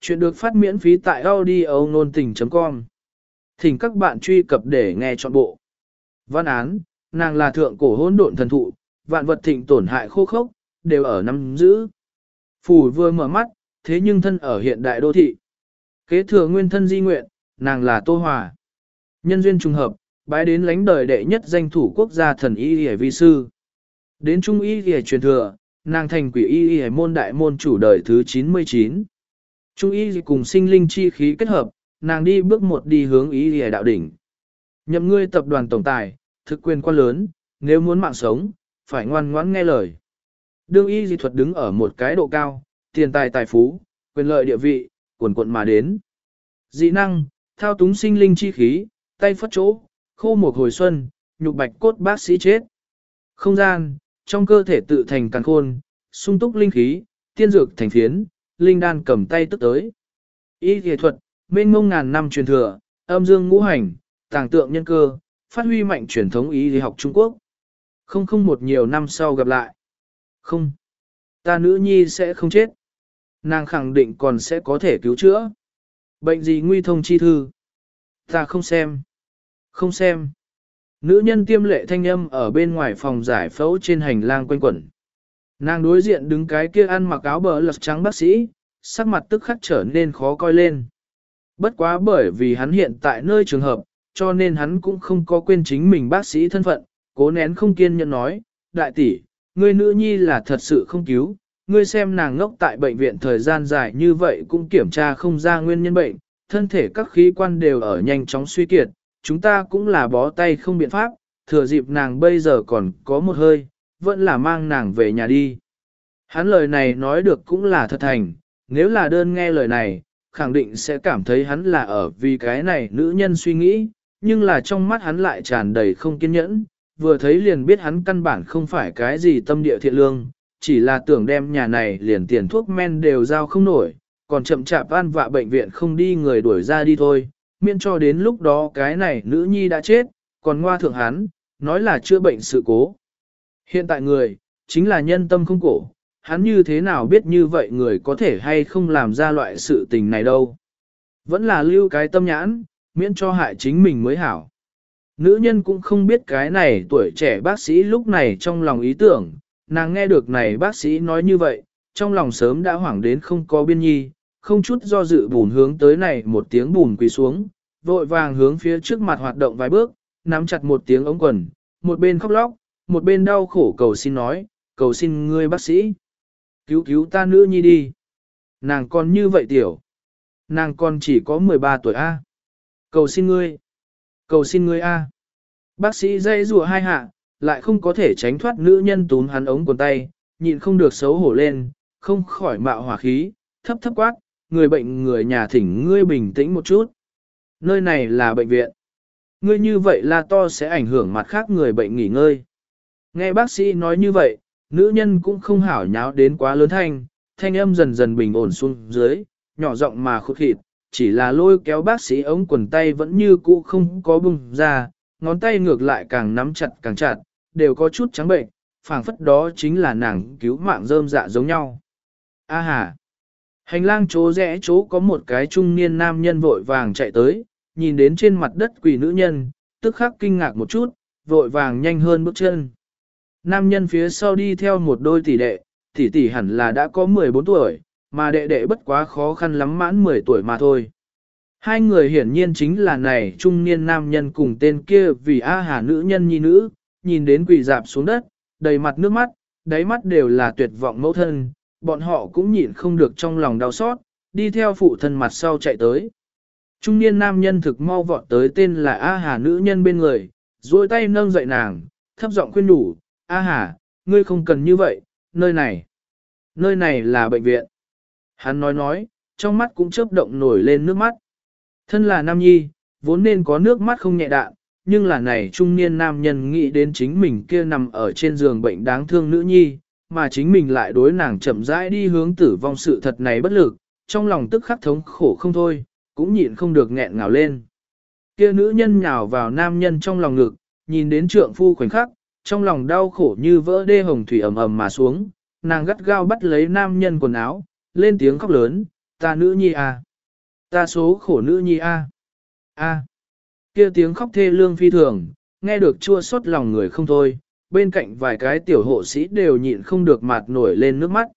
Chuyện được phát miễn phí tại audio nôn tình.com. Thỉnh các bạn truy cập để nghe trọn bộ. Văn án, nàng là thượng cổ hỗn độn thần thụ, vạn vật thịnh tổn hại khô khốc, đều ở năm giữ. Phủ vừa mở mắt, thế nhưng thân ở hiện đại đô thị. Kế thừa nguyên thân di nguyện, nàng là Tô Hòa. Nhân duyên trùng hợp, bái đến lãnh đời đệ nhất danh thủ quốc gia thần y y vi sư. Đến trung y y truyền thừa, nàng thành quỷ y y môn đại môn chủ đời thứ 99. Trung y cùng sinh linh chi khí kết hợp, nàng đi bước một đi hướng ý lìa đạo đỉnh. Nhậm ngươi tập đoàn tổng tài, thực quyền quan lớn, nếu muốn mạng sống, phải ngoan ngoãn nghe lời. Đương y di thuật đứng ở một cái độ cao, tiền tài tài phú, quyền lợi địa vị, quần quận mà đến. Dị năng, thao túng sinh linh chi khí, tay phất chỗ, khô một hồi xuân, nhục bạch cốt bác sĩ chết. Không gian, trong cơ thể tự thành càng khôn, sung túc linh khí, tiên dược thành phiến, linh đan cầm tay tức tới. Y thể thuật, mênh mông ngàn năm truyền thừa, âm dương ngũ hành, tàng tượng nhân cơ, phát huy mạnh truyền thống y học Trung Quốc. Không không một nhiều năm sau gặp lại. Không. Ta nữ nhi sẽ không chết. Nàng khẳng định còn sẽ có thể cứu chữa. Bệnh gì nguy thông chi thư? Ta không xem. Không xem. Nữ nhân tiêm lệ thanh âm ở bên ngoài phòng giải phẫu trên hành lang quanh quẩn. Nàng đối diện đứng cái kia ăn mặc áo bờ lật trắng bác sĩ, sắc mặt tức khắc trở nên khó coi lên. Bất quá bởi vì hắn hiện tại nơi trường hợp, cho nên hắn cũng không có quên chính mình bác sĩ thân phận, cố nén không kiên nhẫn nói, đại tỷ, ngươi nữ nhi là thật sự không cứu, ngươi xem nàng ngốc tại bệnh viện thời gian dài như vậy cũng kiểm tra không ra nguyên nhân bệnh, thân thể các khí quan đều ở nhanh chóng suy kiệt, chúng ta cũng là bó tay không biện pháp, thừa dịp nàng bây giờ còn có một hơi, vẫn là mang nàng về nhà đi. Hắn lời này nói được cũng là thật thành, nếu là đơn nghe lời này, khẳng định sẽ cảm thấy hắn là ở vì cái này nữ nhân suy nghĩ, nhưng là trong mắt hắn lại tràn đầy không kiên nhẫn, vừa thấy liền biết hắn căn bản không phải cái gì tâm địa thiện lương, chỉ là tưởng đem nhà này liền tiền thuốc men đều giao không nổi, còn chậm chạp an vạ bệnh viện không đi người đuổi ra đi thôi, miễn cho đến lúc đó cái này nữ nhi đã chết, còn ngoa thượng hắn, nói là chữa bệnh sự cố. Hiện tại người, chính là nhân tâm không cổ, hắn như thế nào biết như vậy người có thể hay không làm ra loại sự tình này đâu. Vẫn là lưu cái tâm nhãn, miễn cho hại chính mình mới hảo. Nữ nhân cũng không biết cái này tuổi trẻ bác sĩ lúc này trong lòng ý tưởng, nàng nghe được này bác sĩ nói như vậy, trong lòng sớm đã hoảng đến không có biên nhi, không chút do dự bùn hướng tới này một tiếng bùn quỳ xuống, vội vàng hướng phía trước mặt hoạt động vài bước, nắm chặt một tiếng ống quần, một bên khóc lóc, một bên đau khổ cầu xin nói, cầu xin ngươi bác sĩ. Cứu cứu ta nữ nhi đi. Nàng còn như vậy tiểu. Nàng còn chỉ có 13 tuổi A. Cầu xin ngươi. Cầu xin ngươi A. Bác sĩ dây rùa hai hạ, lại không có thể tránh thoát nữ nhân túm hắn ống quần tay, nhịn không được xấu hổ lên, không khỏi mạo hỏa khí, thấp thấp quát, người bệnh người nhà thỉnh ngươi bình tĩnh một chút. Nơi này là bệnh viện. Ngươi như vậy là to sẽ ảnh hưởng mặt khác người bệnh nghỉ ngơi. Nghe bác sĩ nói như vậy, nữ nhân cũng không hảo nháo đến quá lớn thanh, thanh âm dần dần bình ổn xuống dưới, nhỏ giọng mà khúc khịt, chỉ là lôi kéo bác sĩ ống quần tay vẫn như cũ không có bùng ra, ngón tay ngược lại càng nắm chặt càng chặt, đều có chút trắng bệnh, phảng phất đó chính là nàng cứu mạng rơm dạ giống nhau. A hà! Hành lang chỗ rẽ chỗ có một cái trung niên nam nhân vội vàng chạy tới, nhìn đến trên mặt đất quỳ nữ nhân, tức khắc kinh ngạc một chút, vội vàng nhanh hơn bước chân. Nam nhân phía sau đi theo một đôi tỷ đệ, tỷ tỷ hẳn là đã có 14 tuổi, mà đệ đệ bất quá khó khăn lắm mãn 10 tuổi mà thôi. Hai người hiển nhiên chính là này trung niên nam nhân cùng tên kia vì A Hà nữ nhân nhi nữ, nhìn đến quỳ dạp xuống đất, đầy mặt nước mắt, đáy mắt đều là tuyệt vọng mẫu thân, bọn họ cũng nhịn không được trong lòng đau xót, đi theo phụ thân mặt sau chạy tới. Trung niên nam nhân thực mau vọt tới tên là A Hà nữ nhân bên người, duỗi tay nâng dậy nàng, thấp giọng khuyên đủ, A Hà, ngươi không cần như vậy, nơi này, nơi này là bệnh viện. Hắn nói nói, trong mắt cũng chớp động nổi lên nước mắt. Thân là nam nhi, vốn nên có nước mắt không nhẹ đạn, nhưng là này trung niên nam nhân nghĩ đến chính mình kia nằm ở trên giường bệnh đáng thương nữ nhi, mà chính mình lại đối nàng chậm rãi đi hướng tử vong sự thật này bất lực, trong lòng tức khắc thống khổ không thôi, cũng nhịn không được nghẹn ngào lên. Kia nữ nhân nhào vào nam nhân trong lòng ngực, nhìn đến trượng phu khoảnh khắc, trong lòng đau khổ như vỡ đê hồng thủy ầm ầm mà xuống, nàng gắt gao bắt lấy nam nhân quần áo, lên tiếng khóc lớn, ta nữ nhi a, ta số khổ nữ nhi a, a, kia tiếng khóc thê lương phi thường, nghe được chua xót lòng người không thôi, bên cạnh vài cái tiểu hộ sĩ đều nhịn không được mặt nổi lên nước mắt.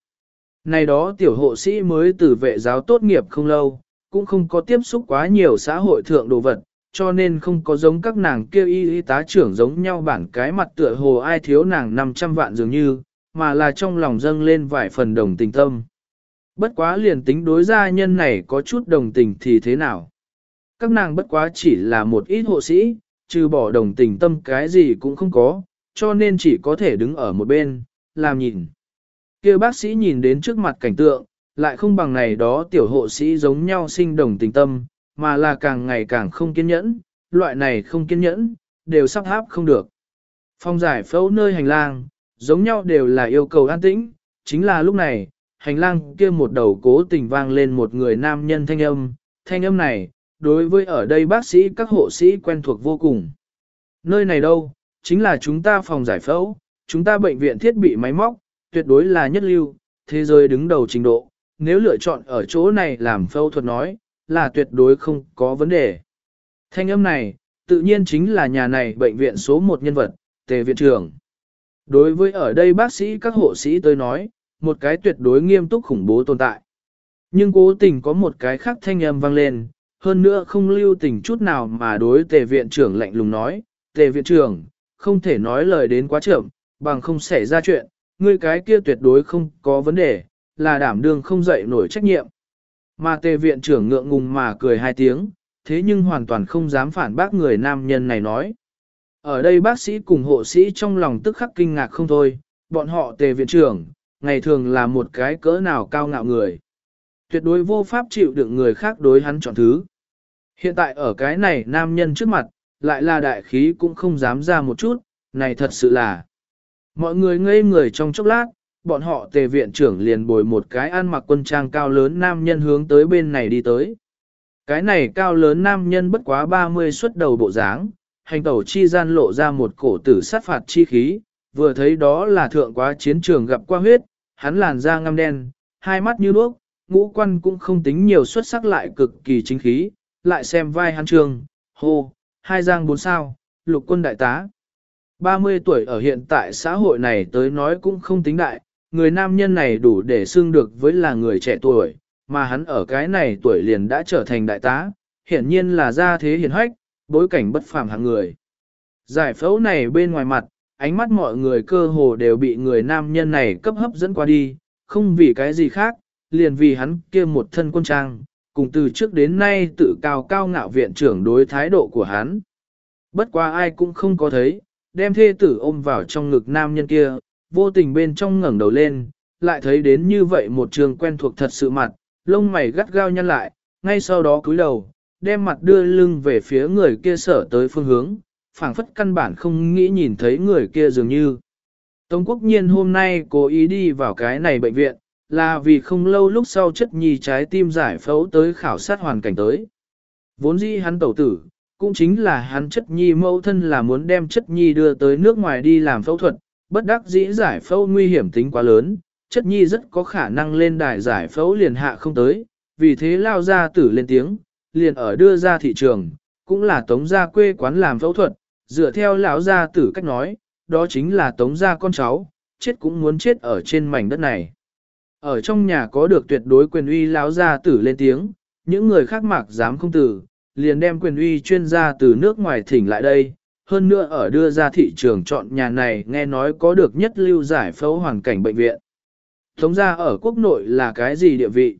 Này đó tiểu hộ sĩ mới từ vệ giáo tốt nghiệp không lâu, cũng không có tiếp xúc quá nhiều xã hội thượng đồ vật, cho nên không có giống các nàng kêu y y tá trưởng giống nhau bản cái mặt tựa hồ ai thiếu nàng 500 vạn dường như, mà là trong lòng dâng lên vài phần đồng tình tâm. Bất quá liền tính đối gia nhân này có chút đồng tình thì thế nào? Các nàng bất quá chỉ là một ít hộ sĩ, trừ bỏ đồng tình tâm cái gì cũng không có, cho nên chỉ có thể đứng ở một bên, làm nhìn. kia bác sĩ nhìn đến trước mặt cảnh tượng, lại không bằng này đó tiểu hộ sĩ giống nhau sinh đồng tình tâm, mà là càng ngày càng không kiên nhẫn, loại này không kiên nhẫn, đều sắp háp không được. Phong giải phẫu nơi hành lang, giống nhau đều là yêu cầu an tĩnh, chính là lúc này, hành lang kia một đầu cố tình vang lên một người nam nhân thanh âm, thanh âm này, đối với ở đây bác sĩ các hộ sĩ quen thuộc vô cùng. Nơi này đâu, chính là chúng ta phòng giải phẫu, chúng ta bệnh viện thiết bị máy móc, tuyệt đối là nhất lưu, thế giới đứng đầu trình độ, nếu lựa chọn ở chỗ này làm phẫu thuật nói, là tuyệt đối không có vấn đề. Thanh âm này, tự nhiên chính là nhà này bệnh viện số một nhân vật, tề viện trưởng. Đối với ở đây bác sĩ các hộ sĩ tôi nói, một cái tuyệt đối nghiêm túc khủng bố tồn tại. Nhưng cố tình có một cái khác thanh âm vang lên, hơn nữa không lưu tình chút nào mà đối tề viện trưởng lạnh lùng nói, tề viện trưởng, không thể nói lời đến quá trưởng, bằng không xảy ra chuyện, ngươi cái kia tuyệt đối không có vấn đề, là đảm đương không dậy nổi trách nhiệm. Mà tề viện trưởng ngượng ngùng mà cười hai tiếng, thế nhưng hoàn toàn không dám phản bác người nam nhân này nói. Ở đây bác sĩ cùng hộ sĩ trong lòng tức khắc kinh ngạc không thôi, bọn họ tề viện trưởng, ngày thường là một cái cỡ nào cao ngạo người. Tuyệt đối vô pháp chịu đựng người khác đối hắn chọn thứ. Hiện tại ở cái này nam nhân trước mặt, lại là đại khí cũng không dám ra một chút, này thật sự là. Mọi người ngây người trong chốc lát, bọn họ tề viện trưởng liền bồi một cái ăn mặc quân trang cao lớn nam nhân hướng tới bên này đi tới. Cái này cao lớn nam nhân bất quá 30 xuất đầu bộ dáng, hành tẩu chi gian lộ ra một cổ tử sát phạt chi khí, vừa thấy đó là thượng quá chiến trường gặp qua huyết, hắn làn da ngăm đen, hai mắt như đuốc, ngũ quan cũng không tính nhiều xuất sắc lại cực kỳ chính khí, lại xem vai hắn trường, hô, hai giang bốn sao, lục quân đại tá. 30 tuổi ở hiện tại xã hội này tới nói cũng không tính đại, người nam nhân này đủ để xưng được với là người trẻ tuổi, mà hắn ở cái này tuổi liền đã trở thành đại tá, hiển nhiên là gia thế hiển hách, bối cảnh bất phàm hạng người. Giải phẫu này bên ngoài mặt, ánh mắt mọi người cơ hồ đều bị người nam nhân này cấp hấp dẫn qua đi, không vì cái gì khác, liền vì hắn kia một thân quân trang, cùng từ trước đến nay tự cao cao ngạo viện trưởng đối thái độ của hắn. Bất quá ai cũng không có thấy, đem thê tử ôm vào trong ngực nam nhân kia, vô tình bên trong ngẩng đầu lên, lại thấy đến như vậy một trường quen thuộc thật sự mặt, lông mày gắt gao nhăn lại, ngay sau đó cúi đầu, đem mặt đưa lưng về phía người kia sở tới phương hướng, phảng phất căn bản không nghĩ nhìn thấy người kia dường như. Tống quốc nhiên hôm nay cố ý đi vào cái này bệnh viện, là vì không lâu lúc sau chất nhi trái tim giải phẫu tới khảo sát hoàn cảnh tới. Vốn dĩ hắn tẩu tử, cũng chính là hắn chất nhi mẫu thân là muốn đem chất nhi đưa tới nước ngoài đi làm phẫu thuật, bất đắc dĩ giải phẫu nguy hiểm tính quá lớn, chất nhi rất có khả năng lên đài giải phẫu liền hạ không tới, vì thế lao ra tử lên tiếng, liền ở đưa ra thị trường, cũng là tống gia quê quán làm phẫu thuật, dựa theo lão gia tử cách nói, đó chính là tống gia con cháu, chết cũng muốn chết ở trên mảnh đất này. Ở trong nhà có được tuyệt đối quyền uy lão gia tử lên tiếng, những người khác mạc dám không tử, liền đem quyền uy chuyên gia từ nước ngoài thỉnh lại đây, hơn nữa ở đưa ra thị trường chọn nhà này nghe nói có được nhất lưu giải phẫu hoàn cảnh bệnh viện. thống gia ở quốc nội là cái gì địa vị?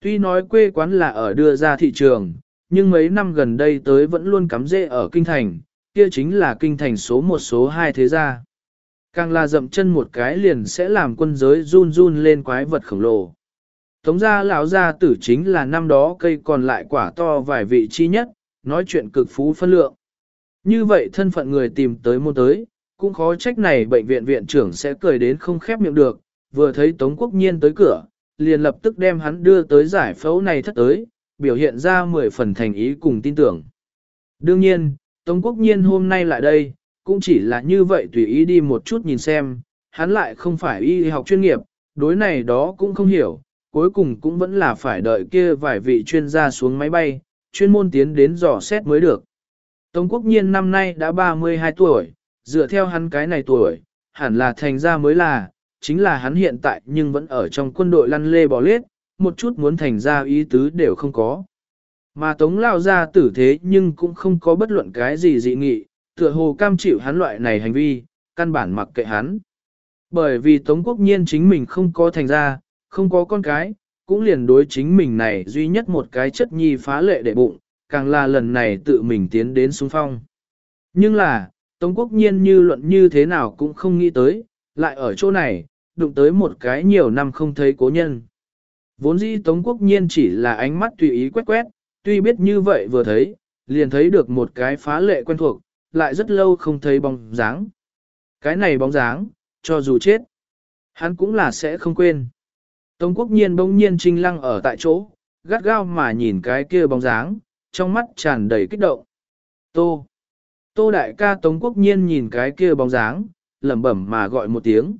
Tuy nói quê quán là ở đưa ra thị trường, nhưng mấy năm gần đây tới vẫn luôn cắm rễ ở kinh thành, kia chính là kinh thành số một số hai thế gia. Càng là dậm chân một cái liền sẽ làm quân giới run run lên quái vật khổng lồ. Tống gia lão gia tử chính là năm đó cây còn lại quả to vài vị chi nhất, nói chuyện cực phú phân lượng. Như vậy thân phận người tìm tới môn tới, cũng khó trách này bệnh viện viện trưởng sẽ cười đến không khép miệng được, vừa thấy Tống Quốc Nhiên tới cửa, liền lập tức đem hắn đưa tới giải phẫu này thất tới, biểu hiện ra mười phần thành ý cùng tin tưởng. Đương nhiên, Tống Quốc Nhiên hôm nay lại đây, cũng chỉ là như vậy tùy ý đi một chút nhìn xem, hắn lại không phải y học chuyên nghiệp, đối này đó cũng không hiểu, cuối cùng cũng vẫn là phải đợi kia vài vị chuyên gia xuống máy bay, chuyên môn tiến đến dò xét mới được. Tống Quốc Nhiên năm nay đã 32 tuổi, dựa theo hắn cái này tuổi, hẳn là thành ra mới là, chính là hắn hiện tại nhưng vẫn ở trong quân đội lăn lê bò lết, một chút muốn thành ra ý tứ đều không có. Mà Tống Lao ra tử thế nhưng cũng không có bất luận cái gì dị nghị, tựa hồ cam chịu hắn loại này hành vi, căn bản mặc kệ hắn. Bởi vì Tống Quốc Nhiên chính mình không có thành ra, không có con cái, cũng liền đối chính mình này duy nhất một cái chất nhi phá lệ để bụng, càng là lần này tự mình tiến đến xung phong. Nhưng là, Tống Quốc Nhiên như luận như thế nào cũng không nghĩ tới, lại ở chỗ này, đụng tới một cái nhiều năm không thấy cố nhân. Vốn dĩ Tống Quốc Nhiên chỉ là ánh mắt tùy ý quét quét, tuy biết như vậy vừa thấy, liền thấy được một cái phá lệ quen thuộc, lại rất lâu không thấy bóng dáng. Cái này bóng dáng, cho dù chết, hắn cũng là sẽ không quên. Tống Quốc Nhiên bỗng nhiên trinh lăng ở tại chỗ, gắt gao mà nhìn cái kia bóng dáng, trong mắt tràn đầy kích động. Tô! Tô đại ca Tống Quốc Nhiên nhìn cái kia bóng dáng, lẩm bẩm mà gọi một tiếng.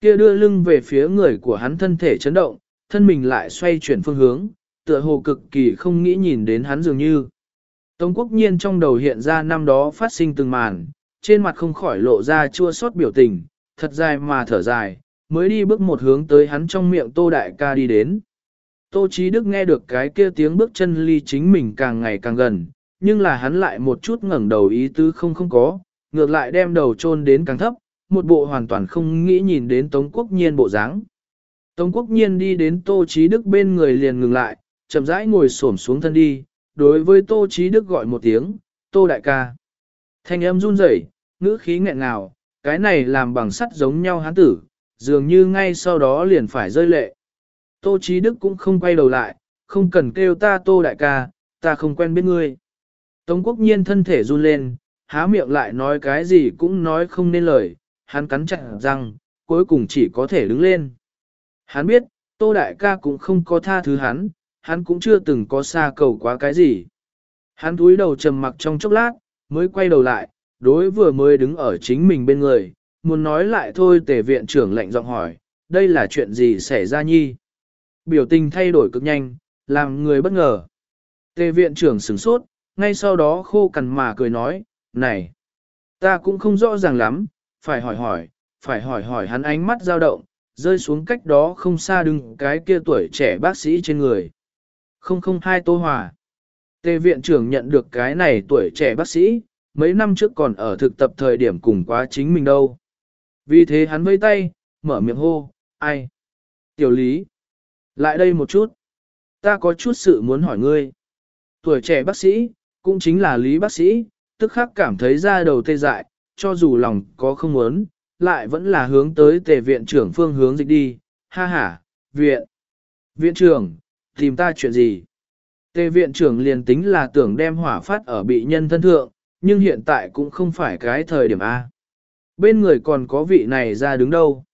Kia đưa lưng về phía người của hắn thân thể chấn động, thân mình lại xoay chuyển phương hướng, tựa hồ cực kỳ không nghĩ nhìn đến hắn dường như. Tống Quốc Nhiên trong đầu hiện ra năm đó phát sinh từng màn, trên mặt không khỏi lộ ra chua xót biểu tình, thật dài mà thở dài, mới đi bước một hướng tới hắn trong miệng Tô Đại ca đi đến. Tô Chí Đức nghe được cái kia tiếng bước chân ly chính mình càng ngày càng gần, nhưng là hắn lại một chút ngẩng đầu ý tứ không không có, ngược lại đem đầu chôn đến càng thấp, một bộ hoàn toàn không nghĩ nhìn đến Tống Quốc Nhiên bộ dáng. Tống Quốc Nhiên đi đến Tô Chí Đức bên người liền ngừng lại, chậm rãi ngồi xổm xuống thân đi, đối với Tô Chí Đức gọi một tiếng, Tô Đại ca. Thanh âm run rẩy, ngữ khí nghẹn ngào, cái này làm bằng sắt giống nhau hắn tử, dường như ngay sau đó liền phải rơi lệ. Tô Chí Đức cũng không quay đầu lại, không cần kêu ta Tô Đại ca, ta không quen biết ngươi. Tống Quốc Nhiên thân thể run lên, há miệng lại nói cái gì cũng nói không nên lời, hắn cắn chặt răng, cuối cùng chỉ có thể đứng lên. Hắn biết, Tô Đại ca cũng không có tha thứ hắn, hắn cũng chưa từng có xa cầu quá cái gì. Hắn túi đầu trầm mặc trong chốc lát, mới quay đầu lại, đối vừa mới đứng ở chính mình bên người, muốn nói lại thôi Tề viện trưởng lệnh giọng hỏi, đây là chuyện gì xảy ra nhi? Biểu tình thay đổi cực nhanh, làm người bất ngờ. Tề viện trưởng sửng sốt, ngay sau đó khô cằn mà cười nói, này, ta cũng không rõ ràng lắm, phải hỏi hỏi, phải hỏi hỏi hắn ánh mắt dao động, rơi xuống cách đó không xa đứng cái kia tuổi trẻ bác sĩ trên người. 002 Tô Hòa. Tề viện trưởng nhận được cái này tuổi trẻ bác sĩ, mấy năm trước còn ở thực tập thời điểm cùng quá chính mình đâu. Vì thế hắn vây tay, mở miệng hô, ai? Tiểu lý. Lại đây một chút. Ta có chút sự muốn hỏi ngươi. Tuổi trẻ bác sĩ, cũng chính là lý bác sĩ, tức khắc cảm thấy ra đầu tê dại, cho dù lòng có không muốn, lại vẫn là hướng tới tề viện trưởng phương hướng dịch đi. Ha ha, viện. Viện trưởng, tìm ta chuyện gì? Tề viện trưởng liền tính là tưởng đem hỏa phát ở bị nhân thân thượng, nhưng hiện tại cũng không phải cái thời điểm A. Bên người còn có vị này ra đứng đâu.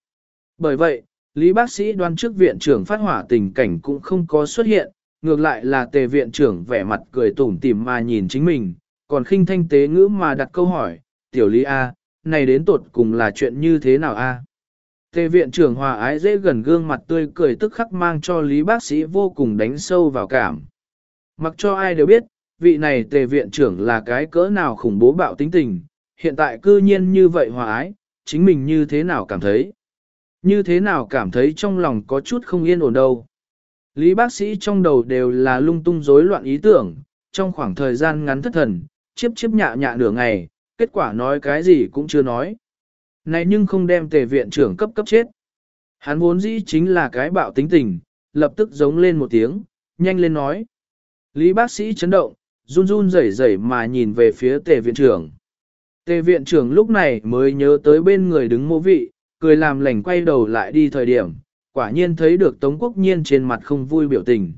Bởi vậy, Lý bác sĩ đoan trước viện trưởng phát hỏa tình cảnh cũng không có xuất hiện, ngược lại là tề viện trưởng vẻ mặt cười tủm tỉm mà nhìn chính mình, còn khinh thanh tế ngữ mà đặt câu hỏi, tiểu Lý A, này đến tột cùng là chuyện như thế nào A? Tề viện trưởng hòa ái dễ gần gương mặt tươi cười tức khắc mang cho Lý bác sĩ vô cùng đánh sâu vào cảm. Mặc cho ai đều biết, vị này tề viện trưởng là cái cỡ nào khủng bố bạo tính tình, hiện tại cư nhiên như vậy hòa ái, chính mình như thế nào cảm thấy? Như thế nào cảm thấy trong lòng có chút không yên ổn đâu? Lý bác sĩ trong đầu đều là lung tung rối loạn ý tưởng, trong khoảng thời gian ngắn thất thần, chiếp chiếp nhạ nhạ nửa ngày, kết quả nói cái gì cũng chưa nói. Này nhưng không đem tề viện trưởng cấp cấp chết. Hắn vốn dĩ chính là cái bạo tính tình, lập tức giống lên một tiếng, nhanh lên nói. Lý bác sĩ chấn động, run run rẩy rẩy mà nhìn về phía tề viện trưởng. Tề viện trưởng lúc này mới nhớ tới bên người đứng mô vị, cười làm lành quay đầu lại đi thời điểm, quả nhiên thấy được Tống Quốc Nhiên trên mặt không vui biểu tình.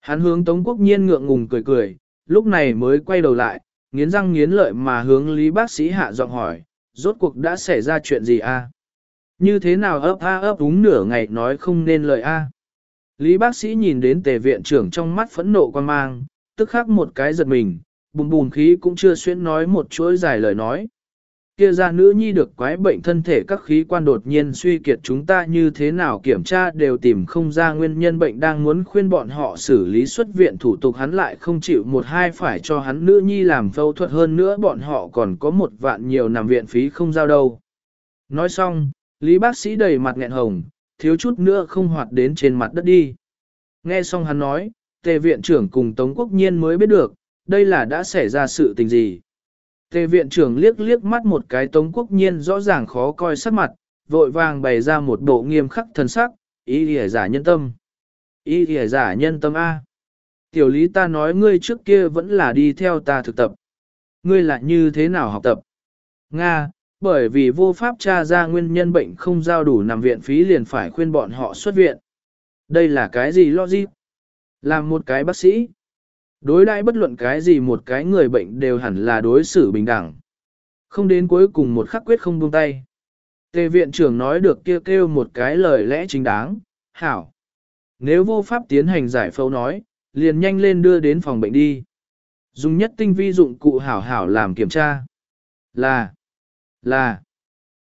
Hắn hướng Tống Quốc Nhiên ngượng ngùng cười cười, lúc này mới quay đầu lại, nghiến răng nghiến lợi mà hướng Lý bác sĩ hạ giọng hỏi, rốt cuộc đã xảy ra chuyện gì a? Như thế nào ấp a ấp đúng nửa ngày nói không nên lời a? Lý bác sĩ nhìn đến tề viện trưởng trong mắt phẫn nộ quan mang, tức khắc một cái giật mình, bùm bùm khí cũng chưa xuyên nói một chuỗi dài lời nói kia ra nữ nhi được quái bệnh thân thể các khí quan đột nhiên suy kiệt chúng ta như thế nào kiểm tra đều tìm không ra nguyên nhân bệnh đang muốn khuyên bọn họ xử lý xuất viện thủ tục hắn lại không chịu một hai phải cho hắn nữ nhi làm phẫu thuật hơn nữa bọn họ còn có một vạn nhiều nằm viện phí không giao đâu. Nói xong, Lý bác sĩ đầy mặt nghẹn hồng, thiếu chút nữa không hoạt đến trên mặt đất đi. Nghe xong hắn nói, tề viện trưởng cùng Tống Quốc Nhiên mới biết được, đây là đã xảy ra sự tình gì. Tề viện trưởng liếc liếc mắt một cái Tống Quốc Nhiên rõ ràng khó coi sắc mặt, vội vàng bày ra một bộ nghiêm khắc thần sắc, ý lìa giả nhân tâm. Ý lìa giả nhân tâm A. Tiểu lý ta nói ngươi trước kia vẫn là đi theo ta thực tập. Ngươi là như thế nào học tập? Nga, bởi vì vô pháp tra ra nguyên nhân bệnh không giao đủ nằm viện phí liền phải khuyên bọn họ xuất viện. Đây là cái gì logic? Làm một cái bác sĩ. Đối đãi bất luận cái gì một cái người bệnh đều hẳn là đối xử bình đẳng. Không đến cuối cùng một khắc quyết không buông tay. Tề viện trưởng nói được kia kêu, kêu một cái lời lẽ chính đáng, hảo. Nếu vô pháp tiến hành giải phẫu nói, liền nhanh lên đưa đến phòng bệnh đi. Dùng nhất tinh vi dụng cụ hảo hảo làm kiểm tra. Là, là,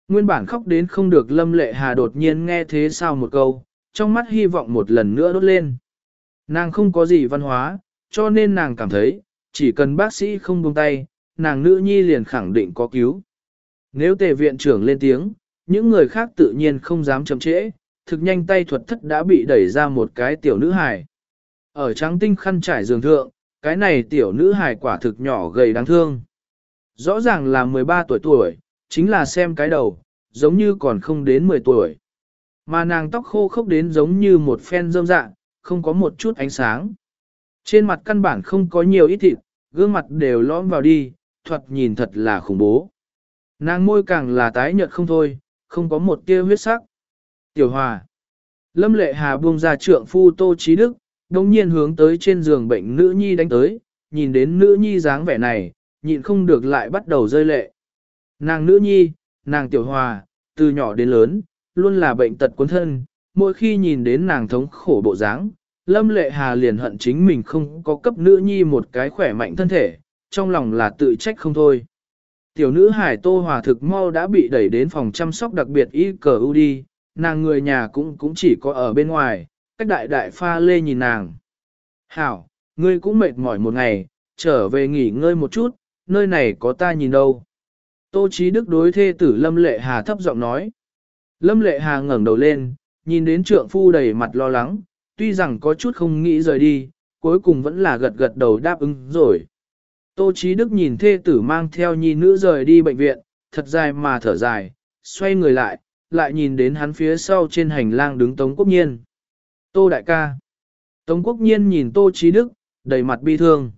nguyên bản khóc đến không được lâm lệ hà đột nhiên nghe thế sao một câu, trong mắt hy vọng một lần nữa đốt lên. Nàng không có gì văn hóa, cho nên nàng cảm thấy, chỉ cần bác sĩ không buông tay, nàng nữ nhi liền khẳng định có cứu. Nếu tề viện trưởng lên tiếng, những người khác tự nhiên không dám chậm trễ, thực nhanh tay thuật thất đã bị đẩy ra một cái tiểu nữ hài. Ở trắng tinh khăn trải giường thượng, cái này tiểu nữ hài quả thực nhỏ gầy đáng thương. Rõ ràng là 13 tuổi tuổi, chính là xem cái đầu, giống như còn không đến 10 tuổi. Mà nàng tóc khô khốc đến giống như một phen rơm dạ, không có một chút ánh sáng. Trên mặt căn bản không có nhiều ít thịt, gương mặt đều lõm vào đi, thuật nhìn thật là khủng bố. Nàng môi càng là tái nhợt không thôi, không có một tia huyết sắc. Tiểu Hòa. Lâm Lệ Hà buông ra trượng phu Tô Chí Đức, đồng nhiên hướng tới trên giường bệnh nữ nhi đánh tới, nhìn đến nữ nhi dáng vẻ này, nhịn không được lại bắt đầu rơi lệ. Nàng nữ nhi, nàng Tiểu Hòa, từ nhỏ đến lớn, luôn là bệnh tật cuốn thân, mỗi khi nhìn đến nàng thống khổ bộ dáng, Lâm Lệ Hà liền hận chính mình không có cấp nữ nhi một cái khỏe mạnh thân thể, trong lòng là tự trách không thôi. Tiểu nữ hải tô hòa thực mau đã bị đẩy đến phòng chăm sóc đặc biệt y cờ u đi, nàng người nhà cũng cũng chỉ có ở bên ngoài, cách đại đại pha lê nhìn nàng. Hảo, ngươi cũng mệt mỏi một ngày, trở về nghỉ ngơi một chút, nơi này có ta nhìn đâu. Tô Chí Đức đối thê tử Lâm Lệ Hà thấp giọng nói. Lâm Lệ Hà ngẩng đầu lên, nhìn đến trượng phu đầy mặt lo lắng, tuy rằng có chút không nghĩ rời đi, cuối cùng vẫn là gật gật đầu đáp ứng rồi. Tô Chí Đức nhìn thê tử mang theo nhi nữ rời đi bệnh viện, thật dài mà thở dài, xoay người lại, lại nhìn đến hắn phía sau trên hành lang đứng Tống Quốc Nhiên. Tô đại ca. Tống Quốc Nhiên nhìn Tô Chí Đức, đầy mặt bi thương.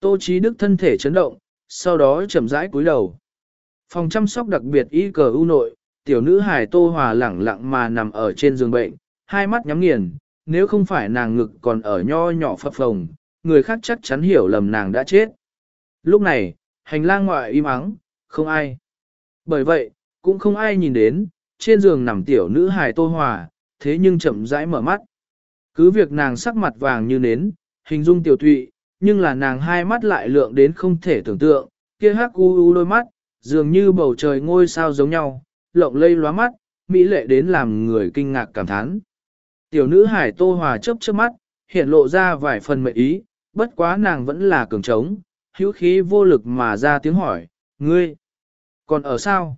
Tô Chí Đức thân thể chấn động, sau đó chậm rãi cúi đầu. Phòng chăm sóc đặc biệt y cờ ưu nội, tiểu nữ hải Tô Hòa lẳng lặng mà nằm ở trên giường bệnh, hai mắt nhắm nghiền, nếu không phải nàng ngực còn ở nho nhỏ phập phồng, người khác chắc chắn hiểu lầm nàng đã chết. Lúc này, hành lang ngoại im ắng, không ai. Bởi vậy, cũng không ai nhìn đến, trên giường nằm tiểu nữ hài tô hòa, thế nhưng chậm rãi mở mắt. Cứ việc nàng sắc mặt vàng như nến, hình dung tiểu thụy, nhưng là nàng hai mắt lại lượng đến không thể tưởng tượng, kia hắc u u đôi mắt, dường như bầu trời ngôi sao giống nhau, lộng lây lóa mắt, mỹ lệ đến làm người kinh ngạc cảm thán. Tiểu nữ hải tô hòa chớp chớp mắt, hiện lộ ra vài phần mệnh ý, bất quá nàng vẫn là cường trống, hữu khí vô lực mà ra tiếng hỏi, ngươi, còn ở sao?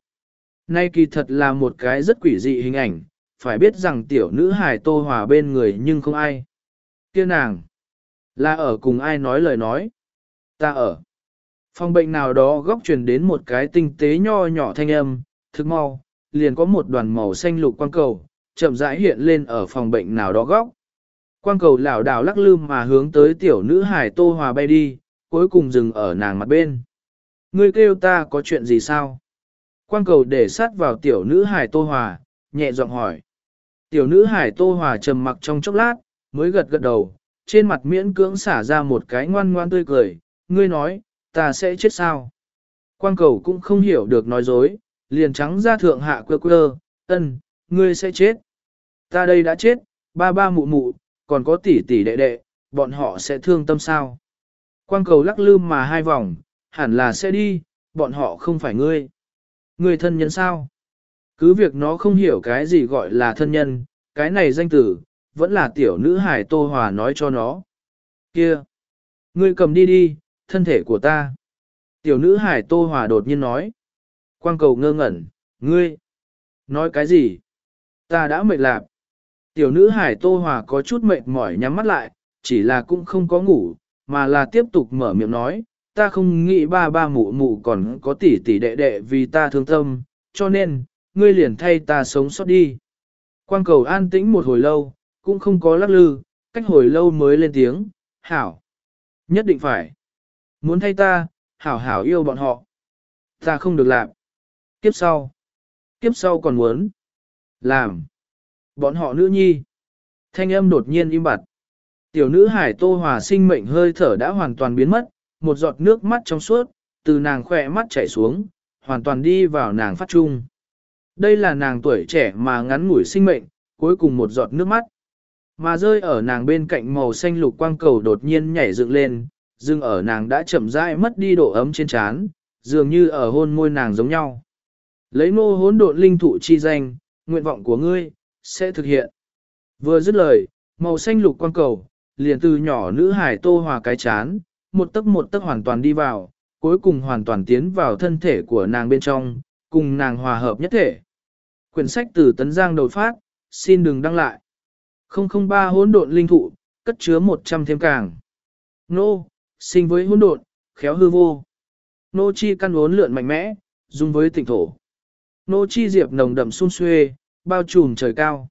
Nay kỳ thật là một cái rất quỷ dị hình ảnh, phải biết rằng tiểu nữ hải tô hòa bên người nhưng không ai. Kia nàng, là ở cùng ai nói lời nói? Ta ở. Phòng bệnh nào đó góc truyền đến một cái tinh tế nho nhỏ thanh âm, thức mau, liền có một đoàn màu xanh lục quang cầu, chậm rãi hiện lên ở phòng bệnh nào đó góc. Quang cầu lảo đảo lắc lư mà hướng tới tiểu nữ hải tô hòa bay đi, cuối cùng dừng ở nàng mặt bên. Ngươi kêu ta có chuyện gì sao? Quang cầu để sát vào tiểu nữ hải tô hòa, nhẹ giọng hỏi. Tiểu nữ hải tô hòa trầm mặc trong chốc lát, mới gật gật đầu, trên mặt miễn cưỡng xả ra một cái ngoan ngoan tươi cười, ngươi nói, ta sẽ chết sao? Quang cầu cũng không hiểu được nói dối, liền trắng ra thượng hạ quơ quơ, ân, ngươi sẽ chết. Ta đây đã chết, ba ba mụ mụ, còn có tỷ tỷ đệ đệ, bọn họ sẽ thương tâm sao? Quang cầu lắc lư mà hai vòng, hẳn là sẽ đi, bọn họ không phải ngươi. Người thân nhân sao? Cứ việc nó không hiểu cái gì gọi là thân nhân, cái này danh tử, vẫn là tiểu nữ hải Tô Hòa nói cho nó. Kia! Ngươi cầm đi đi, thân thể của ta. Tiểu nữ hải Tô Hòa đột nhiên nói. Quang cầu ngơ ngẩn, ngươi! Nói cái gì? Ta đã mệt lạc. Tiểu nữ hải Tô Hòa có chút mệt mỏi nhắm mắt lại, chỉ là cũng không có ngủ, mà là tiếp tục mở miệng nói, ta không nghĩ ba ba mụ mụ còn có tỷ tỷ đệ đệ vì ta thương tâm, cho nên, ngươi liền thay ta sống sót đi. Quang cầu an tĩnh một hồi lâu, cũng không có lắc lư, cách hồi lâu mới lên tiếng, hảo. Nhất định phải. Muốn thay ta, hảo hảo yêu bọn họ. Ta không được làm. Kiếp sau. Kiếp sau còn muốn. Làm. Bọn họ nữ nhi. Thanh âm đột nhiên im bặt. Tiểu nữ hải tô hòa sinh mệnh hơi thở đã hoàn toàn biến mất, một giọt nước mắt trong suốt, từ nàng khỏe mắt chảy xuống, hoàn toàn đi vào nàng phát trung. Đây là nàng tuổi trẻ mà ngắn ngủi sinh mệnh, cuối cùng một giọt nước mắt. Mà rơi ở nàng bên cạnh màu xanh lục quang cầu đột nhiên nhảy dựng lên, dưng ở nàng đã chậm rãi mất đi độ ấm trên trán, dường như ở hôn môi nàng giống nhau. Lấy nô hỗn độn linh thụ chi danh, nguyện vọng của ngươi, sẽ thực hiện. Vừa dứt lời, màu xanh lục quang cầu, liền từ nhỏ nữ hải tô hòa cái chán, một tấc một tấc hoàn toàn đi vào, cuối cùng hoàn toàn tiến vào thân thể của nàng bên trong, cùng nàng hòa hợp nhất thể. Quyển sách từ Tấn Giang đầu phát, xin đừng đăng lại. 003 hỗn độn linh thụ, cất chứa 100 thêm càng. Nô, sinh với hỗn độn, khéo hư vô. Nô chi căn uốn lượn mạnh mẽ, dung với tỉnh thổ. Nô chi diệp nồng đậm xun xuê, bao trùm trời cao.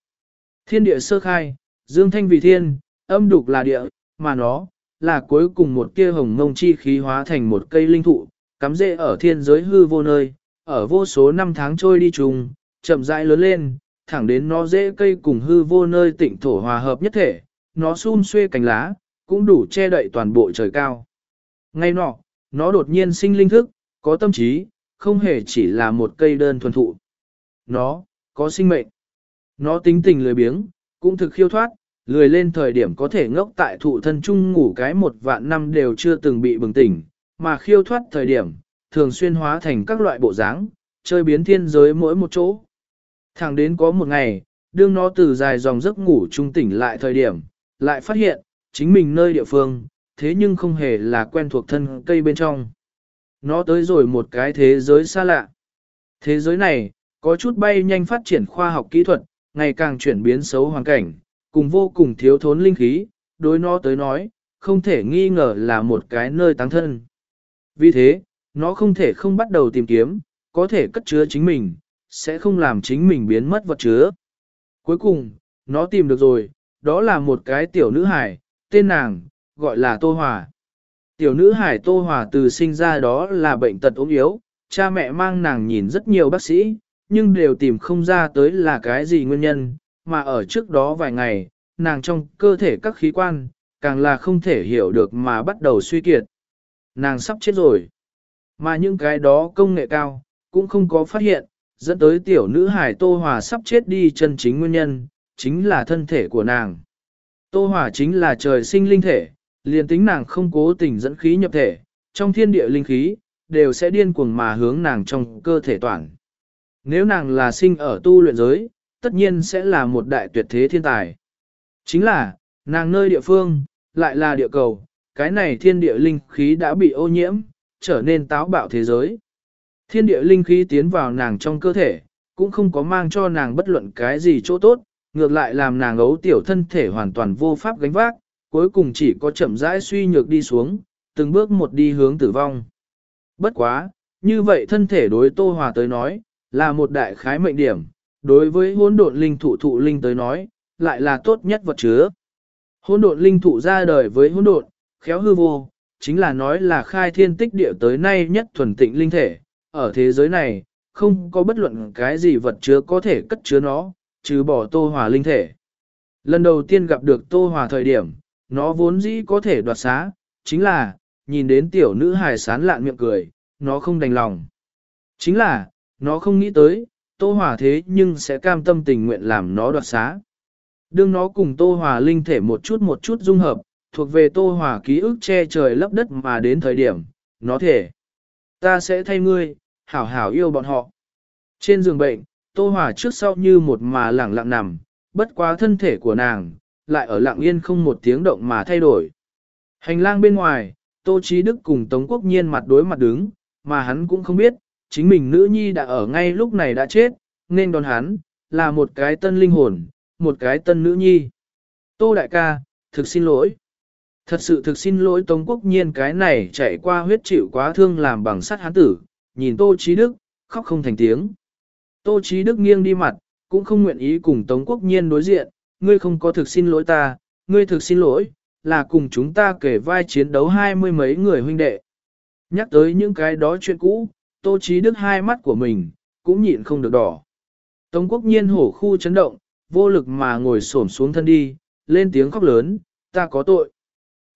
Thiên địa sơ khai, dương thanh vì thiên, âm đục là địa, mà nó, là cuối cùng một kia hồng ngông chi khí hóa thành một cây linh thụ, cắm rễ ở thiên giới hư vô nơi, ở vô số năm tháng trôi đi trùng, chậm rãi lớn lên, thẳng đến nó dễ cây cùng hư vô nơi tịnh thổ hòa hợp nhất thể, nó xun xuê cành lá, cũng đủ che đậy toàn bộ trời cao. Ngay nọ, nó đột nhiên sinh linh thức, có tâm trí, không hề chỉ là một cây đơn thuần thụ. Nó, có sinh mệnh. Nó tính tình lười biếng, cũng thực khiêu thoát, lười lên thời điểm có thể ngốc tại thụ thân chung ngủ cái một vạn năm đều chưa từng bị bừng tỉnh, mà khiêu thoát thời điểm, thường xuyên hóa thành các loại bộ dáng, chơi biến thiên giới mỗi một chỗ. Thẳng đến có một ngày, đương nó từ dài dòng giấc ngủ trung tỉnh lại thời điểm, lại phát hiện, chính mình nơi địa phương, thế nhưng không hề là quen thuộc thân cây bên trong. Nó tới rồi một cái thế giới xa lạ. Thế giới này, có chút bay nhanh phát triển khoa học kỹ thuật, ngày càng chuyển biến xấu hoàn cảnh, cùng vô cùng thiếu thốn linh khí, đối nó tới nói, không thể nghi ngờ là một cái nơi táng thân. Vì thế, nó không thể không bắt đầu tìm kiếm, có thể cất chứa chính mình, sẽ không làm chính mình biến mất vật chứa. Cuối cùng, nó tìm được rồi, đó là một cái tiểu nữ hải, tên nàng, gọi là Tô Hòa. Tiểu nữ hải Tô Hòa từ sinh ra đó là bệnh tật ốm yếu, cha mẹ mang nàng nhìn rất nhiều bác sĩ, nhưng đều tìm không ra tới là cái gì nguyên nhân, mà ở trước đó vài ngày, nàng trong cơ thể các khí quan, càng là không thể hiểu được mà bắt đầu suy kiệt. Nàng sắp chết rồi. Mà những cái đó công nghệ cao, cũng không có phát hiện, dẫn tới tiểu nữ hải Tô Hòa sắp chết đi chân chính nguyên nhân, chính là thân thể của nàng. Tô Hòa chính là trời sinh linh thể, liền tính nàng không cố tình dẫn khí nhập thể, trong thiên địa linh khí, đều sẽ điên cuồng mà hướng nàng trong cơ thể toàn. Nếu nàng là sinh ở tu luyện giới, tất nhiên sẽ là một đại tuyệt thế thiên tài. Chính là, nàng nơi địa phương, lại là địa cầu, cái này thiên địa linh khí đã bị ô nhiễm, trở nên táo bạo thế giới. Thiên địa linh khí tiến vào nàng trong cơ thể, cũng không có mang cho nàng bất luận cái gì chỗ tốt, ngược lại làm nàng ấu tiểu thân thể hoàn toàn vô pháp gánh vác, cuối cùng chỉ có chậm rãi suy nhược đi xuống, từng bước một đi hướng tử vong. Bất quá, như vậy thân thể đối Tô Hòa tới nói, là một đại khái mệnh điểm, đối với hỗn độn linh thụ thụ linh tới nói, lại là tốt nhất vật chứa. Hỗn độn linh thụ ra đời với hỗn độn, khéo hư vô, chính là nói là khai thiên tích địa tới nay nhất thuần tịnh linh thể, ở thế giới này, không có bất luận cái gì vật chứa có thể cất chứa nó, trừ bỏ tô hòa linh thể. Lần đầu tiên gặp được tô hòa thời điểm, nó vốn dĩ có thể đoạt xá, chính là, nhìn đến tiểu nữ hài sán lạn miệng cười, nó không đành lòng. Chính là, nó không nghĩ tới, tô hòa thế nhưng sẽ cam tâm tình nguyện làm nó đoạt xá. Đương nó cùng tô hòa linh thể một chút một chút dung hợp, thuộc về tô hòa ký ức che trời lấp đất mà đến thời điểm, nó thể. Ta sẽ thay ngươi, hảo hảo yêu bọn họ. Trên giường bệnh, Tô Hòa trước sau như một mà lẳng lặng nằm, bất quá thân thể của nàng, lại ở lặng yên không một tiếng động mà thay đổi. Hành lang bên ngoài, Tô Chí Đức cùng Tống Quốc Nhiên mặt đối mặt đứng, mà hắn cũng không biết, chính mình nữ nhi đã ở ngay lúc này đã chết, nên đón hắn, là một cái tân linh hồn, một cái tân nữ nhi. Tô đại ca, thực xin lỗi. Thật sự thực xin lỗi Tống Quốc Nhiên cái này chạy qua huyết chịu quá thương làm bằng sắt hắn tử, nhìn Tô Chí Đức, khóc không thành tiếng. Tô Chí Đức nghiêng đi mặt, cũng không nguyện ý cùng Tống Quốc Nhiên đối diện, ngươi không có thực xin lỗi ta, ngươi thực xin lỗi, là cùng chúng ta kể vai chiến đấu hai mươi mấy người huynh đệ. Nhắc tới những cái đó chuyện cũ, Tô Chí Đức hai mắt của mình, cũng nhịn không được đỏ. Tống Quốc Nhiên hổ khu chấn động, vô lực mà ngồi xổm xuống thân đi, lên tiếng khóc lớn, ta có tội.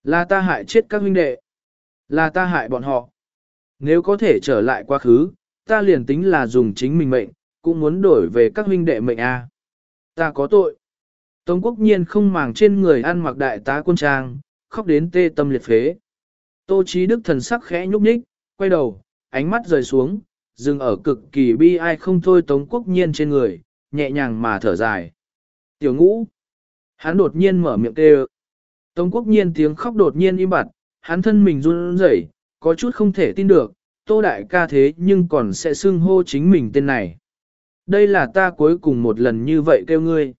Là ta hại chết các huynh đệ. Là ta hại bọn họ. Nếu có thể trở lại quá khứ, ta liền tính là dùng chính mình mệnh, cũng muốn đổi về các huynh đệ mệnh a. Ta có tội. Tống quốc nhiên không màng trên người ăn mặc đại tá quân trang, khóc đến tê tâm liệt phế. Tô trí đức thần sắc khẽ nhúc nhích, quay đầu, ánh mắt rời xuống, dừng ở cực kỳ bi ai không thôi tống quốc nhiên trên người, nhẹ nhàng mà thở dài. Tiểu ngũ. Hắn đột nhiên mở miệng kêu. Tống quốc nhiên tiếng khóc đột nhiên im bặt, hắn thân mình run rẩy, có chút không thể tin được, tô đại ca thế nhưng còn sẽ xưng hô chính mình tên này. Đây là ta cuối cùng một lần như vậy kêu ngươi.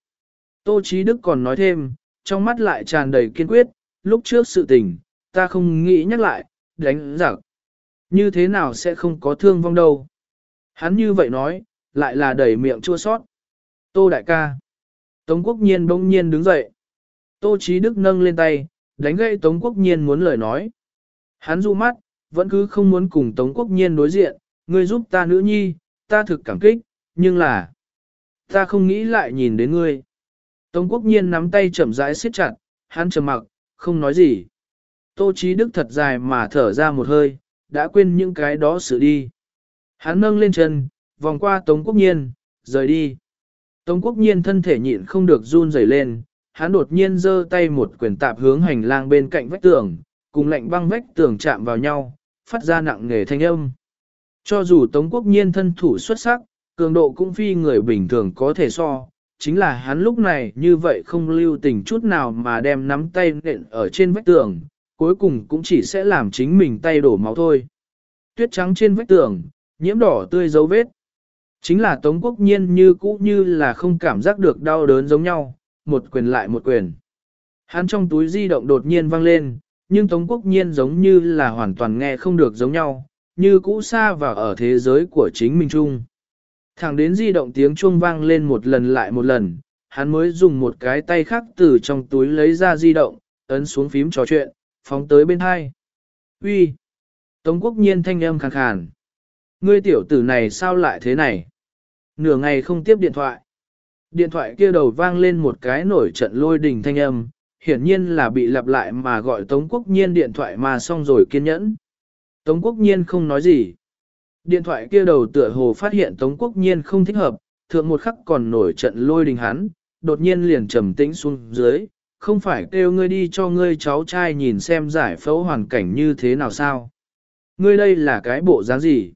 Tô Chí Đức còn nói thêm, trong mắt lại tràn đầy kiên quyết, lúc trước sự tình, ta không nghĩ nhắc lại, đánh giặc. Như thế nào sẽ không có thương vong đâu. Hắn như vậy nói, lại là đẩy miệng chua sót. Tô đại ca. Tống quốc nhiên bỗng nhiên đứng dậy. Tô Chí Đức nâng lên tay, đánh gậy Tống quốc nhiên muốn lời nói. Hắn du mắt, vẫn cứ không muốn cùng Tống quốc nhiên đối diện, ngươi giúp ta nữ nhi, ta thực cảm kích, nhưng là, ta không nghĩ lại nhìn đến ngươi. Tống quốc nhiên nắm tay chậm rãi siết chặt, hắn trầm mặc, không nói gì. Tô Chí Đức thật dài mà thở ra một hơi, đã quên những cái đó sự đi. Hắn nâng lên chân, vòng qua Tống quốc nhiên, rời đi. Tống quốc nhiên thân thể nhịn không được run rẩy lên, hắn đột nhiên giơ tay một quyền tạp hướng hành lang bên cạnh vách tường, cùng lạnh băng vách tường chạm vào nhau, phát ra nặng nề thanh âm. Cho dù Tống quốc nhiên thân thủ xuất sắc, cường độ cũng phi người bình thường có thể so, chính là hắn lúc này như vậy không lưu tình chút nào mà đem nắm tay nện ở trên vách tường, cuối cùng cũng chỉ sẽ làm chính mình tay đổ máu thôi. Tuyết trắng trên vách tường, nhiễm đỏ tươi dấu vết. Chính là Tống Quốc Nhiên như cũ như là không cảm giác được đau đớn giống nhau, một quyền lại một quyền. Hắn trong túi di động đột nhiên vang lên, nhưng Tống Quốc Nhiên giống như là hoàn toàn nghe không được giống nhau, như cũ xa và ở thế giới của chính mình chung. Thẳng đến di động tiếng chuông vang lên một lần lại một lần, hắn mới dùng một cái tay khác từ trong túi lấy ra di động, ấn xuống phím trò chuyện, phóng tới bên hai. Uy, Tống quốc nhiên thanh âm khàn khàn. Ngươi tiểu tử này sao lại thế này? Nửa ngày không tiếp điện thoại. Điện thoại kia đầu vang lên một cái nổi trận lôi đình thanh âm, hiển nhiên là bị lặp lại mà gọi Tống quốc nhiên điện thoại mà xong rồi kiên nhẫn. Tống quốc nhiên không nói gì. Điện thoại kia đầu tựa hồ phát hiện Tống Quốc Nhiên không thích hợp, thượng một khắc còn nổi trận lôi đình hắn, đột nhiên liền trầm tĩnh xuống dưới, không phải kêu ngươi đi cho ngươi cháu trai nhìn xem giải phẫu hoàn cảnh như thế nào sao. Ngươi đây là cái bộ dáng gì?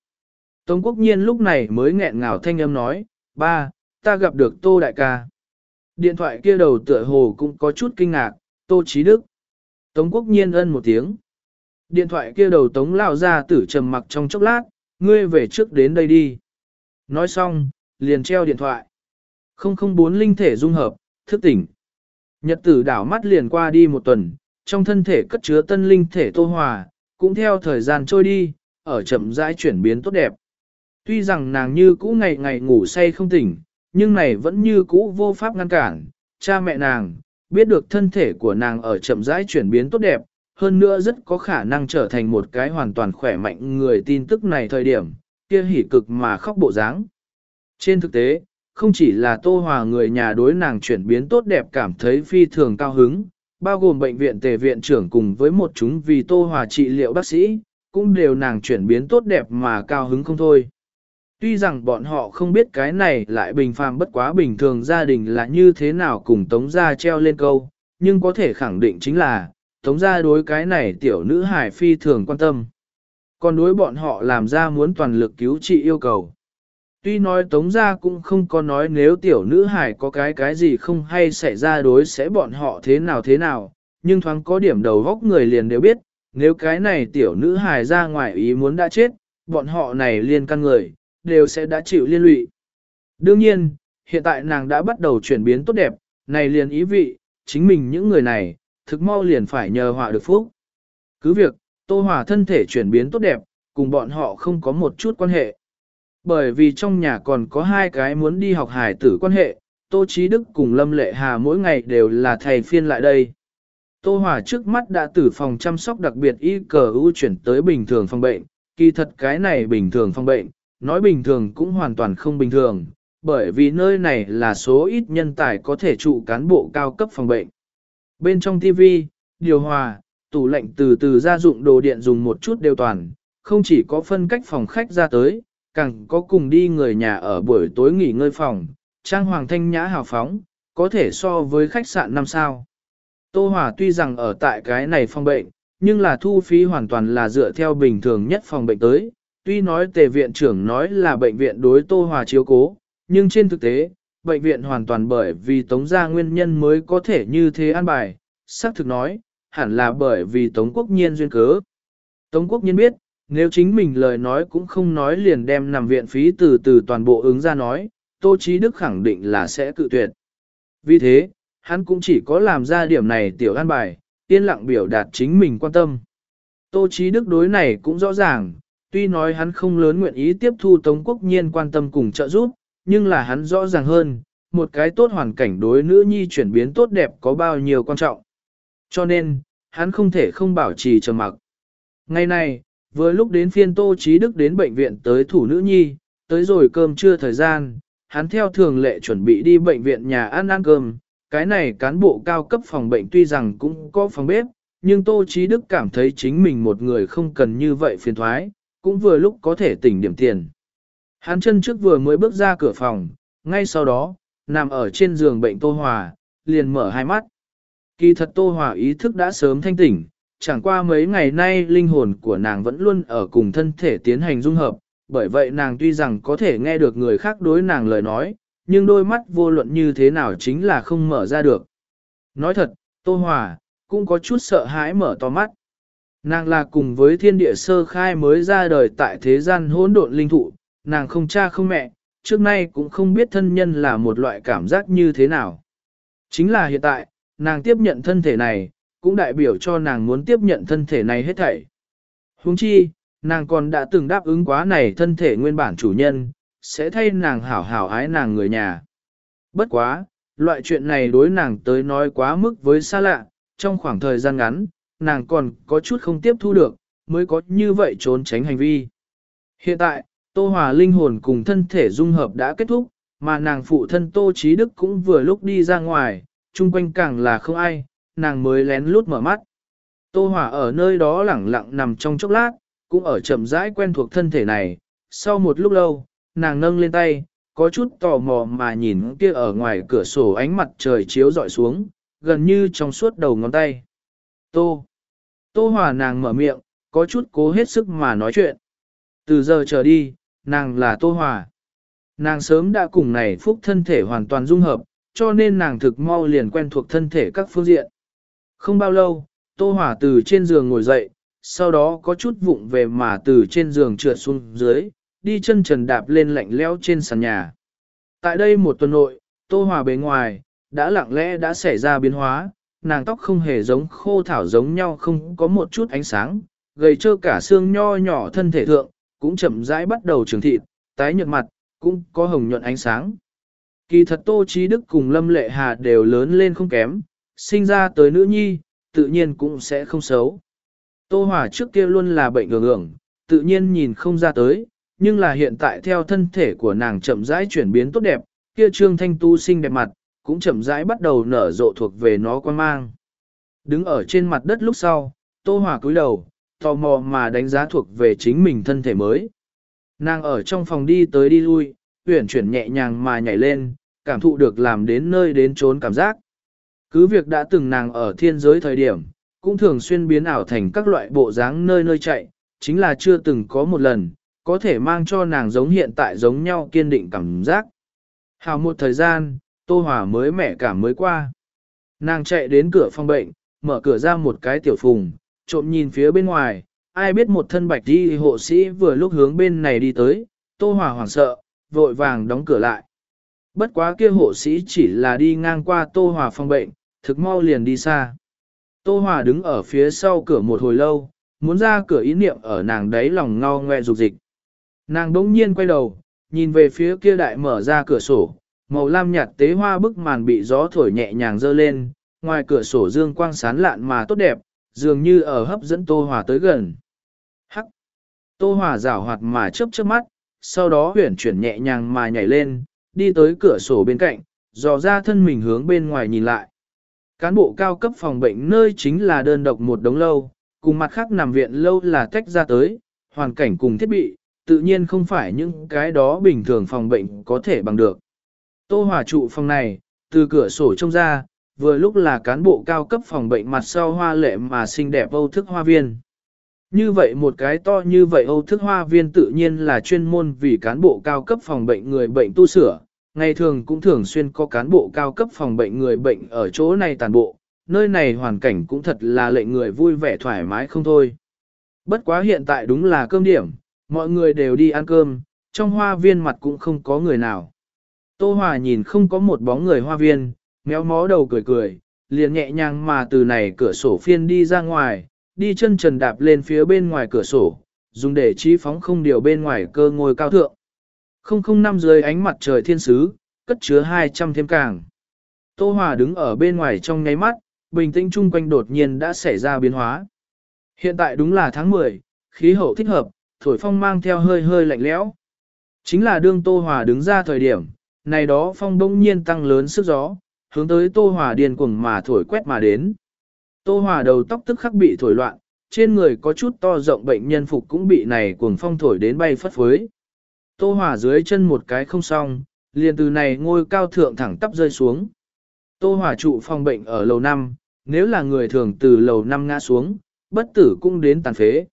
Tống Quốc Nhiên lúc này mới nghẹn ngào thanh âm nói, ba, ta gặp được Tô Đại ca. Điện thoại kia đầu tựa hồ cũng có chút kinh ngạc, Tô Chí Đức. Tống Quốc Nhiên ân một tiếng. Điện thoại kia đầu Tống lao ra tử trầm mặc trong chốc lát, ngươi về trước đến đây đi. Nói xong, liền treo điện thoại. 004 linh thể dung hợp, thức tỉnh. Nhật tử đảo mắt liền qua đi một tuần, trong thân thể cất chứa tân linh thể tô hòa, cũng theo thời gian trôi đi, ở chậm rãi chuyển biến tốt đẹp. Tuy rằng nàng như cũ ngày ngày ngủ say không tỉnh, nhưng này vẫn như cũ vô pháp ngăn cản. Cha mẹ nàng, biết được thân thể của nàng ở chậm rãi chuyển biến tốt đẹp, hơn nữa rất có khả năng trở thành một cái hoàn toàn khỏe mạnh người tin tức này thời điểm, kia hỉ cực mà khóc bộ dáng. Trên thực tế, không chỉ là Tô Hòa người nhà đối nàng chuyển biến tốt đẹp cảm thấy phi thường cao hứng, bao gồm bệnh viện tề viện trưởng cùng với một chúng vì Tô Hòa trị liệu bác sĩ, cũng đều nàng chuyển biến tốt đẹp mà cao hứng không thôi. Tuy rằng bọn họ không biết cái này lại bình phàm bất quá bình thường gia đình là như thế nào cùng tống gia treo lên câu, nhưng có thể khẳng định chính là, tống ra đối cái này tiểu nữ hải phi thường quan tâm. Còn đối bọn họ làm ra muốn toàn lực cứu trị yêu cầu. Tuy nói tống ra cũng không có nói nếu tiểu nữ hải có cái cái gì không hay xảy ra đối sẽ bọn họ thế nào thế nào, nhưng thoáng có điểm đầu góc người liền đều biết, nếu cái này tiểu nữ hải ra ngoài ý muốn đã chết, bọn họ này liên căn người, đều sẽ đã chịu liên lụy. Đương nhiên, hiện tại nàng đã bắt đầu chuyển biến tốt đẹp, này liền ý vị, chính mình những người này, thực mau liền phải nhờ họa được phúc. Cứ việc, Tô Hòa thân thể chuyển biến tốt đẹp, cùng bọn họ không có một chút quan hệ. Bởi vì trong nhà còn có hai cái muốn đi học hải tử quan hệ, Tô Chí Đức cùng Lâm Lệ Hà mỗi ngày đều là thầy phiên lại đây. Tô Hòa trước mắt đã từ phòng chăm sóc đặc biệt y cờ ưu chuyển tới bình thường phòng bệnh, kỳ thật cái này bình thường phòng bệnh, nói bình thường cũng hoàn toàn không bình thường, bởi vì nơi này là số ít nhân tài có thể trụ cán bộ cao cấp phòng bệnh. Bên trong TV, điều hòa, tủ lạnh từ từ gia dụng đồ điện dùng một chút đều toàn, không chỉ có phân cách phòng khách ra tới, càng có cùng đi người nhà ở buổi tối nghỉ ngơi phòng, trang hoàng thanh nhã hào phóng, có thể so với khách sạn năm sao. Tô Hòa tuy rằng ở tại cái này phòng bệnh, nhưng là thu phí hoàn toàn là dựa theo bình thường nhất phòng bệnh tới. Tuy nói tề viện trưởng nói là bệnh viện đối Tô Hòa chiếu cố, nhưng trên thực tế, bệnh viện hoàn toàn bởi vì tống gia nguyên nhân mới có thể như thế an bài. Xác thực nói, hẳn là bởi vì tống quốc nhiên duyên cớ. Tống quốc nhiên biết, nếu chính mình lời nói cũng không nói liền đem nằm viện phí từ từ toàn bộ ứng ra nói, Tô Chí Đức khẳng định là sẽ cự tuyệt. Vì thế, hắn cũng chỉ có làm ra điểm này tiểu an bài, yên lặng biểu đạt chính mình quan tâm. Tô Chí Đức đối này cũng rõ ràng, tuy nói hắn không lớn nguyện ý tiếp thu Tống Quốc Nhiên quan tâm cùng trợ giúp, nhưng là hắn rõ ràng hơn, một cái tốt hoàn cảnh đối nữ nhi chuyển biến tốt đẹp có bao nhiêu quan trọng. Cho nên, hắn không thể không bảo trì trầm mặc. Ngày này, vừa lúc đến phiên Tô Chí Đức đến bệnh viện tới thủ nữ nhi, tới rồi cơm trưa thời gian, hắn theo thường lệ chuẩn bị đi bệnh viện nhà ăn ăn cơm, cái này cán bộ cao cấp phòng bệnh tuy rằng cũng có phòng bếp, nhưng Tô Chí Đức cảm thấy chính mình một người không cần như vậy phiền thoái, cũng vừa lúc có thể tỉnh điểm tiền. Hắn chân trước vừa mới bước ra cửa phòng, ngay sau đó, nằm ở trên giường bệnh Tô Hòa, liền mở hai mắt. Kỳ thật Tô Hòa ý thức đã sớm thanh tỉnh, chẳng qua mấy ngày nay linh hồn của nàng vẫn luôn ở cùng thân thể tiến hành dung hợp, bởi vậy nàng tuy rằng có thể nghe được người khác đối nàng lời nói, nhưng đôi mắt vô luận như thế nào chính là không mở ra được. Nói thật, Tô Hòa, cũng có chút sợ hãi mở to mắt. Nàng là cùng với thiên địa sơ khai mới ra đời tại thế gian hỗn độn linh thụ, nàng không cha không mẹ, trước nay cũng không biết thân nhân là một loại cảm giác như thế nào. Chính là hiện tại, nàng tiếp nhận thân thể này, cũng đại biểu cho nàng muốn tiếp nhận thân thể này hết thảy. Huống chi, nàng còn đã từng đáp ứng quá này thân thể nguyên bản chủ nhân, sẽ thay nàng hảo hảo ái nàng người nhà. Bất quá, loại chuyện này đối nàng tới nói quá mức với xa lạ, trong khoảng thời gian ngắn, nàng còn có chút không tiếp thu được, mới có như vậy trốn tránh hành vi. Hiện tại, Tô Hòa linh hồn cùng thân thể dung hợp đã kết thúc, mà nàng phụ thân Tô Chí Đức cũng vừa lúc đi ra ngoài, chung quanh càng là không ai, nàng mới lén lút mở mắt. Tô Hòa ở nơi đó lẳng lặng nằm trong chốc lát, cũng ở chậm rãi quen thuộc thân thể này, sau một lúc lâu, nàng nâng lên tay, có chút tò mò mà nhìn kia ở ngoài cửa sổ ánh mặt trời chiếu dọi xuống, gần như trong suốt đầu ngón tay. Tô. Tô Hòa nàng mở miệng, có chút cố hết sức mà nói chuyện. Từ giờ trở đi, nàng là Tô Hòa. Nàng sớm đã cùng này phúc thân thể hoàn toàn dung hợp, cho nên nàng thực mau liền quen thuộc thân thể các phương diện. Không bao lâu, Tô Hòa từ trên giường ngồi dậy, sau đó có chút vụng về mà từ trên giường trượt xuống dưới, đi chân trần đạp lên lạnh lẽo trên sàn nhà. Tại đây một tuần nội, Tô Hòa bề ngoài, đã lặng lẽ đã xảy ra biến hóa, nàng tóc không hề giống khô thảo giống nhau không có một chút ánh sáng, gầy trơ cả xương nho nhỏ thân thể thượng, cũng chậm rãi bắt đầu trưởng thịt, tái nhợt mặt, cũng có hồng nhuận ánh sáng. Kỳ thật Tô Chí Đức cùng Lâm Lệ Hà đều lớn lên không kém, sinh ra tới nữ nhi, tự nhiên cũng sẽ không xấu. Tô Hòa trước kia luôn là bệnh ưởng ưởng, tự nhiên nhìn không ra tới, nhưng là hiện tại theo thân thể của nàng chậm rãi chuyển biến tốt đẹp, kia trương thanh tu xinh đẹp mặt, cũng chậm rãi bắt đầu nở rộ thuộc về nó quan mang. Đứng ở trên mặt đất lúc sau, Tô Hòa cúi đầu, tò mò mà đánh giá thuộc về chính mình thân thể mới. Nàng ở trong phòng đi tới đi lui, huyển chuyển nhẹ nhàng mà nhảy lên, cảm thụ được làm đến nơi đến trốn cảm giác. Cứ việc đã từng nàng ở thiên giới thời điểm, cũng thường xuyên biến ảo thành các loại bộ dáng nơi nơi chạy, chính là chưa từng có một lần, có thể mang cho nàng giống hiện tại giống nhau kiên định cảm giác. Hào một thời gian, Tô Hòa mới mẻ cảm mới qua. Nàng chạy đến cửa phòng bệnh, mở cửa ra một cái tiểu phùng, trộm nhìn phía bên ngoài, ai biết một thân bạch đi hộ sĩ vừa lúc hướng bên này đi tới, Tô Hòa hoảng sợ, vội vàng đóng cửa lại. Bất quá kia hộ sĩ chỉ là đi ngang qua Tô Hòa phòng bệnh, thực mau liền đi xa. Tô Hòa đứng ở phía sau cửa một hồi lâu, muốn ra cửa ý niệm ở nàng đấy lòng ngao ngoe dục dịch. Nàng đống nhiên quay đầu, nhìn về phía kia đại mở ra cửa sổ, màu lam nhạt tế hoa bức màn bị gió thổi nhẹ nhàng dơ lên, ngoài cửa sổ dương quang sán lạn mà tốt đẹp, dường như ở hấp dẫn Tô Hòa tới gần. Hắc! Tô Hòa rảo hoạt mà chớp chớp mắt, sau đó huyển chuyển nhẹ nhàng mà nhảy lên, đi tới cửa sổ bên cạnh, dò ra thân mình hướng bên ngoài nhìn lại. Cán bộ cao cấp phòng bệnh nơi chính là đơn độc một đống lâu, cùng mặt khác nằm viện lâu là tách ra tới, hoàn cảnh cùng thiết bị, tự nhiên không phải những cái đó bình thường phòng bệnh có thể bằng được. Tô Hòa trụ phòng này, từ cửa sổ trông ra, vừa lúc là cán bộ cao cấp phòng bệnh mặt sau hoa lệ mà xinh đẹp Âu thức hoa viên. Như vậy một cái to như vậy Âu thức hoa viên tự nhiên là chuyên môn vì cán bộ cao cấp phòng bệnh người bệnh tu sửa, ngày thường cũng thường xuyên có cán bộ cao cấp phòng bệnh người bệnh ở chỗ này tàn bộ, nơi này hoàn cảnh cũng thật là lệnh người vui vẻ thoải mái không thôi. Bất quá hiện tại đúng là cơm điểm, mọi người đều đi ăn cơm, trong hoa viên mặt cũng không có người nào. Tô Hòa nhìn không có một bóng người hoa viên, méo mó đầu cười cười, liền nhẹ nhàng mà từ này cửa sổ phiên đi ra ngoài, đi chân trần đạp lên phía bên ngoài cửa sổ, dùng để trí phóng không điều bên ngoài cơ ngồi cao thượng. Không không năm dưới ánh mặt trời thiên sứ, cất chứa 200 thêm càng. Tô Hòa đứng ở bên ngoài trong nháy mắt, bình tĩnh chung quanh đột nhiên đã xảy ra biến hóa. Hiện tại đúng là tháng 10, khí hậu thích hợp, thổi phong mang theo hơi hơi lạnh lẽo. Chính là đương Tô Hòa đứng ra thời điểm, này đó phong bỗng nhiên tăng lớn sức gió, hướng tới Tô Hòa điên cuồng mà thổi quét mà đến. Tô Hòa đầu tóc tức khắc bị thổi loạn, trên người có chút to rộng bệnh nhân phục cũng bị này cuồng phong thổi đến bay phất phới. Tô Hòa dưới chân một cái không xong, liền từ này ngôi cao thượng thẳng tắp rơi xuống. Tô Hòa trụ phòng bệnh ở lầu 5, nếu là người thường từ lầu 5 ngã xuống, bất tử cũng đến tàn phế.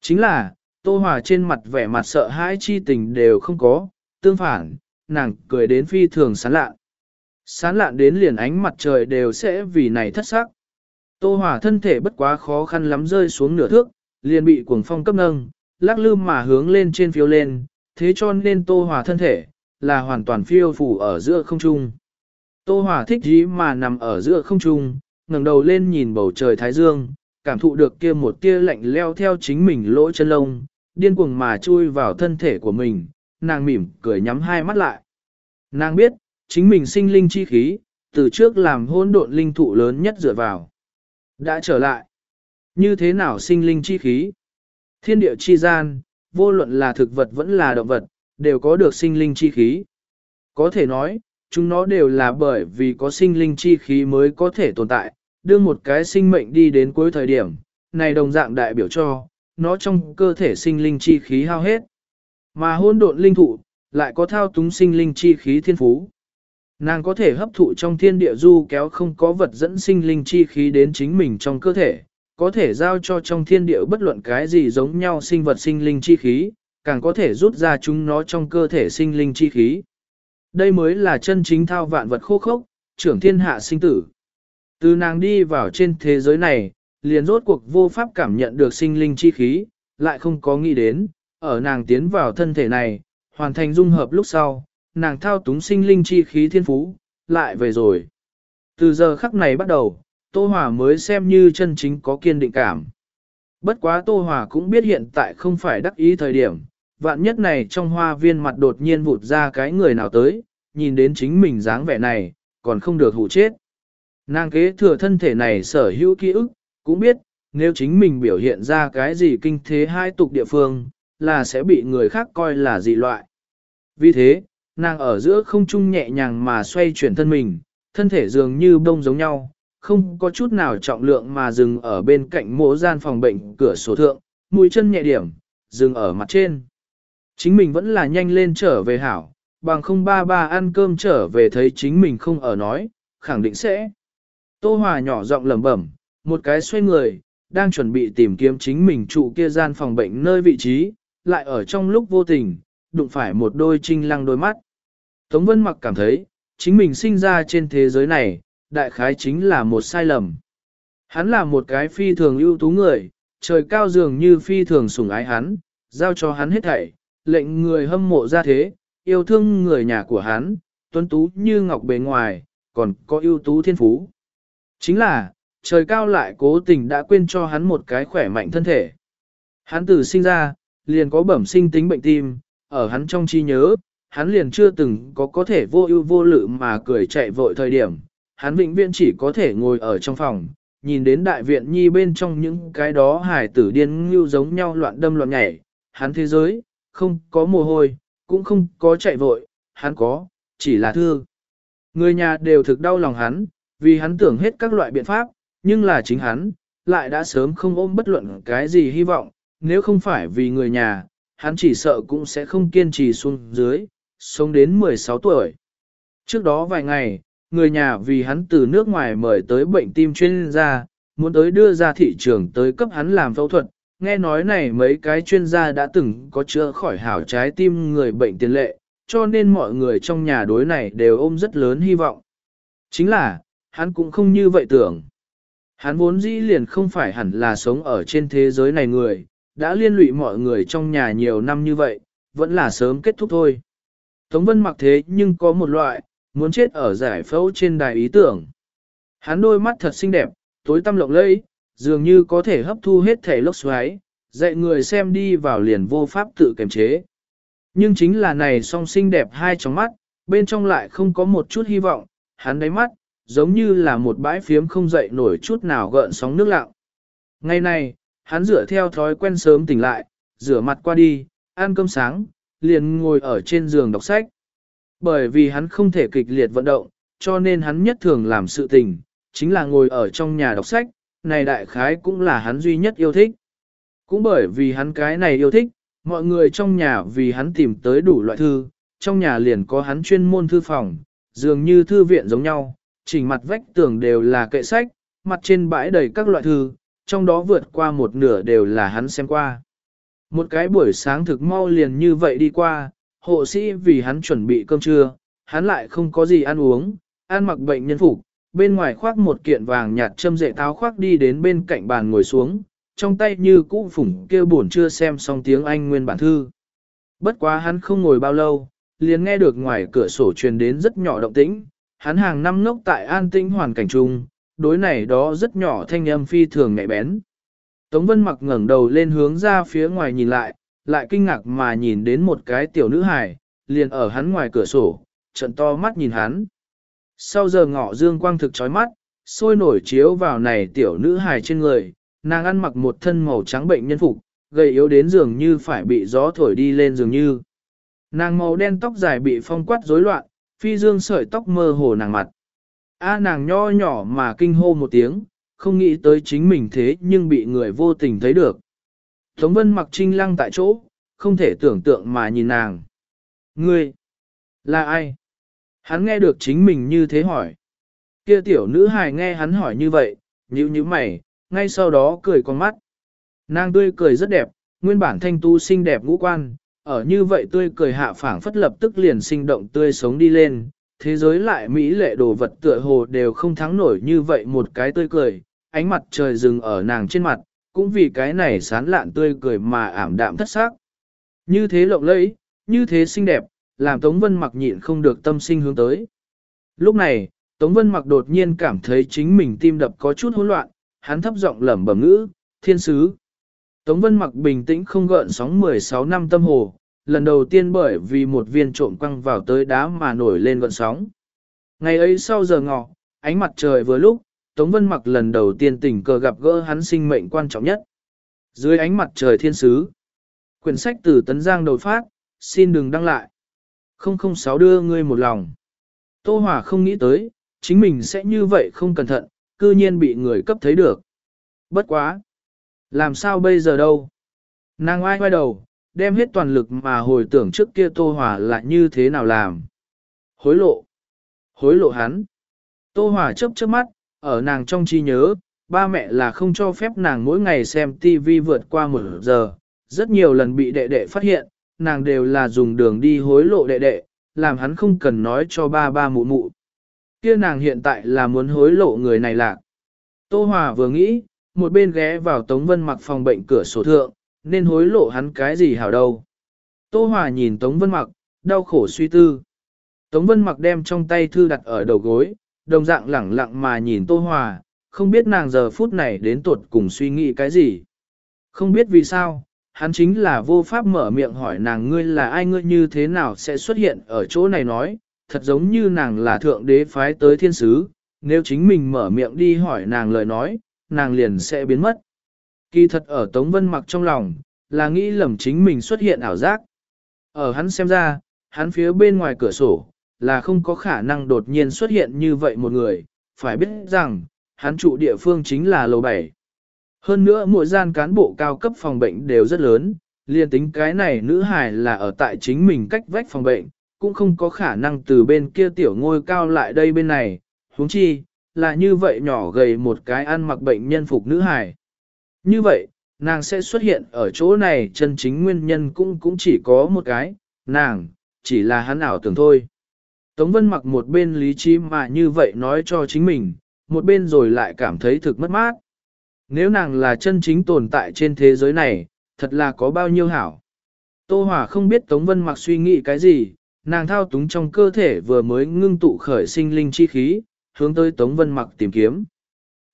Chính là, Tô Hòa trên mặt vẻ mặt sợ hãi chi tình đều không có, tương phản, nàng cười đến phi thường sán lạ. Sán lạn đến liền ánh mặt trời đều sẽ vì này thất sắc. Tô hỏa thân thể bất quá khó khăn lắm rơi xuống nửa thước, liền bị cuồng phong cấp nâng, lắc lư mà hướng lên trên phiêu lên, thế cho nên Tô hỏa thân thể, là hoàn toàn phiêu phủ ở giữa không trung. Tô hỏa thích dí mà nằm ở giữa không trung, ngẩng đầu lên nhìn bầu trời thái dương, cảm thụ được kia một tia lạnh leo theo chính mình lỗ chân lông, điên cuồng mà chui vào thân thể của mình, nàng mỉm cười nhắm hai mắt lại. Nàng biết, chính mình sinh linh chi khí, từ trước làm hôn độn linh thụ lớn nhất dựa vào. Đã trở lại. Như thế nào sinh linh chi khí? Thiên địa chi gian, vô luận là thực vật vẫn là động vật, đều có được sinh linh chi khí. Có thể nói, chúng nó đều là bởi vì có sinh linh chi khí mới có thể tồn tại, đưa một cái sinh mệnh đi đến cuối thời điểm, này đồng dạng đại biểu cho, nó trong cơ thể sinh linh chi khí hao hết. Mà hôn độn linh thụ, lại có thao túng sinh linh chi khí thiên phú. Nàng có thể hấp thụ trong thiên địa du kéo không có vật dẫn sinh linh chi khí đến chính mình trong cơ thể, có thể giao cho trong thiên địa bất luận cái gì giống nhau sinh vật sinh linh chi khí, càng có thể rút ra chúng nó trong cơ thể sinh linh chi khí. Đây mới là chân chính thao vạn vật khô khốc, trưởng thiên hạ sinh tử. Từ nàng đi vào trên thế giới này, liền rốt cuộc vô pháp cảm nhận được sinh linh chi khí, lại không có nghĩ đến, ở nàng tiến vào thân thể này, hoàn thành dung hợp lúc sau, nàng thao túng sinh linh chi khí thiên phú, lại về rồi. Từ giờ khắc này bắt đầu, Tô Hòa mới xem như chân chính có kiên định cảm. Bất quá Tô Hòa cũng biết hiện tại không phải đắc ý thời điểm, vạn nhất này trong hoa viên mặt đột nhiên vụt ra cái người nào tới, nhìn đến chính mình dáng vẻ này, còn không được hủ chết. Nàng kế thừa thân thể này sở hữu ký ức, cũng biết, nếu chính mình biểu hiện ra cái gì kinh thế hai tục địa phương, là sẽ bị người khác coi là dị loại. Vì thế, nàng ở giữa không trung nhẹ nhàng mà xoay chuyển thân mình, thân thể dường như bông giống nhau, không có chút nào trọng lượng mà dừng ở bên cạnh mỗ gian phòng bệnh cửa sổ thượng, mũi chân nhẹ điểm, dừng ở mặt trên. Chính mình vẫn là nhanh lên trở về hảo, bằng không ba ba ăn cơm trở về thấy chính mình không ở nói, khẳng định sẽ. Tô Hòa nhỏ giọng lẩm bẩm, một cái xoay người, đang chuẩn bị tìm kiếm chính mình trụ kia gian phòng bệnh nơi vị trí, lại ở trong lúc vô tình, đụng phải một đôi trinh lăng đôi mắt. Tống Vân Mặc cảm thấy, chính mình sinh ra trên thế giới này, đại khái chính là một sai lầm. Hắn là một cái phi thường ưu tú người, trời cao dường như phi thường sủng ái hắn, giao cho hắn hết thảy, lệnh người hâm mộ ra thế, yêu thương người nhà của hắn, tuấn tú như ngọc bề ngoài, còn có ưu tú thiên phú. Chính là, trời cao lại cố tình đã quên cho hắn một cái khỏe mạnh thân thể. Hắn từ sinh ra, liền có bẩm sinh tính bệnh tim, ở hắn trong trí nhớ, hắn liền chưa từng có có thể vô ưu vô lự mà cười chạy vội thời điểm. Hắn vĩnh viễn chỉ có thể ngồi ở trong phòng, nhìn đến đại viện nhi bên trong những cái đó hải tử điên như giống nhau loạn đâm loạn nhảy. Hắn thế giới, không có mồ hôi, cũng không có chạy vội, hắn có, chỉ là thương. Người nhà đều thực đau lòng hắn, vì hắn tưởng hết các loại biện pháp, nhưng là chính hắn, lại đã sớm không ôm bất luận cái gì hy vọng, nếu không phải vì người nhà, hắn chỉ sợ cũng sẽ không kiên trì xuống dưới, sống đến 16 tuổi. Trước đó vài ngày, người nhà vì hắn từ nước ngoài mời tới bệnh tim chuyên gia, muốn tới đưa ra thị trường tới cấp hắn làm phẫu thuật. Nghe nói này mấy cái chuyên gia đã từng có chữa khỏi hảo trái tim người bệnh tiền lệ, cho nên mọi người trong nhà đối này đều ôm rất lớn hy vọng. Chính là, hắn cũng không như vậy tưởng. Hắn vốn dĩ liền không phải hẳn là sống ở trên thế giới này người, đã liên lụy mọi người trong nhà nhiều năm như vậy, vẫn là sớm kết thúc thôi. Tống Vân mặc thế nhưng có một loại, muốn chết ở giải phẫu trên đài ý tưởng. Hắn đôi mắt thật xinh đẹp, tối tăm lộng lẫy, dường như có thể hấp thu hết thể lốc xoáy, dạy người xem đi vào liền vô pháp tự kiềm chế. Nhưng chính là này song xinh đẹp hai tròng mắt, bên trong lại không có một chút hy vọng, hắn đáy mắt, giống như là một bãi phiếm không dậy nổi chút nào gợn sóng nước lặng. Ngày này, hắn rửa theo thói quen sớm tỉnh lại, rửa mặt qua đi, ăn cơm sáng, liền ngồi ở trên giường đọc sách. Bởi vì hắn không thể kịch liệt vận động, cho nên hắn nhất thường làm sự tình, chính là ngồi ở trong nhà đọc sách, này đại khái cũng là hắn duy nhất yêu thích. Cũng bởi vì hắn cái này yêu thích, mọi người trong nhà vì hắn tìm tới đủ loại thư, trong nhà liền có hắn chuyên môn thư phòng, dường như thư viện giống nhau, chỉnh mặt vách tường đều là kệ sách, mặt trên bãi đầy các loại thư, trong đó vượt qua một nửa đều là hắn xem qua. Một cái buổi sáng thực mau liền như vậy đi qua, hộ sĩ vì hắn chuẩn bị cơm trưa, hắn lại không có gì ăn uống, ăn mặc bệnh nhân phục, bên ngoài khoác một kiện vàng nhạt châm dệ táo khoác đi đến bên cạnh bàn ngồi xuống, trong tay như cũ phủng kêu buồn chưa xem xong tiếng Anh nguyên bản thư. Bất quá hắn không ngồi bao lâu, liền nghe được ngoài cửa sổ truyền đến rất nhỏ động tĩnh, hắn hàng năm ngốc tại an tĩnh hoàn cảnh chung, đối này đó rất nhỏ thanh âm phi thường nhạy bén. Tống Vân mặc ngẩng đầu lên hướng ra phía ngoài nhìn lại, lại kinh ngạc mà nhìn đến một cái tiểu nữ hài, liền ở hắn ngoài cửa sổ, trận to mắt nhìn hắn. Sau giờ ngọ dương quang thực chói mắt, sôi nổi chiếu vào này tiểu nữ hài trên người, nàng ăn mặc một thân màu trắng bệnh nhân phục, gầy yếu đến dường như phải bị gió thổi đi lên dường như. Nàng màu đen tóc dài bị phong quát rối loạn, phi dương sợi tóc mơ hồ nàng mặt. A nàng nho nhỏ mà kinh hô một tiếng, không nghĩ tới chính mình thế nhưng bị người vô tình thấy được. Tống Vân mặc trinh lăng tại chỗ, không thể tưởng tượng mà nhìn nàng. Ngươi, là ai? Hắn nghe được chính mình như thế hỏi. Kia tiểu nữ hài nghe hắn hỏi như vậy, nhíu nhíu mày, ngay sau đó cười con mắt. Nàng tươi cười rất đẹp, nguyên bản thanh tu xinh đẹp ngũ quan, ở như vậy tươi cười hạ phảng phất lập tức liền sinh động tươi sống đi lên, thế giới lại mỹ lệ đồ vật tựa hồ đều không thắng nổi như vậy một cái tươi cười, ánh mặt trời dừng ở nàng trên mặt, cũng vì cái này sán lạn tươi cười mà ảm đạm thất xác. Như thế lộng lẫy, như thế xinh đẹp, làm Tống Vân mặc nhịn không được tâm sinh hướng tới. Lúc này, Tống Vân mặc đột nhiên cảm thấy chính mình tim đập có chút hỗn loạn, hắn thấp giọng lẩm bẩm ngữ, thiên sứ. Tống Vân mặc bình tĩnh không gợn sóng 16 năm tâm hồ, lần đầu tiên bởi vì một viên trộm quăng vào tới đá mà nổi lên gọn sóng. Ngày ấy sau giờ ngọ, ánh mặt trời vừa lúc, Tống Vân mặc lần đầu tiên tình cờ gặp gỡ hắn sinh mệnh quan trọng nhất. Dưới ánh mặt trời thiên sứ, quyển sách từ Tấn Giang đột phát, xin đừng đăng lại. 006 đưa ngươi một lòng. Tô Hòa không nghĩ tới, chính mình sẽ như vậy không cẩn thận, cư nhiên bị người cấp thấy được. Bất quá. Làm sao bây giờ đâu? Nàng oai oai đầu, đem hết toàn lực mà hồi tưởng trước kia Tô Hòa là như thế nào làm. Hối lộ. Hối lộ hắn. Tô Hòa chớp chớp mắt, ở nàng trong trí nhớ, ba mẹ là không cho phép nàng mỗi ngày xem TV vượt qua một giờ, rất nhiều lần bị đệ đệ phát hiện, nàng đều là dùng đường đi hối lộ đệ đệ, làm hắn không cần nói cho ba ba mụ mụ. Kia nàng hiện tại là muốn hối lộ người này lạc. Tô Hòa vừa nghĩ, một bên ghé vào Tống Vân mặc phòng bệnh cửa sổ thượng, nên hối lộ hắn cái gì hảo đâu. Tô Hòa nhìn Tống Vân mặc, đau khổ suy tư. Tống Vân mặc đem trong tay thư đặt ở đầu gối, đồng dạng lẳng lặng mà nhìn Tô Hòa, không biết nàng giờ phút này đến tuột cùng suy nghĩ cái gì. Không biết vì sao, hắn chính là vô pháp mở miệng hỏi nàng ngươi là ai ngươi như thế nào sẽ xuất hiện ở chỗ này nói, thật giống như nàng là thượng đế phái tới thiên sứ, nếu chính mình mở miệng đi hỏi nàng lời nói, nàng liền sẽ biến mất. Kỳ thật ở Tống Vân mặc trong lòng, là nghĩ lầm chính mình xuất hiện ảo giác. Ở hắn xem ra, hắn phía bên ngoài cửa sổ, là không có khả năng đột nhiên xuất hiện như vậy một người, phải biết rằng, hắn trụ địa phương chính là lầu 7. Hơn nữa mỗi gian cán bộ cao cấp phòng bệnh đều rất lớn, liền tính cái này nữ hài là ở tại chính mình cách vách phòng bệnh, cũng không có khả năng từ bên kia tiểu ngôi cao lại đây bên này, huống chi, là như vậy nhỏ gầy một cái ăn mặc bệnh nhân phục nữ hài. Như vậy, nàng sẽ xuất hiện ở chỗ này chân chính nguyên nhân cũng cũng chỉ có một cái, nàng, chỉ là hắn ảo tưởng thôi. Tống Vân mặc một bên lý trí mà như vậy nói cho chính mình, một bên rồi lại cảm thấy thực mất mát. Nếu nàng là chân chính tồn tại trên thế giới này, thật là có bao nhiêu hảo. Tô Hòa không biết Tống Vân mặc suy nghĩ cái gì, nàng thao túng trong cơ thể vừa mới ngưng tụ khởi sinh linh chi khí, hướng tới Tống Vân mặc tìm kiếm.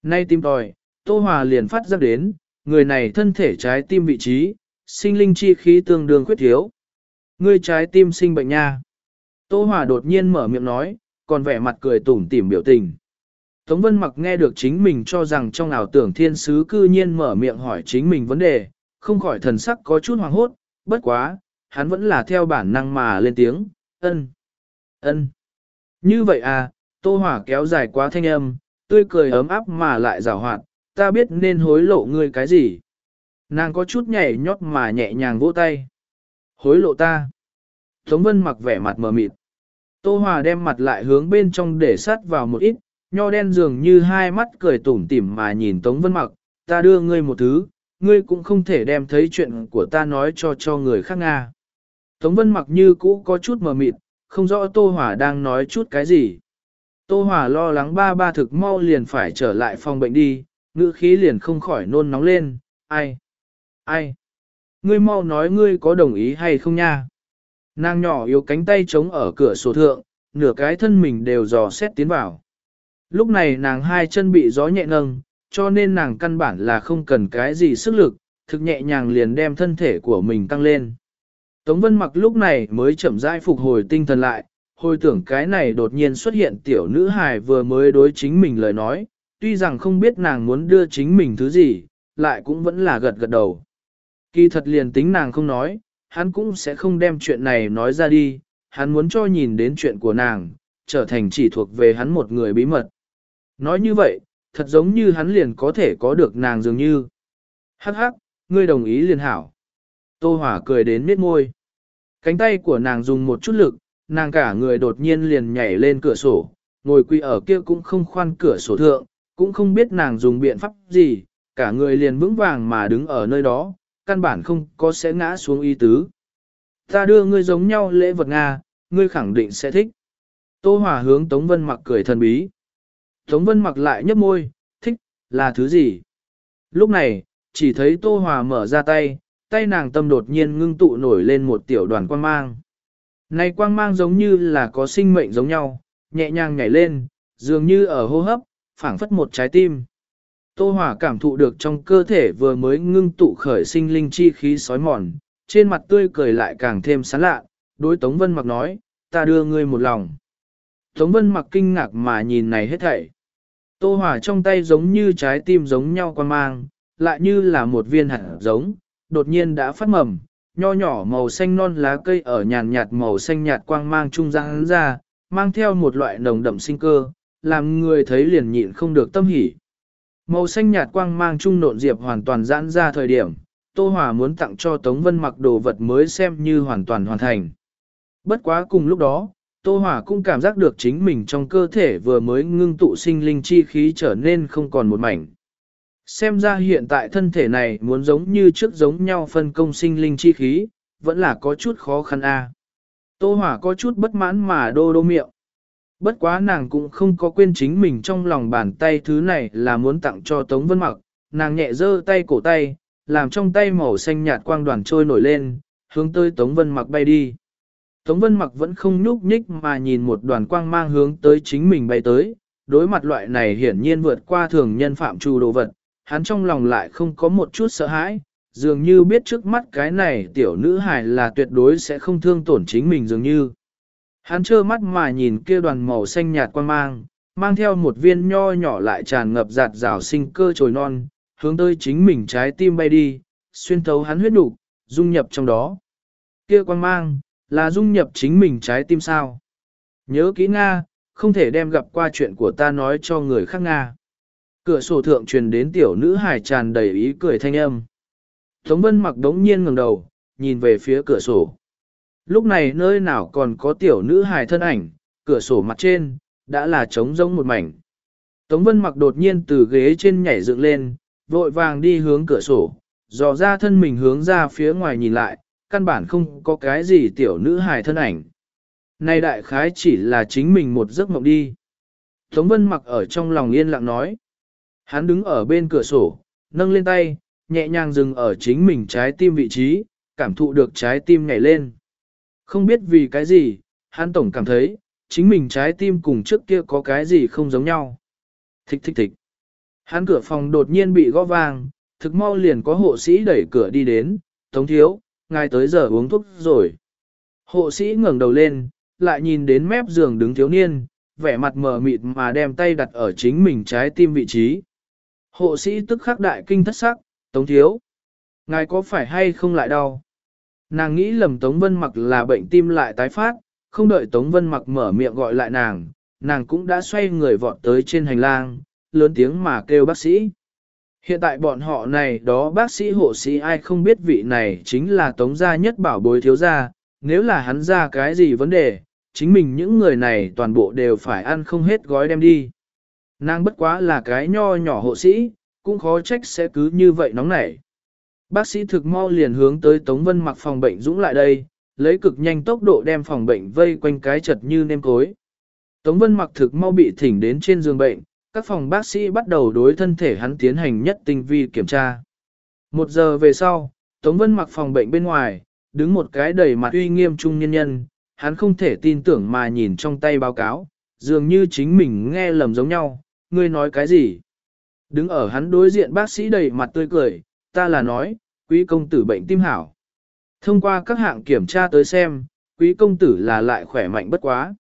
Nay tìm tòi, Tô Hòa liền phát ra đến, người này thân thể trái tim vị trí, sinh linh chi khí tương đương khuyết thiếu. Người trái tim sinh bệnh nha. Tô Hòa đột nhiên mở miệng nói, còn vẻ mặt cười tủm tỉm biểu tình. Tống Vân Mặc nghe được chính mình cho rằng trong ảo tưởng thiên sứ cư nhiên mở miệng hỏi chính mình vấn đề, không khỏi thần sắc có chút hoàng hốt, bất quá, hắn vẫn là theo bản năng mà lên tiếng, ân, ân. Như vậy à, Tô Hòa kéo dài quá thanh âm, tươi cười ấm áp mà lại rào hoạt, ta biết nên hối lộ ngươi cái gì. Nàng có chút nhảy nhót mà nhẹ nhàng vỗ tay. Hối lộ ta. Tống Vân mặc vẻ mặt mờ mịt. Tô Hòa đem mặt lại hướng bên trong để sát vào một ít, nho đen dường như hai mắt cười tủm tỉm mà nhìn Tống Vân Mặc, ta đưa ngươi một thứ, ngươi cũng không thể đem thấy chuyện của ta nói cho cho người khác Nga. Tống Vân Mặc như cũ có chút mờ mịt, không rõ Tô hòa đang nói chút cái gì. Tô hòa lo lắng ba ba thực mau liền phải trở lại phòng bệnh đi, ngữ khí liền không khỏi nôn nóng lên, ai, ai, ngươi mau nói ngươi có đồng ý hay không nha. Nàng nhỏ yếu cánh tay chống ở cửa sổ thượng, nửa cái thân mình đều dò xét tiến vào. Lúc này nàng hai chân bị gió nhẹ nâng, cho nên nàng căn bản là không cần cái gì sức lực, thực nhẹ nhàng liền đem thân thể của mình tăng lên. Tống Vân mặc lúc này mới chậm rãi phục hồi tinh thần lại, hồi tưởng cái này đột nhiên xuất hiện tiểu nữ hài vừa mới đối chính mình lời nói, tuy rằng không biết nàng muốn đưa chính mình thứ gì, lại cũng vẫn là gật gật đầu. Kỳ thật liền tính nàng không nói, hắn cũng sẽ không đem chuyện này nói ra đi, hắn muốn cho nhìn đến chuyện của nàng, trở thành chỉ thuộc về hắn một người bí mật. Nói như vậy, thật giống như hắn liền có thể có được nàng dường như. Hắc hắc, ngươi đồng ý liền hảo. Tô Hỏa cười đến miết môi. Cánh tay của nàng dùng một chút lực, nàng cả người đột nhiên liền nhảy lên cửa sổ, ngồi quỳ ở kia cũng không khoan cửa sổ thượng, cũng không biết nàng dùng biện pháp gì, cả người liền vững vàng mà đứng ở nơi đó, căn bản không có sẽ ngã xuống y tứ. Ta đưa ngươi giống nhau lễ vật Nga, ngươi khẳng định sẽ thích. Tô Hòa hướng Tống Vân mặc cười thần bí. Tống Vân mặc lại nhấp môi, thích, là thứ gì? Lúc này, chỉ thấy Tô Hòa mở ra tay, tay nàng tâm đột nhiên ngưng tụ nổi lên một tiểu đoàn quang mang. Này quang mang giống như là có sinh mệnh giống nhau, nhẹ nhàng nhảy lên, dường như ở hô hấp, phảng phất một trái tim. Tô Hòa cảm thụ được trong cơ thể vừa mới ngưng tụ khởi sinh linh chi khí sói mòn, trên mặt tươi cười lại càng thêm sán lạ, đối Tống Vân Mặc nói, ta đưa ngươi một lòng. Tống Vân Mặc kinh ngạc mà nhìn này hết thảy. Tô hỏa trong tay giống như trái tim giống nhau quan mang, lại như là một viên hạt giống, đột nhiên đã phát mầm, nho nhỏ màu xanh non lá cây ở nhàn nhạt màu xanh nhạt quang mang trung gian ra, mang theo một loại nồng đậm sinh cơ, làm người thấy liền nhịn không được tâm hỉ. Màu xanh nhạt quang mang trung nộn diệp hoàn toàn giãn ra thời điểm, Tô Hòa muốn tặng cho Tống Vân mặc đồ vật mới xem như hoàn toàn hoàn thành. Bất quá cùng lúc đó, Tô Hòa cũng cảm giác được chính mình trong cơ thể vừa mới ngưng tụ sinh linh chi khí trở nên không còn một mảnh. Xem ra hiện tại thân thể này muốn giống như trước giống nhau phân công sinh linh chi khí, vẫn là có chút khó khăn a. Tô Hòa có chút bất mãn mà đô đô miệng. Bất quá nàng cũng không có quên chính mình trong lòng bàn tay thứ này là muốn tặng cho Tống Vân Mặc, nàng nhẹ giơ tay cổ tay, làm trong tay màu xanh nhạt quang đoàn trôi nổi lên, hướng tới Tống Vân Mặc bay đi. Tống Vân Mặc vẫn không nhúc nhích mà nhìn một đoàn quang mang hướng tới chính mình bay tới, đối mặt loại này hiển nhiên vượt qua thường nhân phạm trù đồ vật, hắn trong lòng lại không có một chút sợ hãi, dường như biết trước mắt cái này tiểu nữ hài là tuyệt đối sẽ không thương tổn chính mình dường như. Hắn trơ mắt mà nhìn kia đoàn màu xanh nhạt quang mang, mang theo một viên nho nhỏ lại tràn ngập giạt rào sinh cơ trồi non, hướng tới chính mình trái tim bay đi, xuyên thấu hắn huyết đủ, dung nhập trong đó. Kia quang mang, là dung nhập chính mình trái tim sao. Nhớ kỹ Nga, không thể đem gặp qua chuyện của ta nói cho người khác Nga. Cửa sổ thượng truyền đến tiểu nữ hài tràn đầy ý cười thanh âm. Tống Vân mặc đống nhiên ngẩng đầu, nhìn về phía cửa sổ. Lúc này nơi nào còn có tiểu nữ hài thân ảnh, cửa sổ mặt trên, đã là trống rỗng một mảnh. Tống Vân mặc đột nhiên từ ghế trên nhảy dựng lên, vội vàng đi hướng cửa sổ, dò ra thân mình hướng ra phía ngoài nhìn lại, căn bản không có cái gì tiểu nữ hài thân ảnh. Này đại khái chỉ là chính mình một giấc mộng đi. Tống Vân mặc ở trong lòng yên lặng nói. Hắn đứng ở bên cửa sổ, nâng lên tay, nhẹ nhàng dừng ở chính mình trái tim vị trí, cảm thụ được trái tim nhảy lên. Không biết vì cái gì, hắn tổng cảm thấy, chính mình trái tim cùng trước kia có cái gì không giống nhau. Thích thích thích. Hắn cửa phòng đột nhiên bị gõ vang, thực mau liền có hộ sĩ đẩy cửa đi đến, tống thiếu, ngài tới giờ uống thuốc rồi. Hộ sĩ ngẩng đầu lên, lại nhìn đến mép giường đứng thiếu niên, vẻ mặt mờ mịt mà đem tay đặt ở chính mình trái tim vị trí. Hộ sĩ tức khắc đại kinh thất sắc, tống thiếu. Ngài có phải hay không lại đau? Nàng nghĩ lầm Tống Vân Mặc là bệnh tim lại tái phát, không đợi Tống Vân Mặc mở miệng gọi lại nàng, nàng cũng đã xoay người vọt tới trên hành lang, lớn tiếng mà kêu bác sĩ. Hiện tại bọn họ này đó bác sĩ hộ sĩ ai không biết vị này chính là Tống gia nhất bảo bối thiếu gia, nếu là hắn ra cái gì vấn đề, chính mình những người này toàn bộ đều phải ăn không hết gói đem đi. Nàng bất quá là cái nho nhỏ hộ sĩ, cũng khó trách sẽ cứ như vậy nóng nảy. Bác sĩ thực mau liền hướng tới Tống Vân mặc phòng bệnh dũng lại đây, lấy cực nhanh tốc độ đem phòng bệnh vây quanh cái chật như nêm cối. Tống Vân mặc thực mau bị thỉnh đến trên giường bệnh, các phòng bác sĩ bắt đầu đối thân thể hắn tiến hành nhất tinh vi kiểm tra. Một giờ về sau, Tống Vân mặc phòng bệnh bên ngoài, đứng một cái đầy mặt uy nghiêm trung nhân nhân, hắn không thể tin tưởng mà nhìn trong tay báo cáo, dường như chính mình nghe lầm giống nhau, ngươi nói cái gì? Đứng ở hắn đối diện bác sĩ đầy mặt tươi cười, ta là nói, quý công tử bệnh tim hảo. Thông qua các hạng kiểm tra tới xem, quý công tử là lại khỏe mạnh bất quá.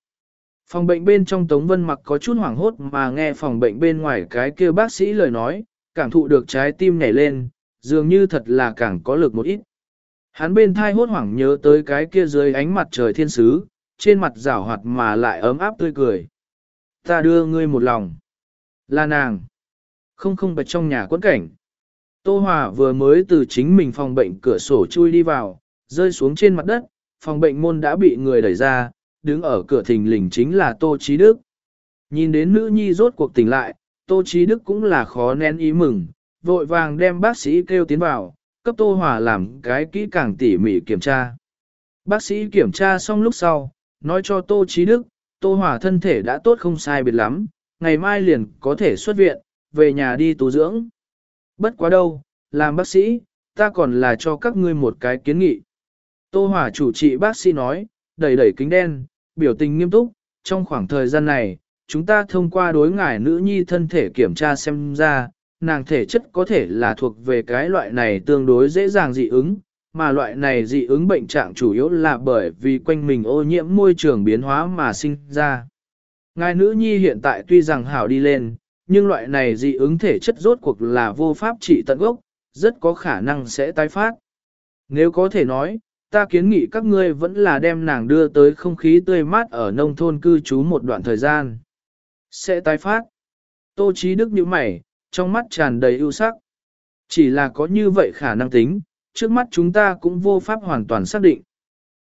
Phòng bệnh bên trong Tống Vân mặc có chút hoảng hốt mà nghe phòng bệnh bên ngoài cái kia bác sĩ lời nói, cảm thụ được trái tim nhảy lên, dường như thật là càng có lực một ít. Hắn bên thai hốt hoảng nhớ tới cái kia dưới ánh mặt trời thiên sứ, trên mặt rảo hoạt mà lại ấm áp tươi cười. Ta đưa ngươi một lòng. Là nàng. Không không bạch trong nhà quẫn cảnh. Tô Hòa vừa mới từ chính mình phòng bệnh cửa sổ chui đi vào, rơi xuống trên mặt đất, phòng bệnh môn đã bị người đẩy ra, đứng ở cửa thình lình chính là Tô Chí Đức. Nhìn đến nữ nhi rốt cuộc tỉnh lại, Tô Chí Đức cũng là khó nén ý mừng, vội vàng đem bác sĩ kêu tiến vào, cấp Tô Hòa làm cái kỹ càng tỉ mỉ kiểm tra. Bác sĩ kiểm tra xong lúc sau, nói cho Tô Chí Đức, Tô Hòa thân thể đã tốt không sai biệt lắm, ngày mai liền có thể xuất viện, về nhà đi tu dưỡng. Bất quá đâu, làm bác sĩ, ta còn là cho các ngươi một cái kiến nghị. Tô Hòa chủ trị bác sĩ nói, đẩy đẩy kính đen, biểu tình nghiêm túc, trong khoảng thời gian này, chúng ta thông qua đối ngải nữ nhi thân thể kiểm tra xem ra, nàng thể chất có thể là thuộc về cái loại này tương đối dễ dàng dị ứng, mà loại này dị ứng bệnh trạng chủ yếu là bởi vì quanh mình ô nhiễm môi trường biến hóa mà sinh ra. Ngài nữ nhi hiện tại tuy rằng hảo đi lên, nhưng loại này dị ứng thể chất rốt cuộc là vô pháp trị tận gốc, rất có khả năng sẽ tái phát. Nếu có thể nói, ta kiến nghị các ngươi vẫn là đem nàng đưa tới không khí tươi mát ở nông thôn cư trú một đoạn thời gian. Sẽ tái phát. Tô Chí Đức như mày, trong mắt tràn đầy ưu sắc. Chỉ là có như vậy khả năng tính, trước mắt chúng ta cũng vô pháp hoàn toàn xác định.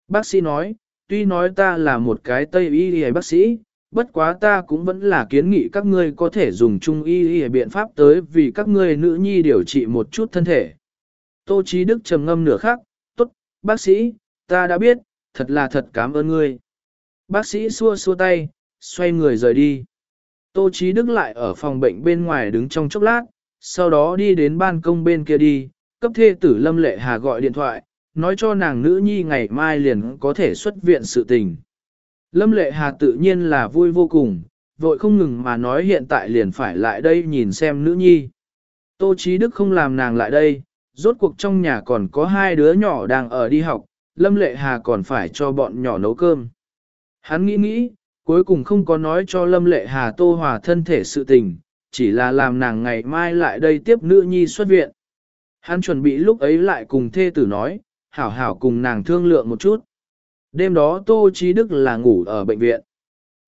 Bác sĩ nói, tuy nói ta là một cái Tây y bác sĩ, bất quá ta cũng vẫn là kiến nghị các ngươi có thể dùng trung y y biện pháp tới vì các ngươi nữ nhi điều trị một chút thân thể. Tô Chí Đức trầm ngâm nửa khắc, tốt, bác sĩ, ta đã biết, thật là thật cảm ơn ngươi. Bác sĩ xua xua tay, xoay người rời đi. Tô Chí Đức lại ở phòng bệnh bên ngoài đứng trong chốc lát, sau đó đi đến ban công bên kia đi, cấp thê tử Lâm Lệ Hà gọi điện thoại, nói cho nàng nữ nhi ngày mai liền có thể xuất viện sự tình. Lâm Lệ Hà tự nhiên là vui vô cùng, vội không ngừng mà nói hiện tại liền phải lại đây nhìn xem nữ nhi. Tô Chí Đức không làm nàng lại đây, rốt cuộc trong nhà còn có hai đứa nhỏ đang ở đi học, Lâm Lệ Hà còn phải cho bọn nhỏ nấu cơm. Hắn nghĩ nghĩ, cuối cùng không có nói cho Lâm Lệ Hà Tô Hòa thân thể sự tình, chỉ là làm nàng ngày mai lại đây tiếp nữ nhi xuất viện. Hắn chuẩn bị lúc ấy lại cùng thê tử nói, hảo hảo cùng nàng thương lượng một chút. Đêm đó Tô Chí Đức là ngủ ở bệnh viện.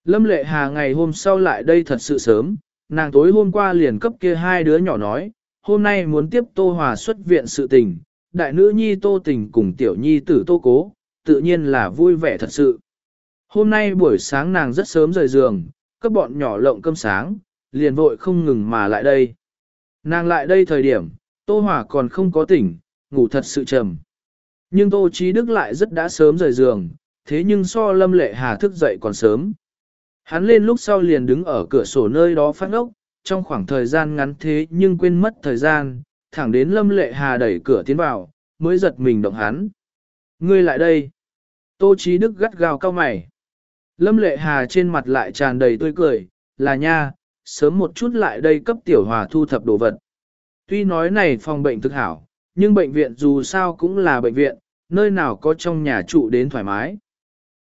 Lâm Lệ Hà ngày hôm sau lại đây thật sự sớm, nàng tối hôm qua liền cấp kia hai đứa nhỏ nói, hôm nay muốn tiếp Tô Hòa xuất viện sự tình, đại nữ nhi Tô Tình cùng tiểu nhi tử Tô Cố, tự nhiên là vui vẻ thật sự. Hôm nay buổi sáng nàng rất sớm rời giường, các bọn nhỏ lộng cơm sáng, liền vội không ngừng mà lại đây. Nàng lại đây thời điểm, Tô Hòa còn không có tỉnh, ngủ thật sự trầm. Nhưng Tô Chí Đức lại rất đã sớm rời giường, thế nhưng so Lâm Lệ Hà thức dậy còn sớm. Hắn lên lúc sau liền đứng ở cửa sổ nơi đó phát ngốc, trong khoảng thời gian ngắn thế nhưng quên mất thời gian, thẳng đến Lâm Lệ Hà đẩy cửa tiến vào, mới giật mình động hắn. Ngươi lại đây. Tô Chí Đức gắt gao cao mày. Lâm Lệ Hà trên mặt lại tràn đầy tươi cười, là nha, sớm một chút lại đây cấp tiểu hòa thu thập đồ vật. Tuy nói này phòng bệnh thực hảo, nhưng bệnh viện dù sao cũng là bệnh viện, nơi nào có trong nhà trụ đến thoải mái.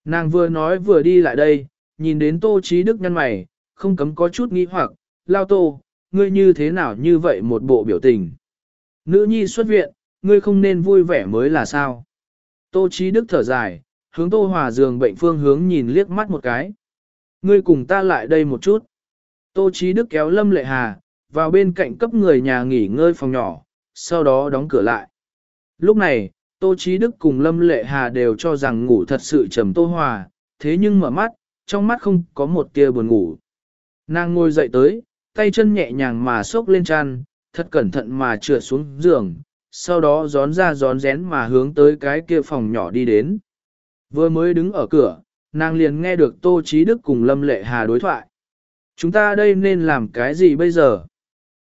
Nàng vừa nói vừa đi lại đây, nhìn đến Tô Chí Đức nhăn mày, không cấm có chút nghi hoặc, lao tô, ngươi như thế nào như vậy một bộ biểu tình. Nữ nhi xuất viện, ngươi không nên vui vẻ mới là sao. Tô Chí Đức thở dài, hướng Tô Hòa giường bệnh phương hướng nhìn liếc mắt một cái. Ngươi cùng ta lại đây một chút. Tô Chí Đức kéo Lâm Lệ Hà, vào bên cạnh cấp người nhà nghỉ ngơi phòng nhỏ, sau đó đóng cửa lại. Lúc này, Tô Chí Đức cùng Lâm Lệ Hà đều cho rằng ngủ thật sự trầm Tô Hòa, thế nhưng mở mắt, trong mắt không có một tia buồn ngủ. Nàng ngồi dậy tới, tay chân nhẹ nhàng mà xốc lên chăn, thật cẩn thận mà trượt xuống giường, sau đó gión ra gión rén mà hướng tới cái kia phòng nhỏ đi đến. Vừa mới đứng ở cửa, nàng liền nghe được Tô Chí Đức cùng Lâm Lệ Hà đối thoại. Chúng ta đây nên làm cái gì bây giờ?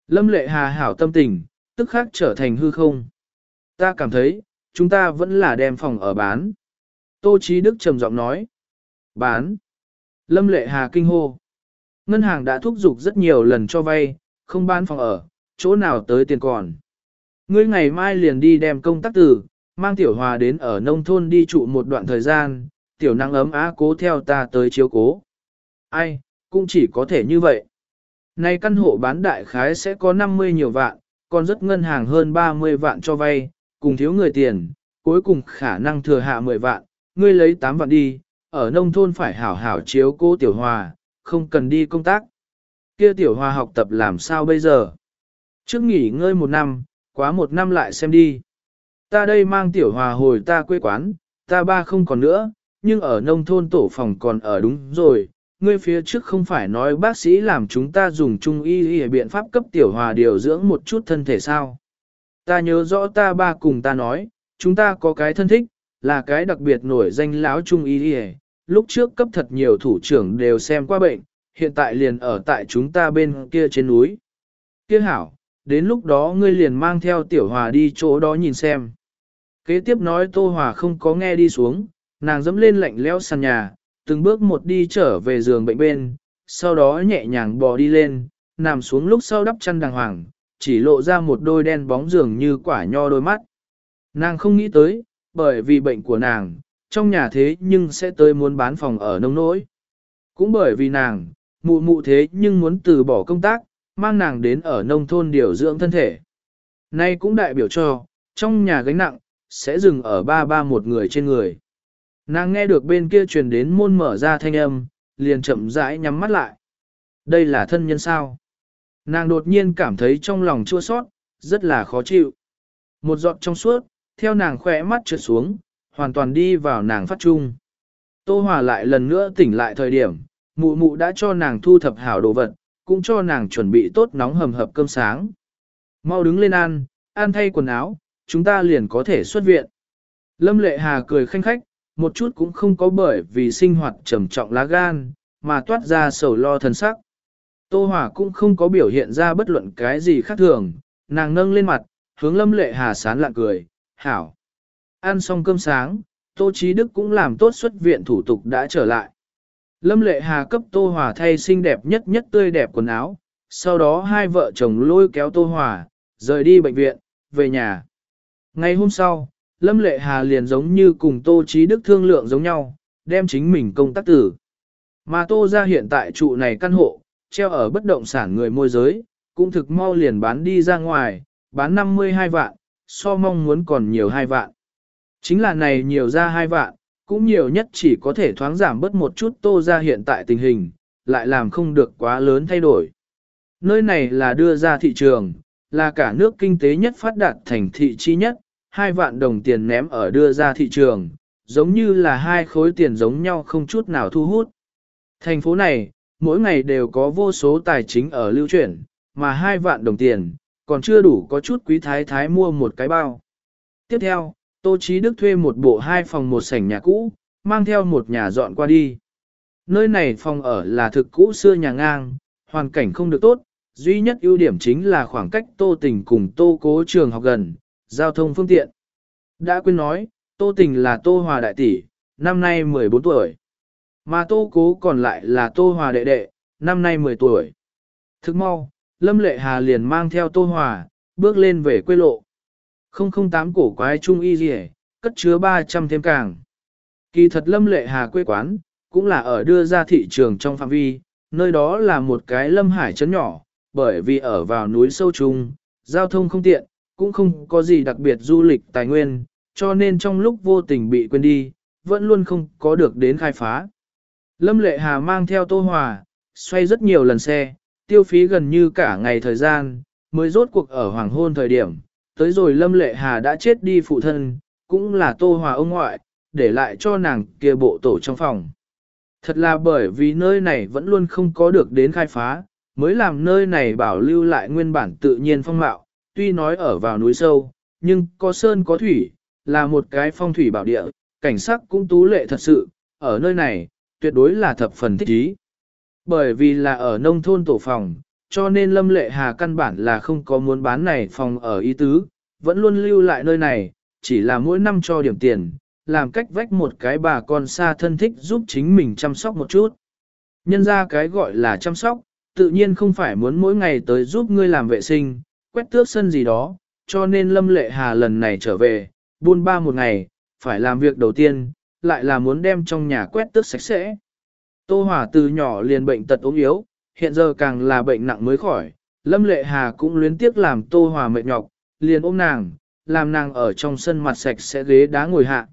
Lâm Lệ Hà hảo tâm tình, tức khác trở thành hư không. Ta cảm thấy, chúng ta vẫn là đem phòng ở bán. Tô Chí Đức trầm giọng nói. Bán. Lâm Lệ Hà kinh hô. Ngân hàng đã thúc giục rất nhiều lần cho vay, không bán phòng ở, chỗ nào tới tiền còn. Ngươi ngày mai liền đi đem công tác tử, mang tiểu hòa đến ở nông thôn đi trụ một đoạn thời gian, tiểu năng ấm á cố theo ta tới chiếu cố. Ai, cũng chỉ có thể như vậy. Nay căn hộ bán đại khái sẽ có 50 nhiều vạn, còn rất ngân hàng hơn 30 vạn cho vay, cùng thiếu người tiền, cuối cùng khả năng thừa hạ 10 vạn, ngươi lấy 8 vạn đi, ở nông thôn phải hảo hảo chiếu cố tiểu hòa, không cần đi công tác. Kia tiểu hòa học tập làm sao bây giờ? Trước nghỉ ngơi một năm, quá một năm lại xem đi. Ta đây mang tiểu hòa hồi ta quê quán, ta ba không còn nữa, nhưng ở nông thôn tổ phòng còn ở đúng rồi. Ngươi phía trước không phải nói bác sĩ làm chúng ta dùng trung y y biện pháp cấp tiểu hòa điều dưỡng một chút thân thể sao. Ta nhớ rõ ta ba cùng ta nói, chúng ta có cái thân thích, là cái đặc biệt nổi danh lão trung y y lúc trước cấp thật nhiều thủ trưởng đều xem qua bệnh, hiện tại liền ở tại chúng ta bên kia trên núi. Kia hảo, đến lúc đó ngươi liền mang theo tiểu hòa đi chỗ đó nhìn xem. Kế tiếp nói tô hòa không có nghe đi xuống, nàng dẫm lên lạnh lẽo sàn nhà, từng bước một đi trở về giường bệnh bên, sau đó nhẹ nhàng bò đi lên, nằm xuống lúc sau đắp chăn đàng hoàng, chỉ lộ ra một đôi đen bóng giường như quả nho đôi mắt. Nàng không nghĩ tới, bởi vì bệnh của nàng, trong nhà thế nhưng sẽ tới muốn bán phòng ở nông nỗi. Cũng bởi vì nàng, mụ mụ thế nhưng muốn từ bỏ công tác, mang nàng đến ở nông thôn điều dưỡng thân thể. Nay cũng đại biểu cho, trong nhà gánh nặng, sẽ dừng ở ba ba một người trên người. Nàng nghe được bên kia truyền đến môn mở ra thanh âm, liền chậm rãi nhắm mắt lại. Đây là thân nhân sao? Nàng đột nhiên cảm thấy trong lòng chua sót, rất là khó chịu. Một giọt trong suốt, theo nàng khỏe mắt trượt xuống, hoàn toàn đi vào nàng phát trung. Tô Hòa lại lần nữa tỉnh lại thời điểm, mụ mụ đã cho nàng thu thập hảo đồ vật, cũng cho nàng chuẩn bị tốt nóng hầm hập cơm sáng. Mau đứng lên ăn, ăn thay quần áo, chúng ta liền có thể xuất viện. Lâm Lệ Hà cười khanh khách, một chút cũng không có bởi vì sinh hoạt trầm trọng lá gan, mà toát ra sầu lo thần sắc. Tô Hòa cũng không có biểu hiện ra bất luận cái gì khác thường, nàng nâng lên mặt, hướng Lâm Lệ Hà sán lạng cười, hảo. Ăn xong cơm sáng, Tô Chí Đức cũng làm tốt xuất viện thủ tục đã trở lại. Lâm Lệ Hà cấp Tô Hòa thay xinh đẹp nhất nhất tươi đẹp quần áo, sau đó hai vợ chồng lôi kéo Tô Hòa, rời đi bệnh viện, về nhà. Ngày hôm sau, Lâm Lệ Hà liền giống như cùng Tô Chí Đức thương lượng giống nhau, đem chính mình công tác tử. Mà Tô ra hiện tại trụ này căn hộ, treo ở bất động sản người môi giới, cũng thực mau liền bán đi ra ngoài, bán 52 vạn, so mong muốn còn nhiều 2 vạn. Chính là này nhiều ra 2 vạn, cũng nhiều nhất chỉ có thể thoáng giảm bớt một chút Tô ra hiện tại tình hình, lại làm không được quá lớn thay đổi. Nơi này là đưa ra thị trường, là cả nước kinh tế nhất phát đạt thành thị chi nhất, hai vạn đồng tiền ném ở đưa ra thị trường, giống như là hai khối tiền giống nhau không chút nào thu hút. Thành phố này, mỗi ngày đều có vô số tài chính ở lưu chuyển, mà hai vạn đồng tiền, còn chưa đủ có chút quý thái thái mua một cái bao. Tiếp theo, Tô Chí Đức thuê một bộ hai phòng một sảnh nhà cũ, mang theo một nhà dọn qua đi. Nơi này phòng ở là thực cũ xưa nhà ngang, hoàn cảnh không được tốt, duy nhất ưu điểm chính là khoảng cách Tô Tình cùng Tô Cố trường học gần, giao thông phương tiện. Đã quên nói, Tô Tình là Tô Hòa đại tỷ, năm nay 14 tuổi. Mà Tô Cố còn lại là Tô Hòa đệ đệ, năm nay 10 tuổi. Thức mau, Lâm Lệ Hà liền mang theo Tô Hòa, bước lên về quê lộ. 008 cổ quái trung y rỉ, cất chứa 300 thêm càng. Kỳ thật Lâm Lệ Hà quê quán, cũng là ở đưa ra thị trường trong phạm vi, nơi đó là một cái lâm hải trấn nhỏ, bởi vì ở vào núi sâu trung, giao thông không tiện, cũng không có gì đặc biệt du lịch tài nguyên, cho nên trong lúc vô tình bị quên đi, vẫn luôn không có được đến khai phá. Lâm Lệ Hà mang theo Tô Hòa, xoay rất nhiều lần xe, tiêu phí gần như cả ngày thời gian, mới rốt cuộc ở hoàng hôn thời điểm. Tới rồi Lâm Lệ Hà đã chết đi phụ thân, cũng là Tô Hòa ông ngoại, để lại cho nàng kia bộ tổ trong phòng. Thật là bởi vì nơi này vẫn luôn không có được đến khai phá, mới làm nơi này bảo lưu lại nguyên bản tự nhiên phong mạo, tuy nói ở vào núi sâu, nhưng có sơn có thủy, là một cái phong thủy bảo địa, cảnh sắc cũng tú lệ thật sự, ở nơi này, tuyệt đối là thập phần thích ý. Bởi vì là ở nông thôn tổ phòng, cho nên Lâm Lệ Hà căn bản là không có muốn bán này phòng ở ý tứ, vẫn luôn lưu lại nơi này, chỉ là mỗi năm cho điểm tiền, làm cách vách một cái bà con xa thân thích giúp chính mình chăm sóc một chút. Nhân ra cái gọi là chăm sóc, tự nhiên không phải muốn mỗi ngày tới giúp ngươi làm vệ sinh, quét tước sân gì đó, cho nên Lâm Lệ Hà lần này trở về, buôn ba một ngày, phải làm việc đầu tiên, lại là muốn đem trong nhà quét tước sạch sẽ. Tô Hòa từ nhỏ liền bệnh tật ốm yếu, hiện giờ càng là bệnh nặng mới khỏi, Lâm Lệ Hà cũng luyến tiếc làm Tô Hòa mệt nhọc, liền ôm nàng, làm nàng ở trong sân mặt sạch sẽ ghế đá ngồi hạ.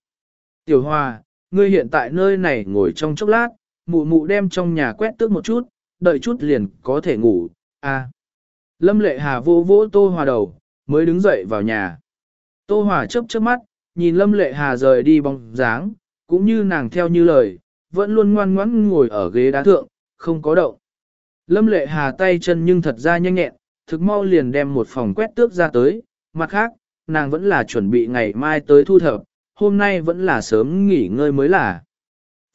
Tiểu Hòa, ngươi hiện tại nơi này ngồi trong chốc lát, mụ mụ đem trong nhà quét tước một chút, đợi chút liền có thể ngủ, à. Lâm Lệ Hà vô vỗ Tô Hòa đầu, mới đứng dậy vào nhà. Tô Hòa chớp chớp mắt, nhìn Lâm Lệ Hà rời đi bóng dáng, cũng như nàng theo như lời, vẫn luôn ngoan ngoãn ngồi ở ghế đá thượng, không có động. Lâm Lệ Hà tay chân nhưng thật ra nhanh nhẹn, thực mau liền đem một phòng quét tước ra tới, mặt khác, nàng vẫn là chuẩn bị ngày mai tới thu thập, hôm nay vẫn là sớm nghỉ ngơi mới là.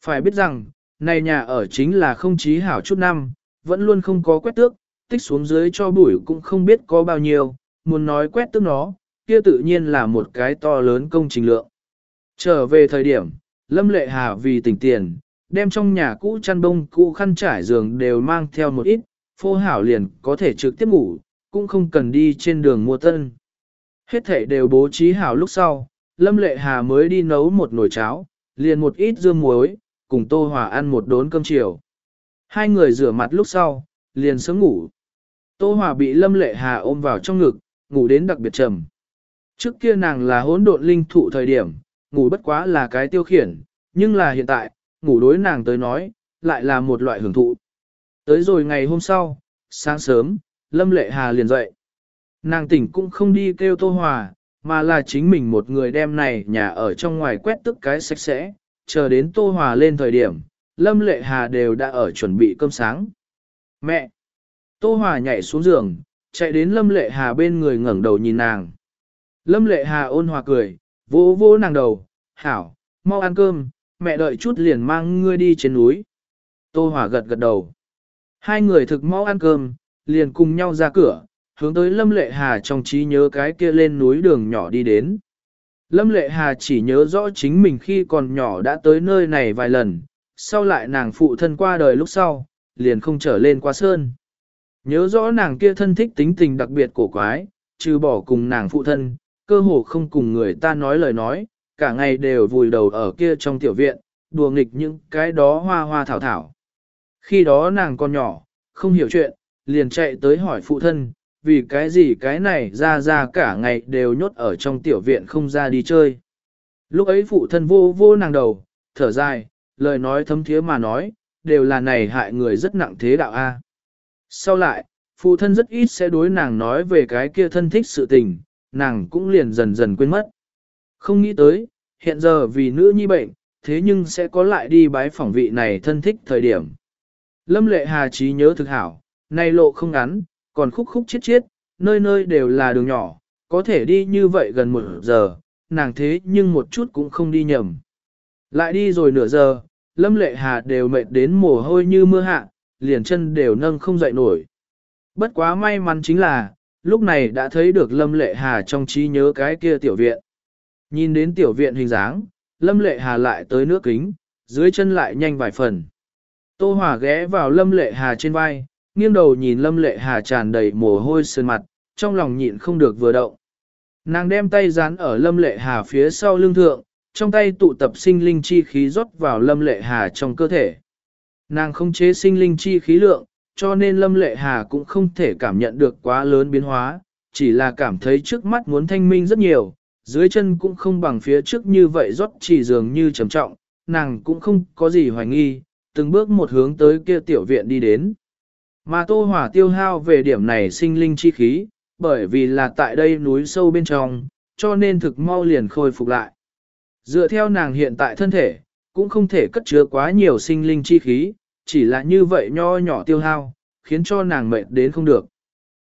Phải biết rằng, này nhà ở chính là không chí hảo chút năm, vẫn luôn không có quét tước, tích xuống dưới cho bụi cũng không biết có bao nhiêu, muốn nói quét tức nó, kia tự nhiên là một cái to lớn công trình lượng. Trở về thời điểm, Lâm Lệ Hà vì tỉnh tiền, đem trong nhà cũ chăn bông cũ khăn trải giường đều mang theo một ít, phô hảo liền có thể trực tiếp ngủ, cũng không cần đi trên đường mua tân. Hết thể đều bố trí hảo lúc sau, Lâm Lệ Hà mới đi nấu một nồi cháo, liền một ít dưa muối, cùng Tô Hòa ăn một đốn cơm chiều. Hai người rửa mặt lúc sau, liền sớm ngủ. Tô Hòa bị Lâm Lệ Hà ôm vào trong ngực, ngủ đến đặc biệt trầm. Trước kia nàng là hỗn độn linh thụ thời điểm, ngủ bất quá là cái tiêu khiển, nhưng là hiện tại, ngủ đối nàng tới nói, lại là một loại hưởng thụ. Tới rồi ngày hôm sau, sáng sớm, Lâm Lệ Hà liền dậy. Nàng tỉnh cũng không đi kêu Tô Hòa, mà là chính mình một người đem này nhà ở trong ngoài quét tức cái sạch sẽ, chờ đến Tô Hòa lên thời điểm, Lâm Lệ Hà đều đã ở chuẩn bị cơm sáng. Mẹ! Tô Hòa nhảy xuống giường, chạy đến Lâm Lệ Hà bên người ngẩng đầu nhìn nàng. Lâm Lệ Hà ôn hòa cười, vỗ vỗ nàng đầu, hảo, mau ăn cơm, mẹ đợi chút liền mang ngươi đi trên núi. Tô Hòa gật gật đầu. Hai người thực mau ăn cơm, liền cùng nhau ra cửa, hướng tới Lâm Lệ Hà trong trí nhớ cái kia lên núi đường nhỏ đi đến. Lâm Lệ Hà chỉ nhớ rõ chính mình khi còn nhỏ đã tới nơi này vài lần, sau lại nàng phụ thân qua đời lúc sau, liền không trở lên qua sơn. Nhớ rõ nàng kia thân thích tính tình đặc biệt cổ quái, trừ bỏ cùng nàng phụ thân, cơ hồ không cùng người ta nói lời nói, cả ngày đều vùi đầu ở kia trong tiểu viện, đùa nghịch những cái đó hoa hoa thảo thảo. Khi đó nàng còn nhỏ, không hiểu chuyện, liền chạy tới hỏi phụ thân, vì cái gì cái này ra ra cả ngày đều nhốt ở trong tiểu viện không ra đi chơi. Lúc ấy phụ thân vô vô nàng đầu, thở dài, lời nói thấm thiế mà nói, đều là này hại người rất nặng thế đạo A. Sau lại, phụ thân rất ít sẽ đối nàng nói về cái kia thân thích sự tình, nàng cũng liền dần dần quên mất. Không nghĩ tới, hiện giờ vì nữ nhi bệnh, thế nhưng sẽ có lại đi bái phỏng vị này thân thích thời điểm. Lâm lệ hà trí nhớ thực hảo, nay lộ không ngắn, còn khúc khúc chiết chiết, nơi nơi đều là đường nhỏ, có thể đi như vậy gần một giờ, nàng thế nhưng một chút cũng không đi nhầm. Lại đi rồi nửa giờ, Lâm Lệ Hà đều mệt đến mồ hôi như mưa hạ, liền chân đều nâng không dậy nổi. Bất quá may mắn chính là, lúc này đã thấy được Lâm Lệ Hà trong trí nhớ cái kia tiểu viện. Nhìn đến tiểu viện hình dáng, Lâm Lệ Hà lại tới nước kính, dưới chân lại nhanh vài phần. Tô Hòa ghé vào Lâm Lệ Hà trên vai, nghiêng đầu nhìn Lâm Lệ Hà tràn đầy mồ hôi sơn mặt, trong lòng nhịn không được vừa động. Nàng đem tay dán ở Lâm Lệ Hà phía sau lưng thượng, trong tay tụ tập sinh linh chi khí rót vào Lâm Lệ Hà trong cơ thể. Nàng không chế sinh linh chi khí lượng, cho nên Lâm Lệ Hà cũng không thể cảm nhận được quá lớn biến hóa, chỉ là cảm thấy trước mắt muốn thanh minh rất nhiều, dưới chân cũng không bằng phía trước như vậy rót chỉ dường như trầm trọng, nàng cũng không có gì hoài nghi, từng bước một hướng tới kia tiểu viện đi đến. Mà Tô Hỏa tiêu hao về điểm này sinh linh chi khí, bởi vì là tại đây núi sâu bên trong, cho nên thực mau liền khôi phục lại. Dựa theo nàng hiện tại thân thể, cũng không thể cất chứa quá nhiều sinh linh chi khí, chỉ là như vậy nho nhỏ tiêu hao, khiến cho nàng mệt đến không được.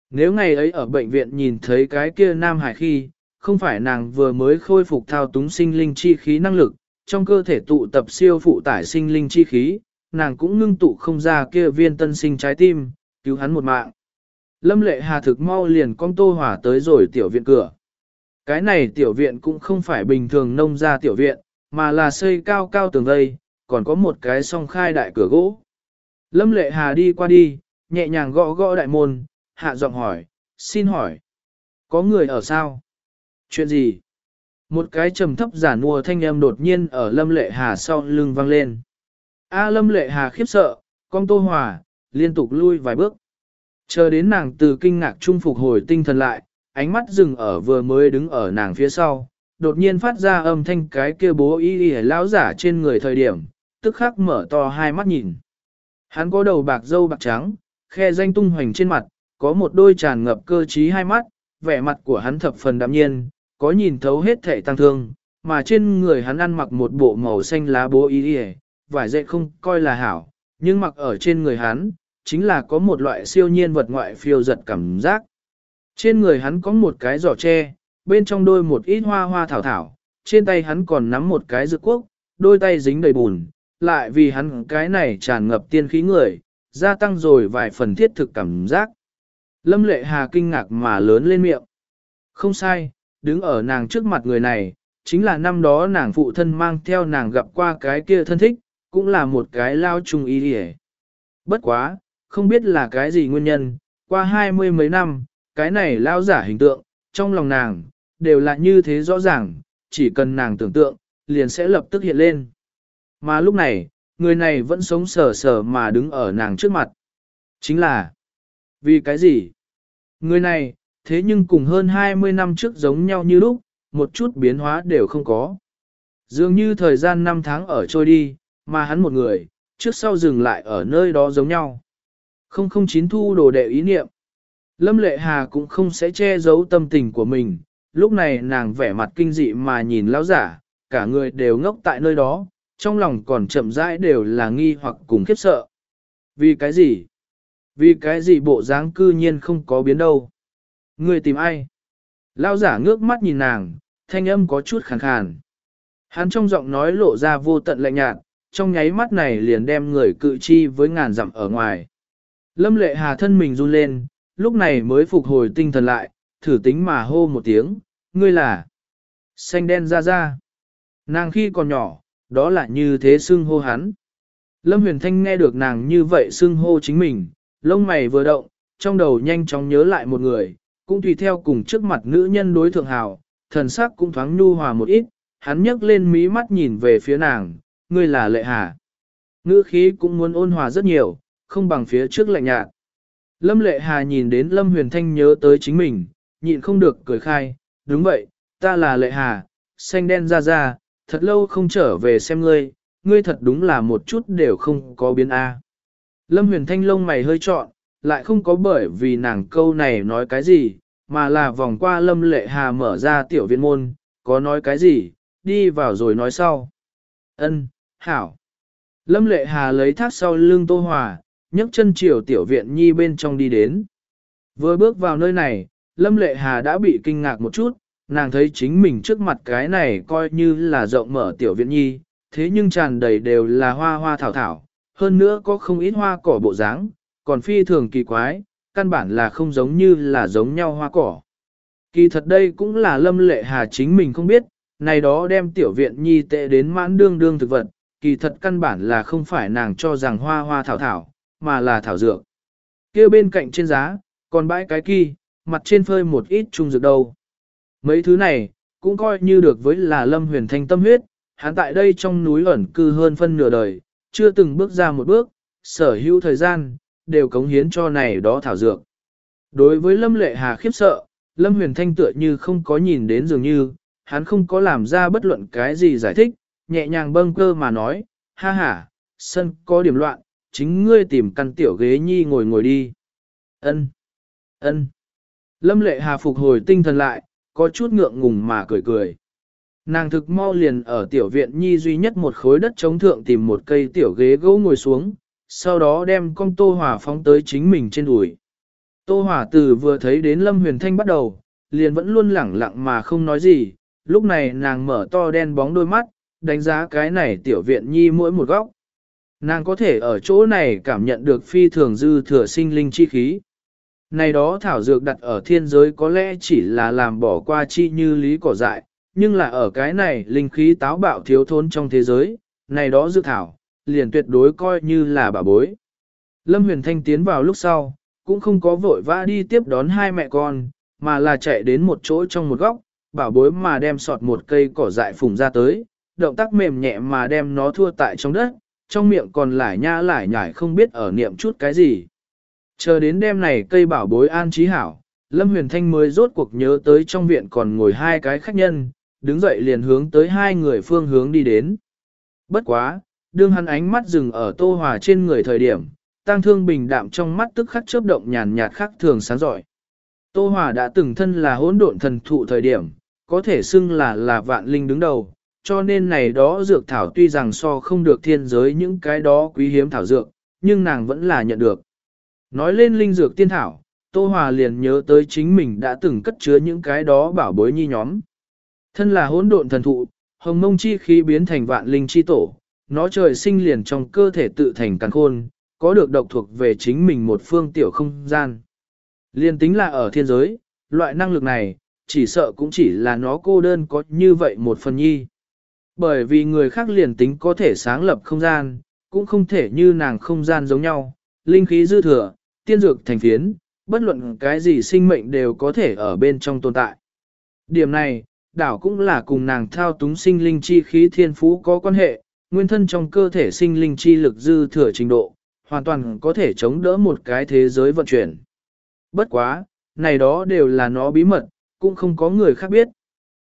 Nếu ngày ấy ở bệnh viện nhìn thấy cái kia Nam Hải khi, không phải nàng vừa mới khôi phục thao túng sinh linh chi khí năng lực, trong cơ thể tụ tập siêu phụ tải sinh linh chi khí, nàng cũng ngưng tụ không ra kia viên tân sinh trái tim, cứu hắn một mạng. Lâm lệ hà thực mau liền con tô hỏa tới rồi tiểu viện cửa. Cái này tiểu viện cũng không phải bình thường nông ra tiểu viện, mà là xây cao cao tường vây, còn có một cái song khai đại cửa gỗ. Lâm lệ hà đi qua đi, nhẹ nhàng gõ gõ đại môn, hạ giọng hỏi, xin hỏi, có người ở sao? Chuyện gì? Một cái trầm thấp giả nua thanh âm đột nhiên ở lâm lệ hà sau lưng vang lên. A lâm lệ hà khiếp sợ, con tô hòa, liên tục lui vài bước. Chờ đến nàng từ kinh ngạc trung phục hồi tinh thần lại, ánh mắt dừng ở vừa mới đứng ở nàng phía sau, đột nhiên phát ra âm thanh cái kia bố y y lão giả trên người thời điểm, tức khắc mở to hai mắt nhìn. Hắn có đầu bạc dâu bạc trắng, khe danh tung hoành trên mặt, có một đôi tràn ngập cơ trí hai mắt, vẻ mặt của hắn thập phần đạm nhiên, có nhìn thấu hết thể tăng thương, mà trên người hắn ăn mặc một bộ màu xanh lá bố y y, vải dệt không coi là hảo, nhưng mặc ở trên người hắn, chính là có một loại siêu nhiên vật ngoại phiêu giật cảm giác. Trên người hắn có một cái giỏ tre, bên trong đôi một ít hoa hoa thảo thảo, trên tay hắn còn nắm một cái dược quốc, đôi tay dính đầy bùn, lại vì hắn cái này tràn ngập tiên khí người, gia tăng rồi vài phần thiết thực cảm giác. Lâm lệ hà kinh ngạc mà lớn lên miệng. Không sai, đứng ở nàng trước mặt người này, chính là năm đó nàng phụ thân mang theo nàng gặp qua cái kia thân thích, cũng là một cái lao trung ý địa. Bất quá, không biết là cái gì nguyên nhân, qua hai mươi mấy năm, cái này lao giả hình tượng, trong lòng nàng, đều là như thế rõ ràng, chỉ cần nàng tưởng tượng, liền sẽ lập tức hiện lên. Mà lúc này, người này vẫn sống sờ sờ mà đứng ở nàng trước mặt. Chính là, vì cái gì? Người này, thế nhưng cùng hơn 20 năm trước giống nhau như lúc, một chút biến hóa đều không có. Dường như thời gian năm tháng ở trôi đi, mà hắn một người, trước sau dừng lại ở nơi đó giống nhau. Không không chín thu đồ đệ ý niệm. Lâm Lệ Hà cũng không sẽ che giấu tâm tình của mình, lúc này nàng vẻ mặt kinh dị mà nhìn lão giả, cả người đều ngốc tại nơi đó, trong lòng còn chậm rãi đều là nghi hoặc cùng khiếp sợ. Vì cái gì? Vì cái gì bộ dáng cư nhiên không có biến đâu? Người tìm ai? Lao giả ngước mắt nhìn nàng, thanh âm có chút khàn khàn. Hắn trong giọng nói lộ ra vô tận lạnh nhạt, trong nháy mắt này liền đem người cự chi với ngàn dặm ở ngoài. Lâm lệ hà thân mình run lên, lúc này mới phục hồi tinh thần lại, thử tính mà hô một tiếng, ngươi là xanh đen ra ra. Nàng khi còn nhỏ, đó là như thế xưng hô hắn. Lâm huyền thanh nghe được nàng như vậy xưng hô chính mình, lông mày vừa động, trong đầu nhanh chóng nhớ lại một người, cũng tùy theo cùng trước mặt nữ nhân đối thượng hào, thần sắc cũng thoáng nhu hòa một ít, hắn nhấc lên mí mắt nhìn về phía nàng, ngươi là lệ hà. Ngữ khí cũng muốn ôn hòa rất nhiều, không bằng phía trước lạnh nhạt. Lâm lệ hà nhìn đến Lâm huyền thanh nhớ tới chính mình, nhịn không được cười khai, đúng vậy, ta là lệ hà, xanh đen ra ra, thật lâu không trở về xem ngươi, ngươi thật đúng là một chút đều không có biến A. Lâm huyền thanh lông mày hơi trọn, lại không có bởi vì nàng câu này nói cái gì, mà là vòng qua lâm lệ hà mở ra tiểu viện môn, có nói cái gì, đi vào rồi nói sau. Ân, hảo. Lâm lệ hà lấy thác sau lưng tô hòa, nhấc chân chiều tiểu viện nhi bên trong đi đến. Vừa bước vào nơi này, lâm lệ hà đã bị kinh ngạc một chút, nàng thấy chính mình trước mặt cái này coi như là rộng mở tiểu viện nhi, thế nhưng tràn đầy đều là hoa hoa thảo thảo, hơn nữa có không ít hoa cỏ bộ dáng, còn phi thường kỳ quái, căn bản là không giống như là giống nhau hoa cỏ. Kỳ thật đây cũng là lâm lệ hà chính mình không biết, này đó đem tiểu viện nhi tệ đến mãn đương đương thực vật, kỳ thật căn bản là không phải nàng cho rằng hoa hoa thảo thảo, mà là thảo dược. kia bên cạnh trên giá, còn bãi cái kỳ, mặt trên phơi một ít trung dược đâu. Mấy thứ này, cũng coi như được với là lâm huyền thanh tâm huyết, hắn tại đây trong núi ẩn cư hơn phân nửa đời, chưa từng bước ra một bước, sở hữu thời gian, đều cống hiến cho này đó thảo dược. Đối với Lâm Lệ Hà khiếp sợ, Lâm Huyền Thanh tựa như không có nhìn đến dường như, hắn không có làm ra bất luận cái gì giải thích, nhẹ nhàng bâng cơ mà nói, ha ha, sân có điểm loạn, chính ngươi tìm căn tiểu ghế nhi ngồi ngồi đi. Ân, ân. Lâm Lệ Hà phục hồi tinh thần lại, có chút ngượng ngùng mà cười cười. Nàng thực mau liền ở tiểu viện nhi duy nhất một khối đất chống thượng tìm một cây tiểu ghế gỗ ngồi xuống, sau đó đem con Tô hỏa phóng tới chính mình trên đùi. Tô hỏa từ vừa thấy đến Lâm Huyền Thanh bắt đầu, liền vẫn luôn lẳng lặng mà không nói gì, lúc này nàng mở to đen bóng đôi mắt, đánh giá cái này tiểu viện nhi mỗi một góc. Nàng có thể ở chỗ này cảm nhận được phi thường dư thừa sinh linh chi khí. Này đó thảo dược đặt ở thiên giới có lẽ chỉ là làm bỏ qua chi như lý cỏ dại, nhưng là ở cái này linh khí táo bạo thiếu thốn trong thế giới, này đó dược thảo, liền tuyệt đối coi như là bà bối. Lâm Huyền Thanh tiến vào lúc sau, cũng không có vội vã đi tiếp đón hai mẹ con, mà là chạy đến một chỗ trong một góc, bảo bối mà đem sọt một cây cỏ dại phùng ra tới, động tác mềm nhẹ mà đem nó thua tại trong đất, trong miệng còn lải nha lải nhải không biết ở niệm chút cái gì. Chờ đến đêm này cây bảo bối an trí hảo, Lâm Huyền Thanh mới rốt cuộc nhớ tới trong viện còn ngồi hai cái khách nhân, đứng dậy liền hướng tới hai người phương hướng đi đến. Bất quá, đương hắn ánh mắt dừng ở Tô Hòa trên người thời điểm, tăng thương bình đạm trong mắt tức khắc chớp động nhàn nhạt khác thường sáng giỏi. Tô Hòa đã từng thân là hỗn độn thần thụ thời điểm, có thể xưng là là vạn linh đứng đầu, cho nên này đó dược thảo tuy rằng so không được thiên giới những cái đó quý hiếm thảo dược, nhưng nàng vẫn là nhận được. Nói lên linh dược tiên thảo, Tô Hòa liền nhớ tới chính mình đã từng cất chứa những cái đó bảo bối nhi nhóm. Thân là hỗn độn thần thụ, hồng mông chi khí biến thành vạn linh chi tổ, nó trời sinh liền trong cơ thể tự thành càn khôn, có được độc thuộc về chính mình một phương tiểu không gian. Liên tính là ở thiên giới, loại năng lực này, chỉ sợ cũng chỉ là nó cô đơn có như vậy một phần nhi. Bởi vì người khác liền tính có thể sáng lập không gian, cũng không thể như nàng không gian giống nhau, linh khí dư thừa, tiên dược thành phiến, bất luận cái gì sinh mệnh đều có thể ở bên trong tồn tại. Điểm này, đảo cũng là cùng nàng thao túng sinh linh chi khí thiên phú có quan hệ, nguyên thân trong cơ thể sinh linh chi lực dư thừa trình độ, hoàn toàn có thể chống đỡ một cái thế giới vận chuyển. Bất quá, này đó đều là nó bí mật, cũng không có người khác biết.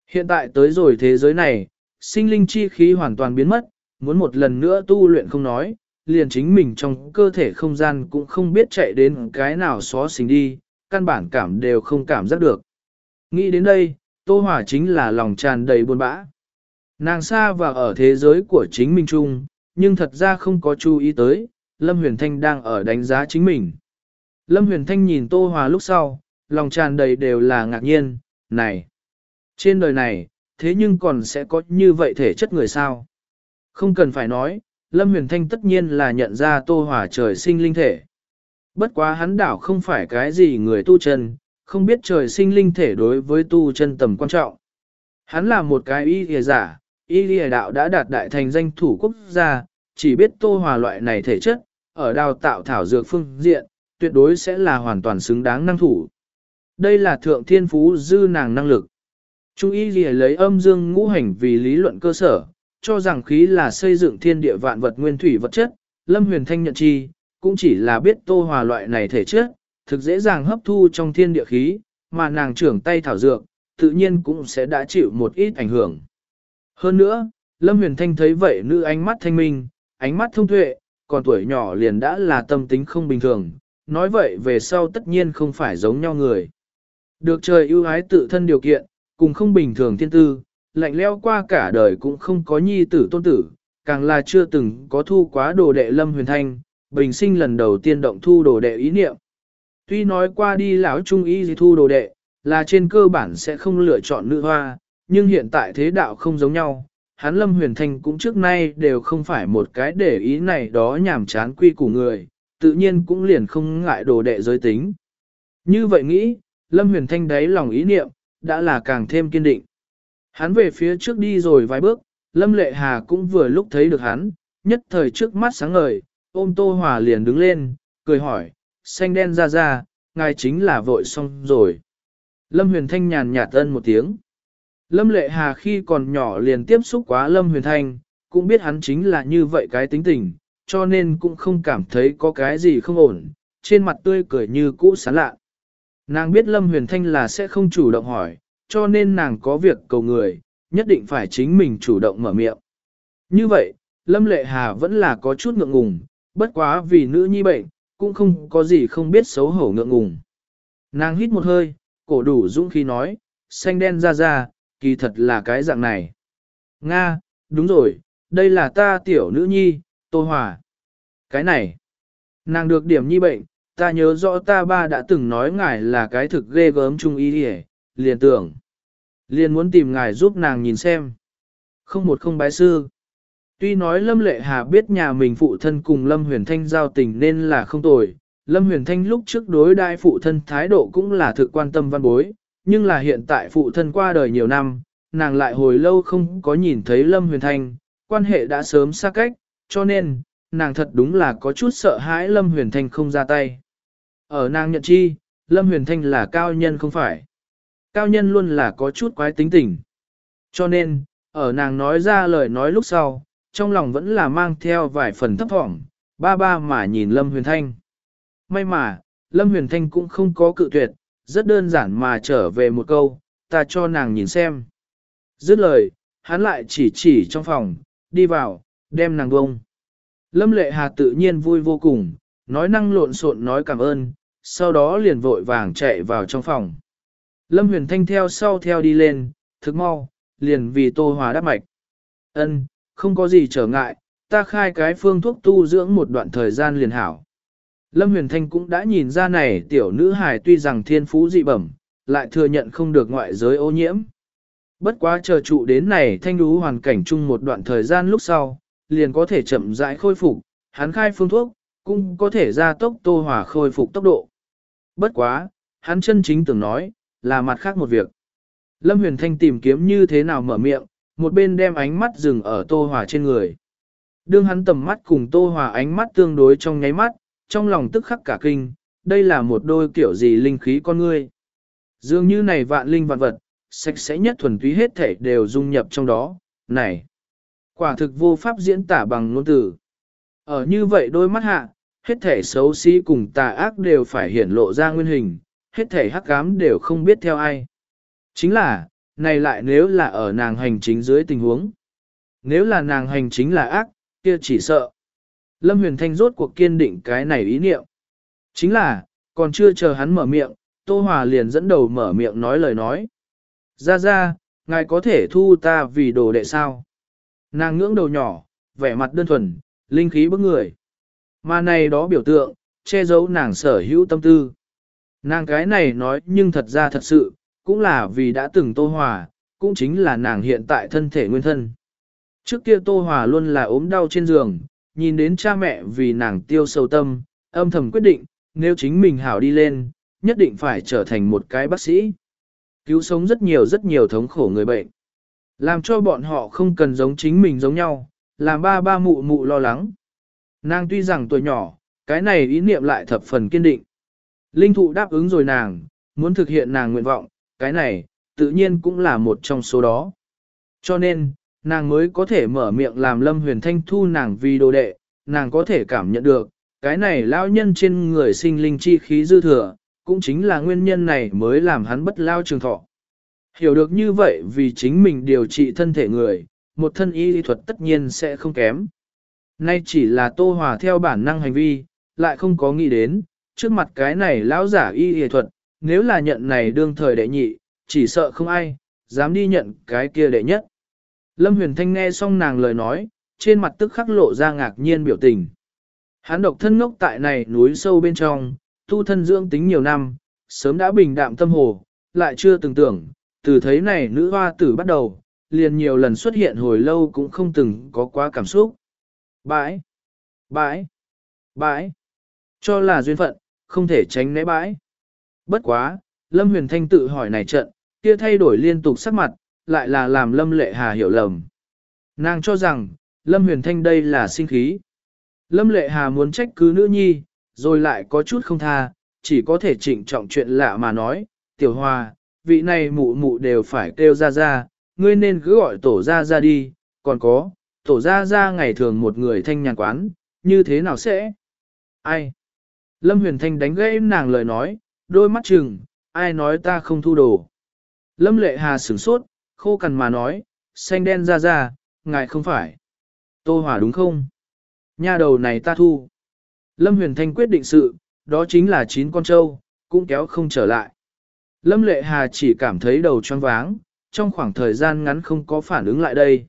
Hiện tại tới rồi thế giới này, sinh linh chi khí hoàn toàn biến mất, muốn một lần nữa tu luyện không nói, liền chính mình trong cơ thể không gian cũng không biết chạy đến cái nào xó xỉnh đi, căn bản cảm đều không cảm giác được. Nghĩ đến đây, Tô Hỏa chính là lòng tràn đầy buồn bã. Nàng xa và ở thế giới của chính mình chung, nhưng thật ra không có chú ý tới, Lâm Huyền Thanh đang ở đánh giá chính mình. Lâm Huyền Thanh nhìn Tô Hòa lúc sau, lòng tràn đầy đều là ngạc nhiên, này, trên đời này, thế nhưng còn sẽ có như vậy thể chất người sao? Không cần phải nói, Lâm Huyền Thanh tất nhiên là nhận ra Tô Hòa trời sinh linh thể. Bất quá hắn đảo không phải cái gì người tu chân, không biết trời sinh linh thể đối với tu chân tầm quan trọng. Hắn là một cái y lìa giả, y lìa đạo đã đạt đại thành danh thủ quốc gia, chỉ biết Tô Hòa loại này thể chất, ở đào tạo thảo dược phương diện, tuyệt đối sẽ là hoàn toàn xứng đáng năng thủ. Đây là thượng thiên phú dư nàng năng lực. chú y lìa lấy âm dương ngũ hành vì lý luận cơ sở, cho rằng khí là xây dựng thiên địa vạn vật nguyên thủy vật chất, Lâm Huyền Thanh nhận chi, cũng chỉ là biết tô hòa loại này thể chất, thực dễ dàng hấp thu trong thiên địa khí, mà nàng trưởng tay thảo dược, tự nhiên cũng sẽ đã chịu một ít ảnh hưởng. Hơn nữa, Lâm Huyền Thanh thấy vậy nữ ánh mắt thanh minh, ánh mắt thông tuệ, còn tuổi nhỏ liền đã là tâm tính không bình thường, nói vậy về sau tất nhiên không phải giống nhau người. Được trời ưu ái tự thân điều kiện, cùng không bình thường thiên tư, lạnh leo qua cả đời cũng không có nhi tử tôn tử, càng là chưa từng có thu quá đồ đệ Lâm Huyền Thanh, bình sinh lần đầu tiên động thu đồ đệ ý niệm. Tuy nói qua đi lão trung y gì thu đồ đệ, là trên cơ bản sẽ không lựa chọn nữ hoa, nhưng hiện tại thế đạo không giống nhau, hắn Lâm Huyền Thanh cũng trước nay đều không phải một cái để ý này đó nhảm chán quy của người, tự nhiên cũng liền không ngại đồ đệ giới tính. Như vậy nghĩ, Lâm Huyền Thanh đáy lòng ý niệm, đã là càng thêm kiên định. Hắn về phía trước đi rồi vài bước, Lâm Lệ Hà cũng vừa lúc thấy được hắn, nhất thời trước mắt sáng ngời, ôm Tô Hòa liền đứng lên, cười hỏi, xanh đen ra ra, ngài chính là vội xong rồi. Lâm Huyền Thanh nhàn nhạt ân một tiếng. Lâm Lệ Hà khi còn nhỏ liền tiếp xúc quá Lâm Huyền Thanh, cũng biết hắn chính là như vậy cái tính tình, cho nên cũng không cảm thấy có cái gì không ổn, trên mặt tươi cười như cũ sán lạ. Nàng biết Lâm Huyền Thanh là sẽ không chủ động hỏi, cho nên nàng có việc cầu người, nhất định phải chính mình chủ động mở miệng. Như vậy, Lâm Lệ Hà vẫn là có chút ngượng ngùng, bất quá vì nữ nhi bệnh, cũng không có gì không biết xấu hổ ngượng ngùng. Nàng hít một hơi, cổ đủ dũng khí nói, xanh đen ra ra, kỳ thật là cái dạng này. Nga, đúng rồi, đây là ta tiểu nữ nhi, Tô Hòa. Cái này, nàng được điểm nhi bệnh, ta nhớ rõ ta ba đã từng nói ngài là cái thực ghê gớm trung y đi liền tưởng. Liền muốn tìm ngài giúp nàng nhìn xem. Không một không bái sư. Tuy nói Lâm Lệ Hà biết nhà mình phụ thân cùng Lâm Huyền Thanh giao tình nên là không tồi, Lâm Huyền Thanh lúc trước đối đại phụ thân thái độ cũng là thực quan tâm văn bối, nhưng là hiện tại phụ thân qua đời nhiều năm, nàng lại hồi lâu không có nhìn thấy Lâm Huyền Thanh, quan hệ đã sớm xa cách, cho nên, nàng thật đúng là có chút sợ hãi Lâm Huyền Thanh không ra tay. Ở nàng nhận chi, Lâm Huyền Thanh là cao nhân không phải. Cao nhân luôn là có chút quái tính tình. Cho nên, ở nàng nói ra lời nói lúc sau, trong lòng vẫn là mang theo vài phần thấp thỏm, ba ba mà nhìn Lâm Huyền Thanh. May mà, Lâm Huyền Thanh cũng không có cự tuyệt, rất đơn giản mà trở về một câu, ta cho nàng nhìn xem. Dứt lời, hắn lại chỉ chỉ trong phòng, đi vào, đem nàng bông. Lâm Lệ Hà tự nhiên vui vô cùng, nói năng lộn xộn nói cảm ơn, sau đó liền vội vàng chạy vào trong phòng. Lâm Huyền Thanh theo sau theo đi lên, thức mau, liền vì Tô Hòa đáp mạch. Ân, không có gì trở ngại, ta khai cái phương thuốc tu dưỡng một đoạn thời gian liền hảo. Lâm Huyền Thanh cũng đã nhìn ra này tiểu nữ hài tuy rằng thiên phú dị bẩm, lại thừa nhận không được ngoại giới ô nhiễm. Bất quá chờ trụ đến này thanh đú hoàn cảnh chung một đoạn thời gian lúc sau, liền có thể chậm rãi khôi phục, hắn khai phương thuốc, cũng có thể gia tốc tô hỏa khôi phục tốc độ. Bất quá, hắn chân chính từng nói, là mặt khác một việc. Lâm Huyền Thanh tìm kiếm như thế nào mở miệng, một bên đem ánh mắt dừng ở tô hỏa trên người. Đương hắn tầm mắt cùng tô hỏa ánh mắt tương đối trong nháy mắt, trong lòng tức khắc cả kinh, đây là một đôi kiểu gì linh khí con ngươi. Dường như này vạn linh vạn vật, sạch sẽ nhất thuần túy hết thể đều dung nhập trong đó, này. Quả thực vô pháp diễn tả bằng ngôn từ. Ở như vậy đôi mắt hạ, hết thể xấu xí cùng tà ác đều phải hiển lộ ra nguyên hình, hết thể hắc ám đều không biết theo ai. Chính là, này lại nếu là ở nàng hành chính dưới tình huống. Nếu là nàng hành chính là ác, kia chỉ sợ. Lâm Huyền Thanh rốt cuộc kiên định cái này ý niệm. Chính là, còn chưa chờ hắn mở miệng, Tô Hòa liền dẫn đầu mở miệng nói lời nói. Ra ra, ngài có thể thu ta vì đồ đệ sao? Nàng ngưỡng đầu nhỏ, vẻ mặt đơn thuần, linh khí bức người. Mà này đó biểu tượng, che giấu nàng sở hữu tâm tư. Nàng cái này nói nhưng thật ra thật sự, cũng là vì đã từng tô hòa, cũng chính là nàng hiện tại thân thể nguyên thân. Trước kia tô hòa luôn là ốm đau trên giường, nhìn đến cha mẹ vì nàng tiêu sâu tâm, âm thầm quyết định, nếu chính mình hảo đi lên, nhất định phải trở thành một cái bác sĩ. Cứu sống rất nhiều rất nhiều thống khổ người bệnh. Làm cho bọn họ không cần giống chính mình giống nhau, làm ba ba mụ mụ lo lắng. Nàng tuy rằng tuổi nhỏ, cái này ý niệm lại thập phần kiên định. Linh thụ đáp ứng rồi nàng, muốn thực hiện nàng nguyện vọng, cái này, tự nhiên cũng là một trong số đó. Cho nên, nàng mới có thể mở miệng làm Lâm Huyền Thanh thu nàng vì đồ đệ, nàng có thể cảm nhận được, cái này lao nhân trên người sinh linh chi khí dư thừa, cũng chính là nguyên nhân này mới làm hắn bất lao trường thọ. Hiểu được như vậy vì chính mình điều trị thân thể người, một thân y lý thuật tất nhiên sẽ không kém. Nay chỉ là tô hòa theo bản năng hành vi, lại không có nghĩ đến, trước mặt cái này lão giả y y thuật, nếu là nhận này đương thời đệ nhị, chỉ sợ không ai, dám đi nhận cái kia đệ nhất. Lâm Huyền Thanh nghe xong nàng lời nói, trên mặt tức khắc lộ ra ngạc nhiên biểu tình. Hắn độc thân ngốc tại này núi sâu bên trong, tu thân dưỡng tính nhiều năm, sớm đã bình đạm tâm hồ, lại chưa từng tưởng, từ thấy này nữ hoa tử bắt đầu, liền nhiều lần xuất hiện hồi lâu cũng không từng có quá cảm xúc. Bãi, bãi, bãi, cho là duyên phận, không thể tránh né bãi. Bất quá, Lâm Huyền Thanh tự hỏi này trận, kia thay đổi liên tục sắc mặt, lại là làm Lâm Lệ Hà hiểu lầm. Nàng cho rằng, Lâm Huyền Thanh đây là sinh khí. Lâm Lệ Hà muốn trách cứ nữ nhi, rồi lại có chút không tha, chỉ có thể trịnh trọng chuyện lạ mà nói, tiểu hòa, vị này mụ mụ đều phải kêu ra ra, ngươi nên cứ gọi tổ ra ra đi, còn có, tổ ra ra ngày thường một người thanh nhàn quán, như thế nào sẽ? Ai? Lâm Huyền Thanh đánh gãy nàng lời nói, đôi mắt chừng, ai nói ta không thu đồ. Lâm Lệ Hà sửng sốt, khô cằn mà nói, xanh đen ra ra, ngài không phải. Tô Hỏa đúng không? Nha đầu này ta thu. Lâm Huyền Thanh quyết định sự, đó chính là chín con trâu, cũng kéo không trở lại. Lâm Lệ Hà chỉ cảm thấy đầu choáng váng, trong khoảng thời gian ngắn không có phản ứng lại đây.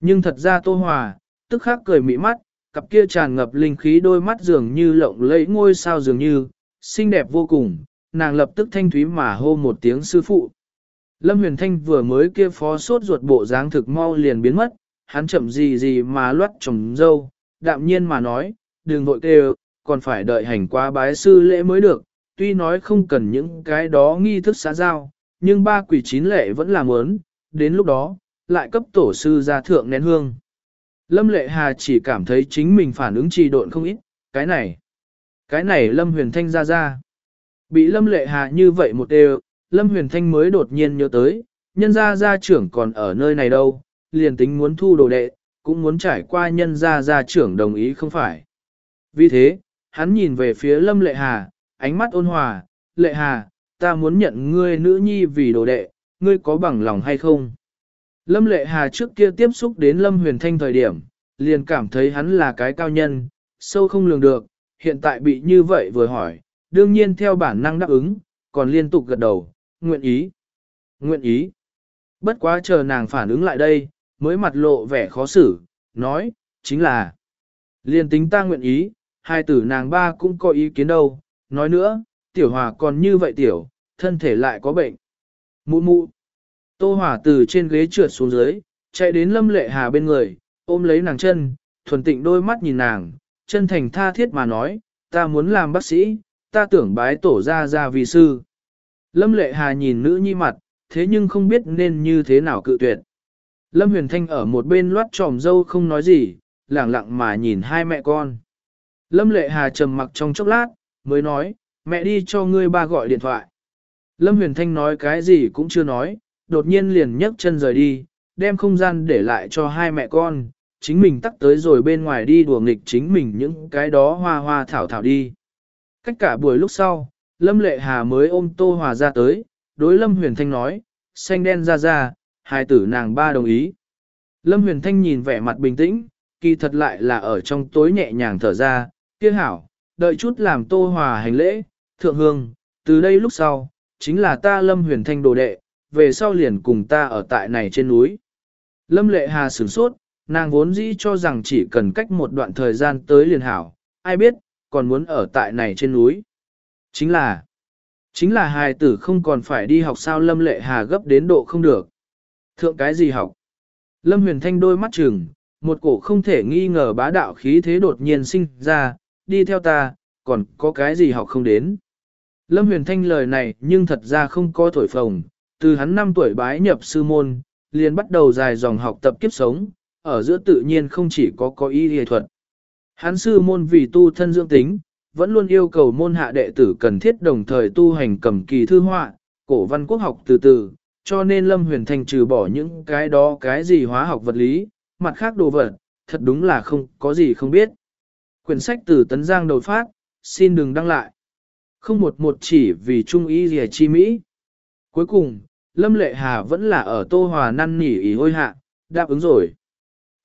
Nhưng thật ra Tô Hòa, tức khắc cười mỹ mắt, cặp kia tràn ngập linh khí đôi mắt dường như lộng lẫy ngôi sao dường như, xinh đẹp vô cùng, nàng lập tức thanh thúy mà hô một tiếng sư phụ. Lâm Huyền Thanh vừa mới kia phó sốt ruột bộ dáng thực mau liền biến mất, hắn chậm gì gì mà loát trồng dâu, đạm nhiên mà nói, đừng vội kêu, còn phải đợi hành qua bái sư lễ mới được, tuy nói không cần những cái đó nghi thức xã giao, nhưng ba quỷ chín lệ vẫn là muốn, đến lúc đó, lại cấp tổ sư ra thượng nén hương. Lâm lệ hà chỉ cảm thấy chính mình phản ứng trì độn không ít, cái này, cái này Lâm huyền thanh ra ra. Bị Lâm lệ hà như vậy một đều, Lâm huyền thanh mới đột nhiên nhớ tới, nhân gia gia trưởng còn ở nơi này đâu, liền tính muốn thu đồ đệ, cũng muốn trải qua nhân gia gia trưởng đồng ý không phải. Vì thế, hắn nhìn về phía Lâm Lệ Hà, ánh mắt ôn hòa, Lệ Hà, ta muốn nhận ngươi nữ nhi vì đồ đệ, ngươi có bằng lòng hay không? Lâm Lệ Hà trước kia tiếp xúc đến Lâm Huyền Thanh thời điểm, liền cảm thấy hắn là cái cao nhân, sâu không lường được, hiện tại bị như vậy vừa hỏi, đương nhiên theo bản năng đáp ứng, còn liên tục gật đầu, nguyện ý, nguyện ý. Bất quá chờ nàng phản ứng lại đây, mới mặt lộ vẻ khó xử, nói, chính là, liền tính ta nguyện ý, hai tử nàng ba cũng có ý kiến đâu, nói nữa, tiểu hòa còn như vậy tiểu, thân thể lại có bệnh. Mụ mụ, tô Hòa từ trên ghế trượt xuống dưới, chạy đến lâm lệ hà bên người, ôm lấy nàng chân, thuần tịnh đôi mắt nhìn nàng, chân thành tha thiết mà nói, ta muốn làm bác sĩ, ta tưởng bái tổ ra ra vì sư. Lâm lệ hà nhìn nữ nhi mặt, thế nhưng không biết nên như thế nào cự tuyệt. Lâm huyền thanh ở một bên loát tròm dâu không nói gì, lẳng lặng mà nhìn hai mẹ con. Lâm lệ hà trầm mặc trong chốc lát, mới nói, mẹ đi cho ngươi ba gọi điện thoại. Lâm huyền thanh nói cái gì cũng chưa nói, đột nhiên liền nhấc chân rời đi, đem không gian để lại cho hai mẹ con, chính mình tắt tới rồi bên ngoài đi đùa nghịch chính mình những cái đó hoa hoa thảo thảo đi. Cách cả buổi lúc sau, Lâm Lệ Hà mới ôm Tô Hòa ra tới, đối Lâm Huyền Thanh nói, xanh đen ra ra, hai tử nàng ba đồng ý. Lâm Huyền Thanh nhìn vẻ mặt bình tĩnh, kỳ thật lại là ở trong tối nhẹ nhàng thở ra, kia hảo, đợi chút làm Tô Hòa hành lễ, thượng hương, từ đây lúc sau, chính là ta Lâm Huyền Thanh đồ đệ, về sau liền cùng ta ở tại này trên núi. Lâm Lệ Hà sửng sốt, nàng vốn dĩ cho rằng chỉ cần cách một đoạn thời gian tới liền hảo, ai biết, còn muốn ở tại này trên núi. Chính là, chính là hài tử không còn phải đi học sao Lâm Lệ Hà gấp đến độ không được. Thượng cái gì học? Lâm Huyền Thanh đôi mắt trừng, một cổ không thể nghi ngờ bá đạo khí thế đột nhiên sinh ra, đi theo ta, còn có cái gì học không đến. Lâm Huyền Thanh lời này nhưng thật ra không có thổi phồng, từ hắn 5 tuổi bái nhập sư môn, liền bắt đầu dài dòng học tập kiếp sống, ở giữa tự nhiên không chỉ có có ý y thuật. Hắn sư môn vì tu thân dưỡng tính, vẫn luôn yêu cầu môn hạ đệ tử cần thiết đồng thời tu hành cầm kỳ thư họa, cổ văn quốc học từ từ, cho nên Lâm Huyền Thanh trừ bỏ những cái đó cái gì hóa học vật lý, mặt khác đồ vật, thật đúng là không có gì không biết. Quyển sách từ Tấn Giang đầu phát, xin đừng đăng lại. Không một một chỉ vì trung ý gì chi Mỹ. Cuối cùng, Lâm Lệ Hà vẫn là ở Tô Hòa năn nỉ ý hôi hạ, đáp ứng rồi.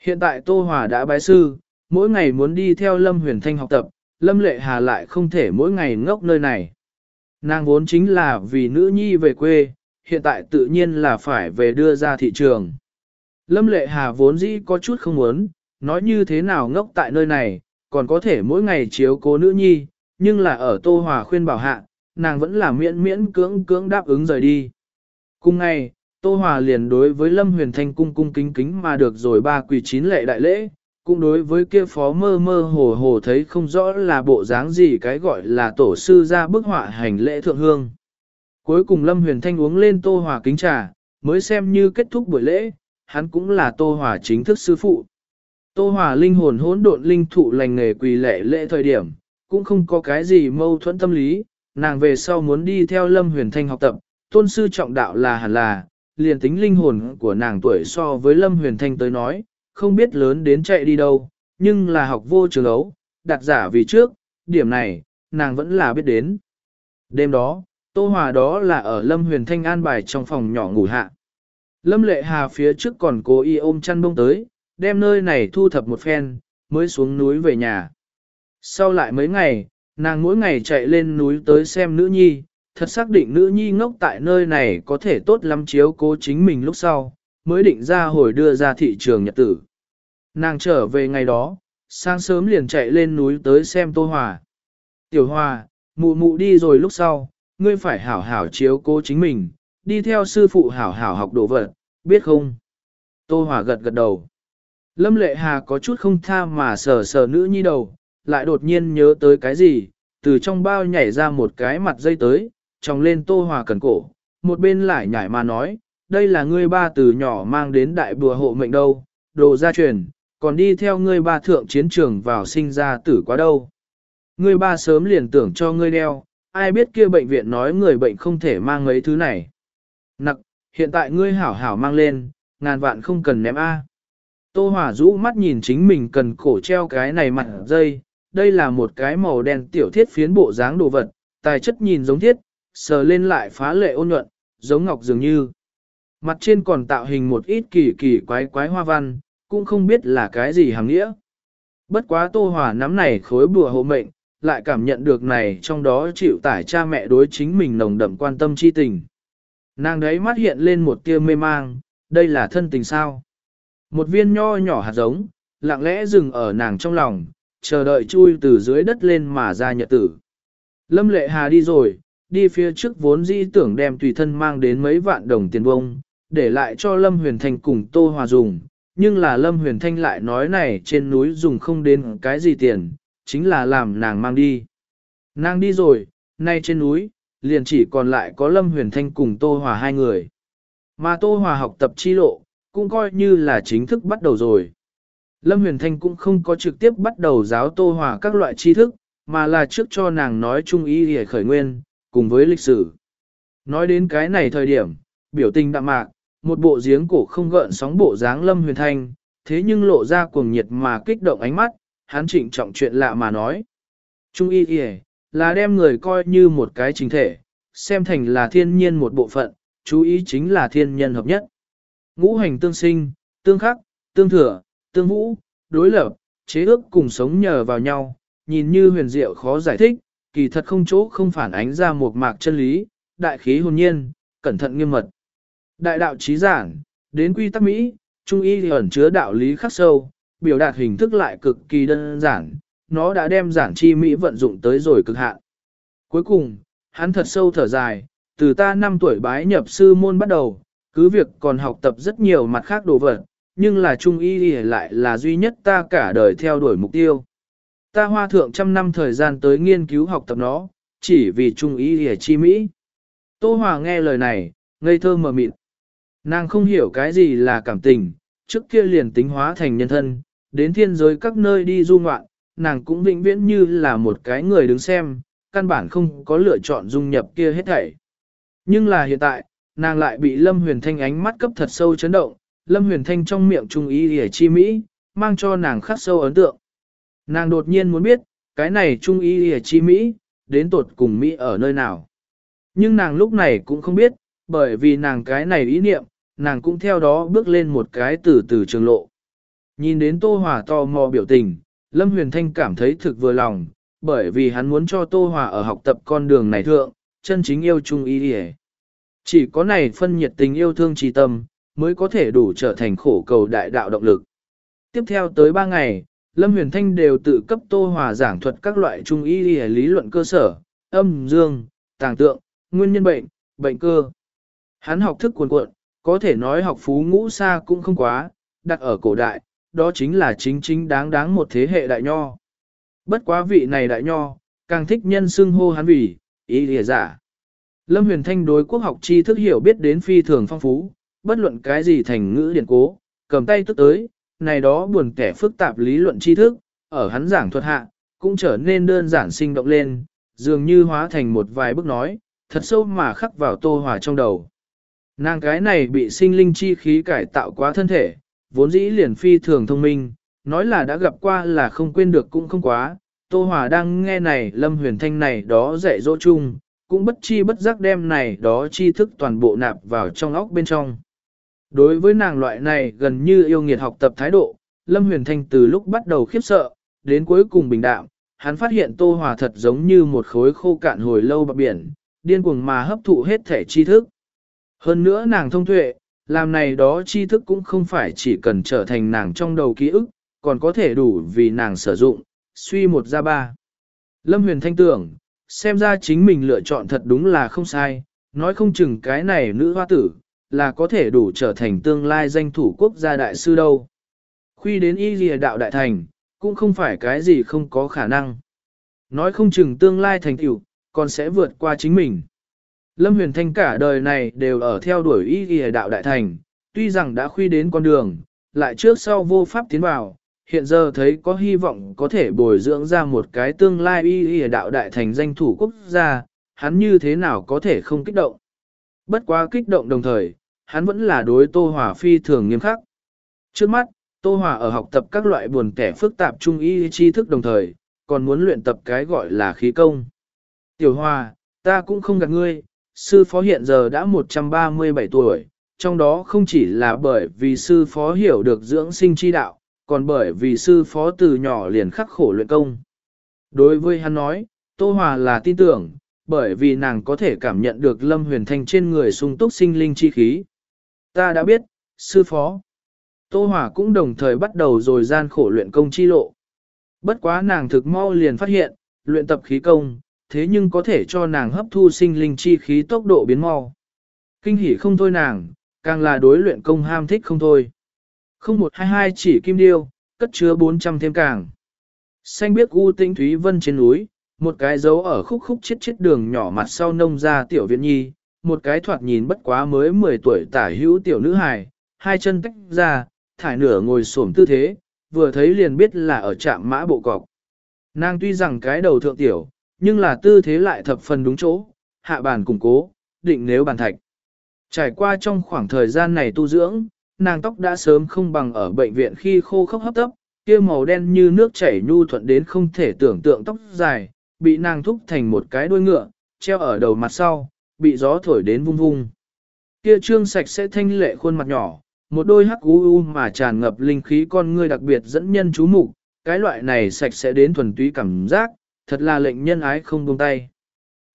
Hiện tại Tô Hòa đã bái sư, mỗi ngày muốn đi theo Lâm Huyền Thanh học tập, Lâm Lệ Hà lại không thể mỗi ngày ngốc nơi này. Nàng vốn chính là vì nữ nhi về quê, hiện tại tự nhiên là phải về đưa ra thị trường. Lâm Lệ Hà vốn dĩ có chút không muốn, nói như thế nào ngốc tại nơi này, còn có thể mỗi ngày chiếu cố nữ nhi, nhưng là ở Tô Hòa khuyên bảo hạ, nàng vẫn là miễn miễn cưỡng cưỡng đáp ứng rời đi. Cùng ngày, Tô Hòa liền đối với Lâm Huyền Thanh cung cung kính kính mà được rồi ba quỳ chín lệ đại lễ, cũng đối với kia phó mơ mơ hồ hồ thấy không rõ là bộ dáng gì cái gọi là tổ sư ra bức họa hành lễ thượng hương. Cuối cùng Lâm Huyền Thanh uống lên Tô Hòa kính trà, mới xem như kết thúc buổi lễ, hắn cũng là Tô Hòa chính thức sư phụ. Tô Hòa linh hồn hỗn độn linh thụ lành nghề quỳ lệ lễ thời điểm, cũng không có cái gì mâu thuẫn tâm lý, nàng về sau muốn đi theo Lâm Huyền Thanh học tập, tôn sư trọng đạo là hẳn là, liền tính linh hồn của nàng tuổi so với Lâm Huyền Thanh tới nói, không biết lớn đến chạy đi đâu, nhưng là học vô trường ấu, đặt giả vì trước, điểm này, nàng vẫn là biết đến. Đêm đó, Tô Hòa đó là ở Lâm Huyền Thanh an bài trong phòng nhỏ ngủ hạ. Lâm Lệ Hà phía trước còn cố ý ôm chăn bông tới, đem nơi này thu thập một phen, mới xuống núi về nhà. Sau lại mấy ngày, nàng mỗi ngày chạy lên núi tới xem nữ nhi, thật xác định nữ nhi ngốc tại nơi này có thể tốt lắm chiếu cố chính mình lúc sau, mới định ra hồi đưa ra thị trường nhật tử. Nàng trở về ngày đó, sáng sớm liền chạy lên núi tới xem Tô Hòa. Tiểu Hòa, mụ mụ đi rồi lúc sau, ngươi phải hảo hảo chiếu cố chính mình, đi theo sư phụ hảo hảo học đồ vật, biết không? Tô Hòa gật gật đầu. Lâm Lệ Hà có chút không tha mà sờ sờ nữ nhi đầu, lại đột nhiên nhớ tới cái gì, từ trong bao nhảy ra một cái mặt dây tới, tròng lên Tô Hòa cần cổ, một bên lại nhảy mà nói, đây là ngươi ba từ nhỏ mang đến đại bùa hộ mệnh đâu, đồ gia truyền, còn đi theo ngươi ba thượng chiến trường vào sinh ra tử quá đâu. Ngươi ba sớm liền tưởng cho ngươi đeo, ai biết kia bệnh viện nói người bệnh không thể mang mấy thứ này. Nặc, hiện tại ngươi hảo hảo mang lên, ngàn vạn không cần ném A. Tô Hỏa rũ mắt nhìn chính mình cần cổ treo cái này mặt dây, đây là một cái màu đen tiểu thiết phiến bộ dáng đồ vật, tài chất nhìn giống thiết, sờ lên lại phá lệ ôn nhuận, giống ngọc dường như. Mặt trên còn tạo hình một ít kỳ kỳ quái quái hoa văn, cũng không biết là cái gì hàng nghĩa. Bất quá Tô hỏa nắm này khối bùa hộ mệnh, lại cảm nhận được này trong đó chịu tải cha mẹ đối chính mình nồng đậm quan tâm chi tình. Nàng đấy mắt hiện lên một tia mê mang, đây là thân tình sao. Một viên nho nhỏ hạt giống, lặng lẽ dừng ở nàng trong lòng, chờ đợi chui từ dưới đất lên mà ra nhật tử. Lâm lệ hà đi rồi, đi phía trước vốn dĩ tưởng đem tùy thân mang đến mấy vạn đồng tiền bông, để lại cho Lâm Huyền Thanh cùng Tô Hòa dùng, nhưng là Lâm Huyền Thanh lại nói này trên núi dùng không đến cái gì tiền, chính là làm nàng mang đi. Nàng đi rồi, nay trên núi, liền chỉ còn lại có Lâm Huyền Thanh cùng Tô Hòa hai người. Mà Tô Hòa học tập chi lộ, cũng coi như là chính thức bắt đầu rồi. Lâm Huyền Thanh cũng không có trực tiếp bắt đầu giáo Tô Hòa các loại tri thức, mà là trước cho nàng nói chung ý hề khởi nguyên, cùng với lịch sử. Nói đến cái này thời điểm, biểu tình đạm mạc, một bộ giếng cổ không gợn sóng bộ dáng Lâm Huyền Thanh, thế nhưng lộ ra cuồng nhiệt mà kích động ánh mắt, hắn trịnh trọng chuyện lạ mà nói. Trung y hề, là đem người coi như một cái chính thể, xem thành là thiên nhiên một bộ phận, chú ý chính là thiên nhân hợp nhất. Ngũ hành tương sinh, tương khắc, tương thừa, tương vũ, đối lập, chế ước cùng sống nhờ vào nhau, nhìn như huyền diệu khó giải thích, kỳ thật không chỗ không phản ánh ra một mạc chân lý, đại khí hồn nhiên, cẩn thận nghiêm mật. Đại đạo trí giản, đến quy tắc Mỹ, trung y ẩn chứa đạo lý khắc sâu, biểu đạt hình thức lại cực kỳ đơn giản, nó đã đem giản chi mỹ vận dụng tới rồi cực hạn. Cuối cùng, hắn thật sâu thở dài, từ ta 5 tuổi bái nhập sư môn bắt đầu, cứ việc còn học tập rất nhiều mặt khác đồ vật, nhưng là trung y lại là duy nhất ta cả đời theo đuổi mục tiêu. Ta hoa thượng trăm năm thời gian tới nghiên cứu học tập nó, chỉ vì trung y hề chi Mỹ. Tô Hòa nghe lời này, ngây thơ mờ mịt. Nàng không hiểu cái gì là cảm tình, trước kia liền tính hóa thành nhân thân, đến thiên giới các nơi đi du ngoạn, nàng cũng vĩnh viễn như là một cái người đứng xem, căn bản không có lựa chọn dung nhập kia hết thảy. Nhưng là hiện tại, nàng lại bị Lâm Huyền Thanh ánh mắt cấp thật sâu chấn động, Lâm Huyền Thanh trong miệng trung ý hề chi Mỹ, mang cho nàng khắc sâu ấn tượng. Nàng đột nhiên muốn biết, cái này trung ý hề chi Mỹ, đến tột cùng Mỹ ở nơi nào. Nhưng nàng lúc này cũng không biết, bởi vì nàng cái này ý niệm, nàng cũng theo đó bước lên một cái từ từ trường lộ. Nhìn đến Tô Hòa to mò biểu tình, Lâm Huyền Thanh cảm thấy thực vừa lòng, bởi vì hắn muốn cho Tô Hòa ở học tập con đường này thượng, chân chính yêu chung ý đi Chỉ có này phân nhiệt tình yêu thương trì tâm, mới có thể đủ trở thành khổ cầu đại đạo động lực. Tiếp theo tới 3 ngày, Lâm Huyền Thanh đều tự cấp Tô Hòa giảng thuật các loại trung y lý luận cơ sở, âm, dương, tàng tượng, nguyên nhân bệnh, bệnh cơ. Hắn học thức cuồn cuộn, có thể nói học phú ngũ xa cũng không quá, đặt ở cổ đại, đó chính là chính chính đáng đáng một thế hệ đại nho. Bất quá vị này đại nho, càng thích nhân xưng hô hắn vì, ý lìa giả. Lâm Huyền Thanh đối quốc học tri thức hiểu biết đến phi thường phong phú, bất luận cái gì thành ngữ điển cố, cầm tay tức tới, này đó buồn kẻ phức tạp lý luận tri thức, ở hắn giảng thuật hạ, cũng trở nên đơn giản sinh động lên, dường như hóa thành một vài bước nói, thật sâu mà khắc vào tô hòa trong đầu. Nàng cái này bị sinh linh chi khí cải tạo quá thân thể, vốn dĩ liền phi thường thông minh, nói là đã gặp qua là không quên được cũng không quá. Tô Hòa đang nghe này Lâm Huyền Thanh này đó dạy dỗ chung, cũng bất chi bất giác đem này đó tri thức toàn bộ nạp vào trong óc bên trong. Đối với nàng loại này gần như yêu nghiệt học tập thái độ, Lâm Huyền Thanh từ lúc bắt đầu khiếp sợ, đến cuối cùng bình đạm, hắn phát hiện Tô Hòa thật giống như một khối khô cạn hồi lâu bạc biển, điên cuồng mà hấp thụ hết thể tri thức. Hơn nữa nàng thông tuệ, làm này đó tri thức cũng không phải chỉ cần trở thành nàng trong đầu ký ức, còn có thể đủ vì nàng sử dụng, suy một ra ba. Lâm Huyền Thanh tưởng, xem ra chính mình lựa chọn thật đúng là không sai, nói không chừng cái này nữ hoa tử, là có thể đủ trở thành tương lai danh thủ quốc gia đại sư đâu. Khuy đến y lìa đạo đại thành, cũng không phải cái gì không có khả năng. Nói không chừng tương lai thành tựu còn sẽ vượt qua chính mình. Lâm Huyền Thanh cả đời này đều ở theo đuổi y lìa đạo đại thành, tuy rằng đã khuy đến con đường, lại trước sau vô pháp tiến vào, hiện giờ thấy có hy vọng có thể bồi dưỡng ra một cái tương lai y y đạo đại thành danh thủ quốc gia, hắn như thế nào có thể không kích động. Bất quá kích động đồng thời, hắn vẫn là đối Tô Hòa phi thường nghiêm khắc. Trước mắt, Tô Hòa ở học tập các loại buồn kẻ phức tạp trung y tri thức đồng thời, còn muốn luyện tập cái gọi là khí công. Tiểu Hòa, ta cũng không gạt ngươi, sư phó hiện giờ đã 137 tuổi, trong đó không chỉ là bởi vì sư phó hiểu được dưỡng sinh chi đạo, còn bởi vì sư phó từ nhỏ liền khắc khổ luyện công. Đối với hắn nói, Tô Hòa là tin tưởng, bởi vì nàng có thể cảm nhận được Lâm Huyền Thanh trên người sung túc sinh linh chi khí. Ta đã biết, sư phó. Tô Hòa cũng đồng thời bắt đầu rồi gian khổ luyện công chi lộ. Bất quá nàng thực mau liền phát hiện, luyện tập khí công, thế nhưng có thể cho nàng hấp thu sinh linh chi khí tốc độ biến mau. Kinh hỉ không thôi nàng, càng là đối luyện công ham thích không thôi. Không một hai hai chỉ kim điêu, cất chứa 400 thêm càng. Xanh biết u tinh thúy vân trên núi, một cái dấu ở khúc khúc chết chết đường nhỏ mặt sau nông ra tiểu viện nhi, một cái thoạt nhìn bất quá mới 10 tuổi tả hữu tiểu nữ hài, hai chân tách ra, thải nửa ngồi xổm tư thế, vừa thấy liền biết là ở trạm mã bộ cọc. Nàng tuy rằng cái đầu thượng tiểu, nhưng là tư thế lại thập phần đúng chỗ, hạ bàn củng cố, định nếu bàn thạch. Trải qua trong khoảng thời gian này tu dưỡng, nàng tóc đã sớm không bằng ở bệnh viện khi khô khốc hấp tấp, kia màu đen như nước chảy nhu thuận đến không thể tưởng tượng tóc dài, bị nàng thúc thành một cái đuôi ngựa, treo ở đầu mặt sau, bị gió thổi đến vung vung. Kia trương sạch sẽ thanh lệ khuôn mặt nhỏ, một đôi hắc u u mà tràn ngập linh khí con ngươi đặc biệt dẫn nhân chú mục, cái loại này sạch sẽ đến thuần túy cảm giác, thật là lệnh nhân ái không buông tay.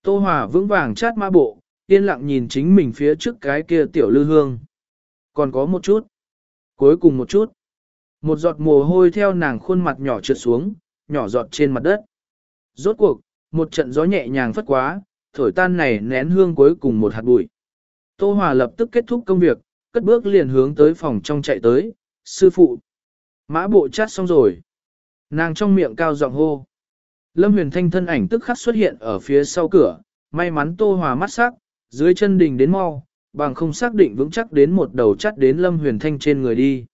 Tô Hòa vững vàng chát ma bộ, yên lặng nhìn chính mình phía trước cái kia tiểu lư hương. Còn có một chút. Cuối cùng một chút, một giọt mồ hôi theo nàng khuôn mặt nhỏ trượt xuống, nhỏ giọt trên mặt đất. Rốt cuộc, một trận gió nhẹ nhàng phất quá, thổi tan này nén hương cuối cùng một hạt bụi. Tô Hòa lập tức kết thúc công việc, cất bước liền hướng tới phòng trong chạy tới, sư phụ. Mã bộ chát xong rồi. Nàng trong miệng cao giọng hô. Lâm huyền thanh thân ảnh tức khắc xuất hiện ở phía sau cửa, may mắn Tô Hòa mắt sắc, dưới chân đình đến mau, bằng không xác định vững chắc đến một đầu chắt đến Lâm huyền thanh trên người đi.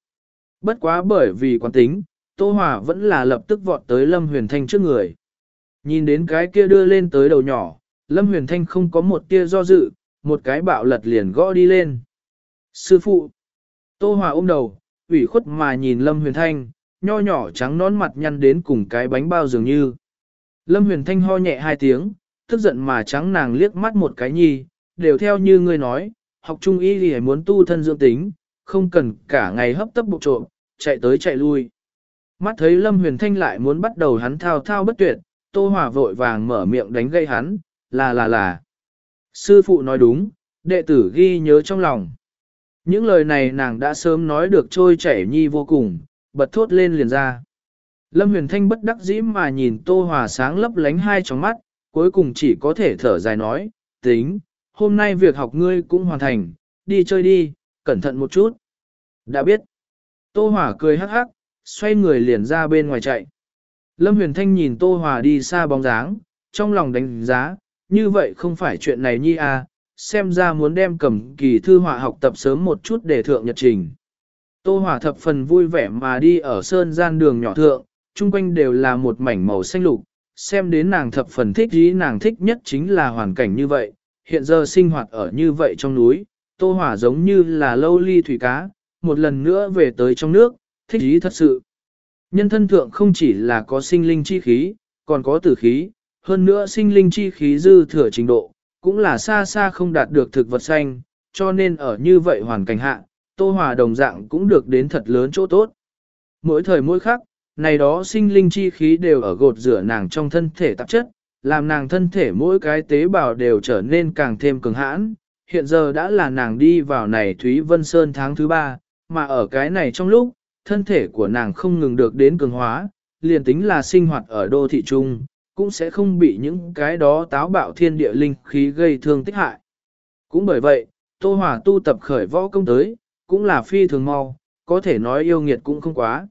Bất quá bởi vì quán tính, Tô Hòa vẫn là lập tức vọt tới Lâm huyền thanh trước người. Nhìn đến cái kia đưa lên tới đầu nhỏ, Lâm huyền thanh không có một tia do dự, một cái bạo lật liền gõ đi lên. Sư phụ! Tô Hòa ôm đầu, ủy khuất mà nhìn Lâm huyền thanh, nho nhỏ trắng nón mặt nhăn đến cùng cái bánh bao dường như. Lâm huyền thanh ho nhẹ hai tiếng, tức giận mà trắng nàng liếc mắt một cái nhi, đều theo như ngươi nói, học trung y thì muốn tu thân dưỡng tính, không cần cả ngày hấp tấp bụng trộm, chạy tới chạy lui. Mắt thấy Lâm huyền thanh lại muốn bắt đầu hắn thao thao bất tuyệt, Tô Hòa vội vàng mở miệng đánh gây hắn, là là là. Sư phụ nói đúng, đệ tử ghi nhớ trong lòng. Những lời này nàng đã sớm nói được trôi chảy nhi vô cùng, bật thốt lên liền ra. Lâm Huyền Thanh bất đắc dĩ mà nhìn Tô Hòa sáng lấp lánh hai tròng mắt, cuối cùng chỉ có thể thở dài nói, tính, hôm nay việc học ngươi cũng hoàn thành, đi chơi đi, cẩn thận một chút. Đã biết. Tô Hòa cười hắc hắc, xoay người liền ra bên ngoài chạy. Lâm Huyền Thanh nhìn Tô Hòa đi xa bóng dáng, trong lòng đánh giá, như vậy không phải chuyện này nhi à, xem ra muốn đem cầm kỳ thư họa học tập sớm một chút để thượng nhật trình. Tô Hòa thập phần vui vẻ mà đi ở sơn gian đường nhỏ thượng, chung quanh đều là một mảnh màu xanh lục, xem đến nàng thập phần thích ý nàng thích nhất chính là hoàn cảnh như vậy, hiện giờ sinh hoạt ở như vậy trong núi, Tô Hòa giống như là lâu ly thủy cá, một lần nữa về tới trong nước, thích ý thật sự. Nhân thân thượng không chỉ là có sinh linh chi khí, còn có tử khí, hơn nữa sinh linh chi khí dư thừa trình độ, cũng là xa xa không đạt được thực vật xanh, cho nên ở như vậy hoàn cảnh hạ, Tô Hòa đồng dạng cũng được đến thật lớn chỗ tốt. Mỗi thời mỗi khắc, này đó sinh linh chi khí đều ở gột rửa nàng trong thân thể tạp chất, làm nàng thân thể mỗi cái tế bào đều trở nên càng thêm cường hãn. Hiện giờ đã là nàng đi vào này Thúy Vân Sơn tháng thứ ba, mà ở cái này trong lúc, thân thể của nàng không ngừng được đến cường hóa, liền tính là sinh hoạt ở đô thị trung, cũng sẽ không bị những cái đó táo bạo thiên địa linh khí gây thương tích hại. Cũng bởi vậy, Tô Hòa tu tập khởi võ công tới, cũng là phi thường mau, có thể nói yêu nghiệt cũng không quá.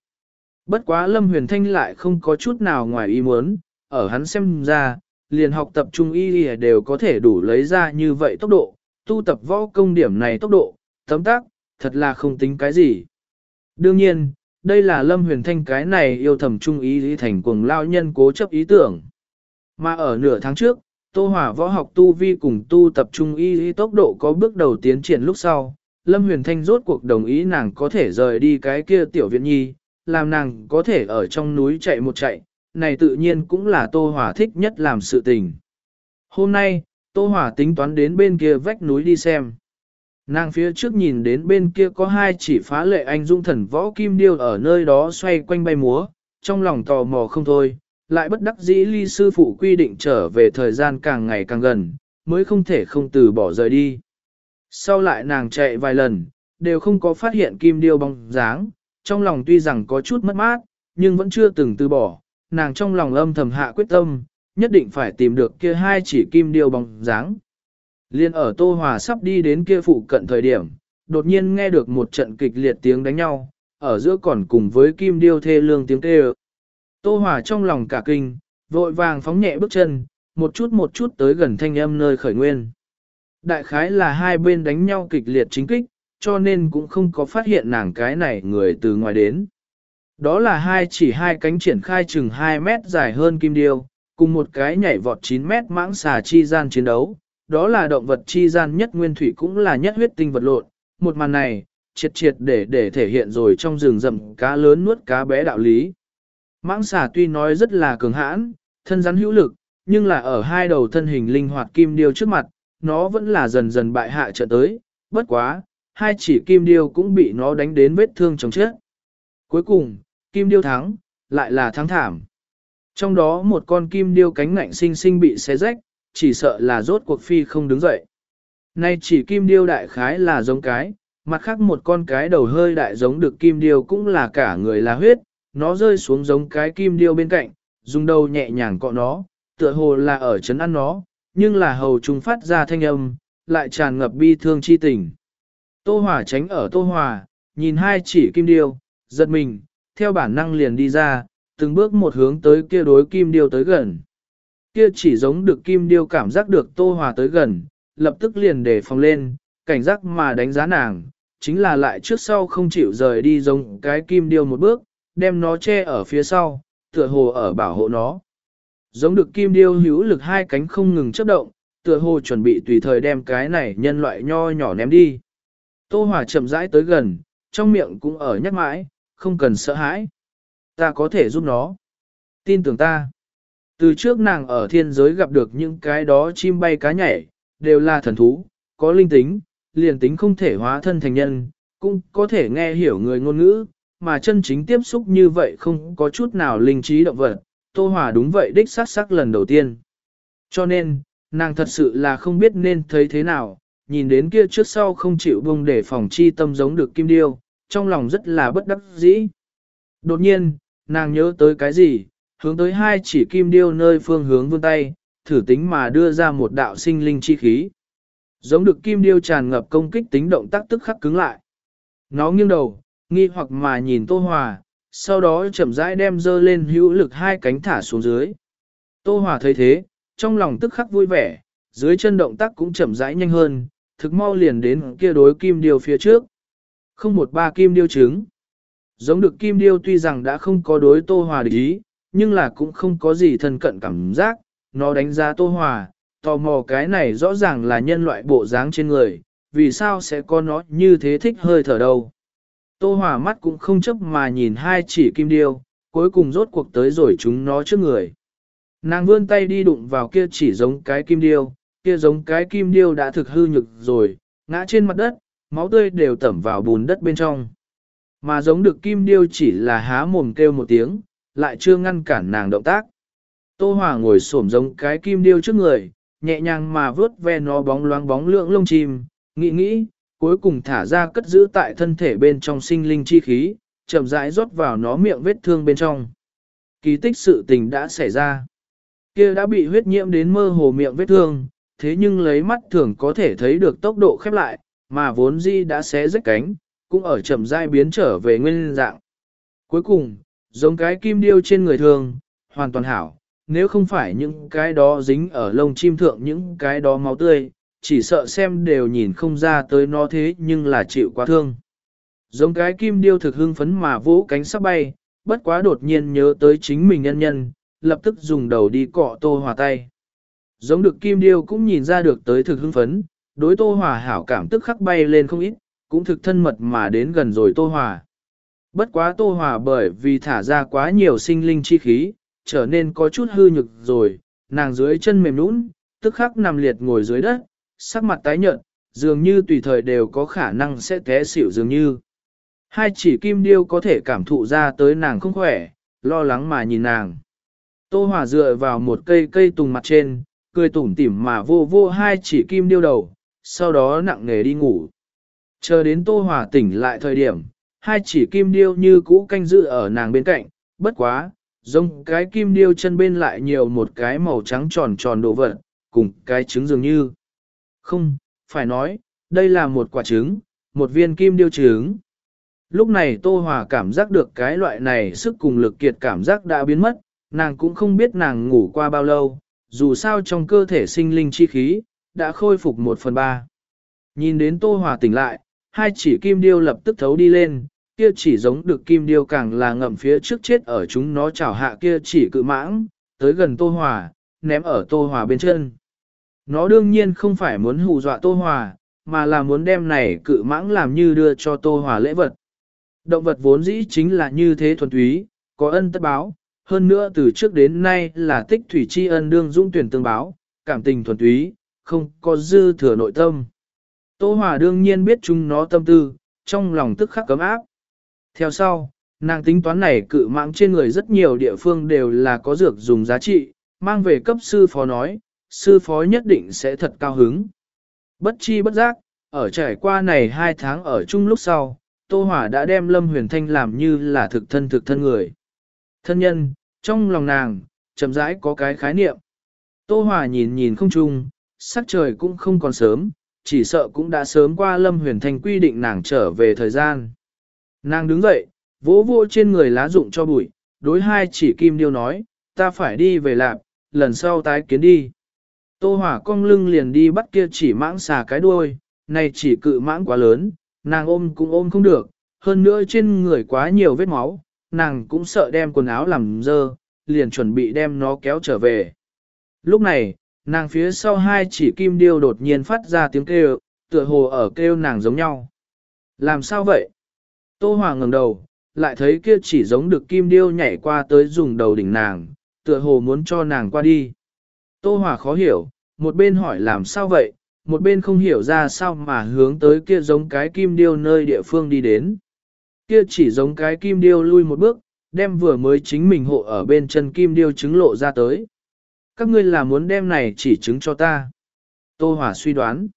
Bất quá Lâm Huyền Thanh lại không có chút nào ngoài ý muốn, ở hắn xem ra, liền học tập trung y đều có thể đủ lấy ra như vậy tốc độ, tu tập võ công điểm này tốc độ, tấm tác, thật là không tính cái gì. Đương nhiên, đây là Lâm Huyền Thanh cái này yêu thầm trung ý lý thành cuồng lao nhân cố chấp ý tưởng. Mà ở nửa tháng trước, Tô Hỏa võ học tu vi cùng tu tập trung y lý tốc độ có bước đầu tiến triển lúc sau, Lâm Huyền Thanh rốt cuộc đồng ý nàng có thể rời đi cái kia tiểu viện nhi, làm nàng có thể ở trong núi chạy một chạy, này tự nhiên cũng là Tô Hỏa thích nhất làm sự tình. Hôm nay, Tô Hỏa tính toán đến bên kia vách núi đi xem. Nàng phía trước nhìn đến bên kia có hai chỉ phá lệ anh dung thần võ kim điêu ở nơi đó xoay quanh bay múa, trong lòng tò mò không thôi, lại bất đắc dĩ ly sư phụ quy định trở về thời gian càng ngày càng gần, mới không thể không từ bỏ rời đi. Sau lại nàng chạy vài lần, đều không có phát hiện kim điêu bóng dáng, trong lòng tuy rằng có chút mất mát, nhưng vẫn chưa từng từ bỏ, nàng trong lòng âm thầm hạ quyết tâm, nhất định phải tìm được kia hai chỉ kim điêu bóng dáng. Liên ở Tô Hòa sắp đi đến kia phụ cận thời điểm, đột nhiên nghe được một trận kịch liệt tiếng đánh nhau, ở giữa còn cùng với kim điêu thê lương tiếng kêu. Tô Hòa trong lòng cả kinh, vội vàng phóng nhẹ bước chân, một chút một chút tới gần thanh âm nơi khởi nguyên. Đại khái là hai bên đánh nhau kịch liệt chính kích, cho nên cũng không có phát hiện nàng cái này người từ ngoài đến. Đó là hai chỉ hai cánh triển khai chừng 2 mét dài hơn kim điêu, cùng một cái nhảy vọt 9 mét mãng xà chi gian chiến đấu. Đó là động vật chi gian nhất nguyên thủy cũng là nhất huyết tinh vật lộn. Một màn này, triệt triệt để để thể hiện rồi trong rừng rậm cá lớn nuốt cá bé đạo lý. Mãng xà tuy nói rất là cường hãn, thân rắn hữu lực, nhưng là ở hai đầu thân hình linh hoạt kim điêu trước mặt, nó vẫn là dần dần bại hạ trận tới, bất quá, hai chỉ kim điêu cũng bị nó đánh đến vết thương chồng chết. Cuối cùng, kim điêu thắng, lại là thắng thảm. Trong đó một con kim điêu cánh ngạnh sinh sinh bị xé rách, chỉ sợ là rốt cuộc phi không đứng dậy. Nay chỉ kim điêu đại khái là giống cái, Mặt khác một con cái đầu hơi đại giống được kim điêu cũng là cả người là huyết, nó rơi xuống giống cái kim điêu bên cạnh, dùng đầu nhẹ nhàng cọ nó, tựa hồ là ở chấn ăn nó, nhưng là hầu chúng phát ra thanh âm, lại tràn ngập bi thương chi tình. Tô Hòa tránh ở Tô Hòa, nhìn hai chỉ kim điêu, giật mình, theo bản năng liền đi ra, từng bước một hướng tới kia đối kim điêu tới gần. Kia chỉ giống được kim điêu cảm giác được Tô Hòa tới gần, lập tức liền để phòng lên, cảnh giác mà đánh giá nàng, chính là lại trước sau không chịu rời đi giống cái kim điêu một bước, đem nó che ở phía sau, tựa hồ ở bảo hộ nó. Giống được kim điêu hữu lực hai cánh không ngừng chấp động, tựa hồ chuẩn bị tùy thời đem cái này nhân loại nho nhỏ ném đi. Tô Hòa chậm rãi tới gần, trong miệng cũng ở nhắc mãi, không cần sợ hãi. Ta có thể giúp nó. Tin tưởng ta. Từ trước nàng ở thiên giới gặp được những cái đó chim bay cá nhảy, đều là thần thú, có linh tính, liền tính không thể hóa thân thành nhân, cũng có thể nghe hiểu người ngôn ngữ, mà chân chính tiếp xúc như vậy không có chút nào linh trí động vật, Tô Hòa đúng vậy đích xác sắc lần đầu tiên. Cho nên, nàng thật sự là không biết nên thấy thế nào, nhìn đến kia trước sau không chịu buông để phòng chi tâm giống được kim điêu, trong lòng rất là bất đắc dĩ. Đột nhiên, nàng nhớ tới cái gì, hướng tới hai chỉ kim điêu nơi phương hướng vươn tay, thử tính mà đưa ra một đạo sinh linh chi khí. Giống được kim điêu tràn ngập công kích tính động tác tức khắc cứng lại. Nó nghiêng đầu, nghi hoặc mà nhìn Tô Hòa, sau đó chậm rãi đem dơ lên hữu lực hai cánh thả xuống dưới. Tô Hòa thấy thế, trong lòng tức khắc vui vẻ, dưới chân động tác cũng chậm rãi nhanh hơn, thực mau liền đến kia đối kim điêu phía trước. Không một ba kim điêu trứng. Giống được kim điêu tuy rằng đã không có đối Tô Hòa để ý, nhưng là cũng không có gì thân cận cảm giác, nó đánh giá Tô Hòa, tò mò cái này rõ ràng là nhân loại bộ dáng trên người, vì sao sẽ có nó như thế thích hơi thở đâu. Tô Hòa mắt cũng không chấp mà nhìn hai chỉ kim điêu, cuối cùng rốt cuộc tới rồi chúng nó trước người. Nàng vươn tay đi đụng vào kia chỉ giống cái kim điêu, kia giống cái kim điêu đã thực hư nhực rồi, ngã trên mặt đất, máu tươi đều tẩm vào bùn đất bên trong. Mà giống được kim điêu chỉ là há mồm kêu một tiếng, lại chưa ngăn cản nàng động tác. Tô Hòa ngồi xổm giống cái kim điêu trước người, nhẹ nhàng mà vớt ve nó bóng loáng bóng lượng lông chim, nghĩ nghĩ, cuối cùng thả ra cất giữ tại thân thể bên trong sinh linh chi khí, chậm rãi rót vào nó miệng vết thương bên trong. Kỳ tích sự tình đã xảy ra. Kia đã bị huyết nhiễm đến mơ hồ miệng vết thương, thế nhưng lấy mắt thường có thể thấy được tốc độ khép lại, mà vốn di đã xé rách cánh, cũng ở chậm rãi biến trở về nguyên dạng. Cuối cùng, giống cái kim điêu trên người thường, hoàn toàn hảo, nếu không phải những cái đó dính ở lông chim thượng những cái đó máu tươi, chỉ sợ xem đều nhìn không ra tới nó thế nhưng là chịu quá thương. Giống cái kim điêu thực hưng phấn mà vỗ cánh sắp bay, bất quá đột nhiên nhớ tới chính mình nhân nhân, lập tức dùng đầu đi cọ tô hòa tay. Giống được kim điêu cũng nhìn ra được tới thực hưng phấn, đối tô hòa hảo cảm tức khắc bay lên không ít, cũng thực thân mật mà đến gần rồi tô hòa. Bất quá tô hòa bởi vì thả ra quá nhiều sinh linh chi khí, trở nên có chút hư nhực rồi, nàng dưới chân mềm nũng, tức khắc nằm liệt ngồi dưới đất, sắc mặt tái nhợt, dường như tùy thời đều có khả năng sẽ té xỉu dường như. Hai chỉ kim điêu có thể cảm thụ ra tới nàng không khỏe, lo lắng mà nhìn nàng. Tô Hòa dựa vào một cây cây tùng mặt trên, cười tủm tỉm mà vô vô hai chỉ kim điêu đầu, sau đó nặng nề đi ngủ. Chờ đến Tô Hòa tỉnh lại thời điểm, hai chỉ kim điêu như cũ canh giữ ở nàng bên cạnh, bất quá, giống cái kim điêu chân bên lại nhiều một cái màu trắng tròn tròn đồ vật, cùng cái trứng dường như. Không, phải nói, đây là một quả trứng, một viên kim điêu trứng. Lúc này Tô Hòa cảm giác được cái loại này sức cùng lực kiệt cảm giác đã biến mất, nàng cũng không biết nàng ngủ qua bao lâu, dù sao trong cơ thể sinh linh chi khí, đã khôi phục một phần ba. Nhìn đến Tô Hòa tỉnh lại, hai chỉ kim điêu lập tức thấu đi lên, kia chỉ giống được kim điêu càng là ngậm phía trước chết ở chúng nó chảo hạ kia chỉ cự mãng, tới gần Tô Hòa, ném ở Tô Hòa bên chân. Nó đương nhiên không phải muốn hù dọa Tô Hòa, mà là muốn đem này cự mãng làm như đưa cho Tô Hòa lễ vật. Động vật vốn dĩ chính là như thế thuần túy, có ân tất báo, hơn nữa từ trước đến nay là tích thủy tri ân đương dũng tuyển tương báo, cảm tình thuần túy, không có dư thừa nội tâm. Tô Hòa đương nhiên biết chúng nó tâm tư, trong lòng tức khắc cấm áp. Theo sau, nàng tính toán này cự mạng trên người rất nhiều địa phương đều là có dược dùng giá trị, mang về cấp sư phó nói, sư phó nhất định sẽ thật cao hứng. Bất chi bất giác, ở trải qua này hai tháng ở chung lúc sau, Tô Hòa đã đem Lâm Huyền Thanh làm như là thực thân thực thân người. Thân nhân, trong lòng nàng, chậm rãi có cái khái niệm. Tô Hòa nhìn nhìn không chung, sắc trời cũng không còn sớm, chỉ sợ cũng đã sớm qua Lâm Huyền Thanh quy định nàng trở về thời gian. Nàng đứng dậy, vỗ vỗ trên người lá rụng cho bụi, đối hai chỉ kim điêu nói, ta phải đi về lạp, lần sau tái kiến đi. Tô Hỏa cong lưng liền đi bắt kia chỉ mãng xà cái đuôi, này chỉ cự mãng quá lớn, nàng ôm cũng ôm không được, hơn nữa trên người quá nhiều vết máu, nàng cũng sợ đem quần áo làm dơ, liền chuẩn bị đem nó kéo trở về. Lúc này, nàng phía sau hai chỉ kim điêu đột nhiên phát ra tiếng kêu, tựa hồ ở kêu nàng giống nhau. Làm sao vậy? Tô Hòa ngẩng đầu, lại thấy kia chỉ giống được kim điêu nhảy qua tới dùng đầu đỉnh nàng, tựa hồ muốn cho nàng qua đi. Tô Hòa khó hiểu, một bên hỏi làm sao vậy, một bên không hiểu ra sao mà hướng tới kia giống cái kim điêu nơi địa phương đi đến. Kia chỉ giống cái kim điêu lui một bước, đem vừa mới chính mình hộ ở bên chân kim điêu trứng lộ ra tới. Các ngươi là muốn đem này chỉ trứng cho ta. Tô Hòa suy đoán.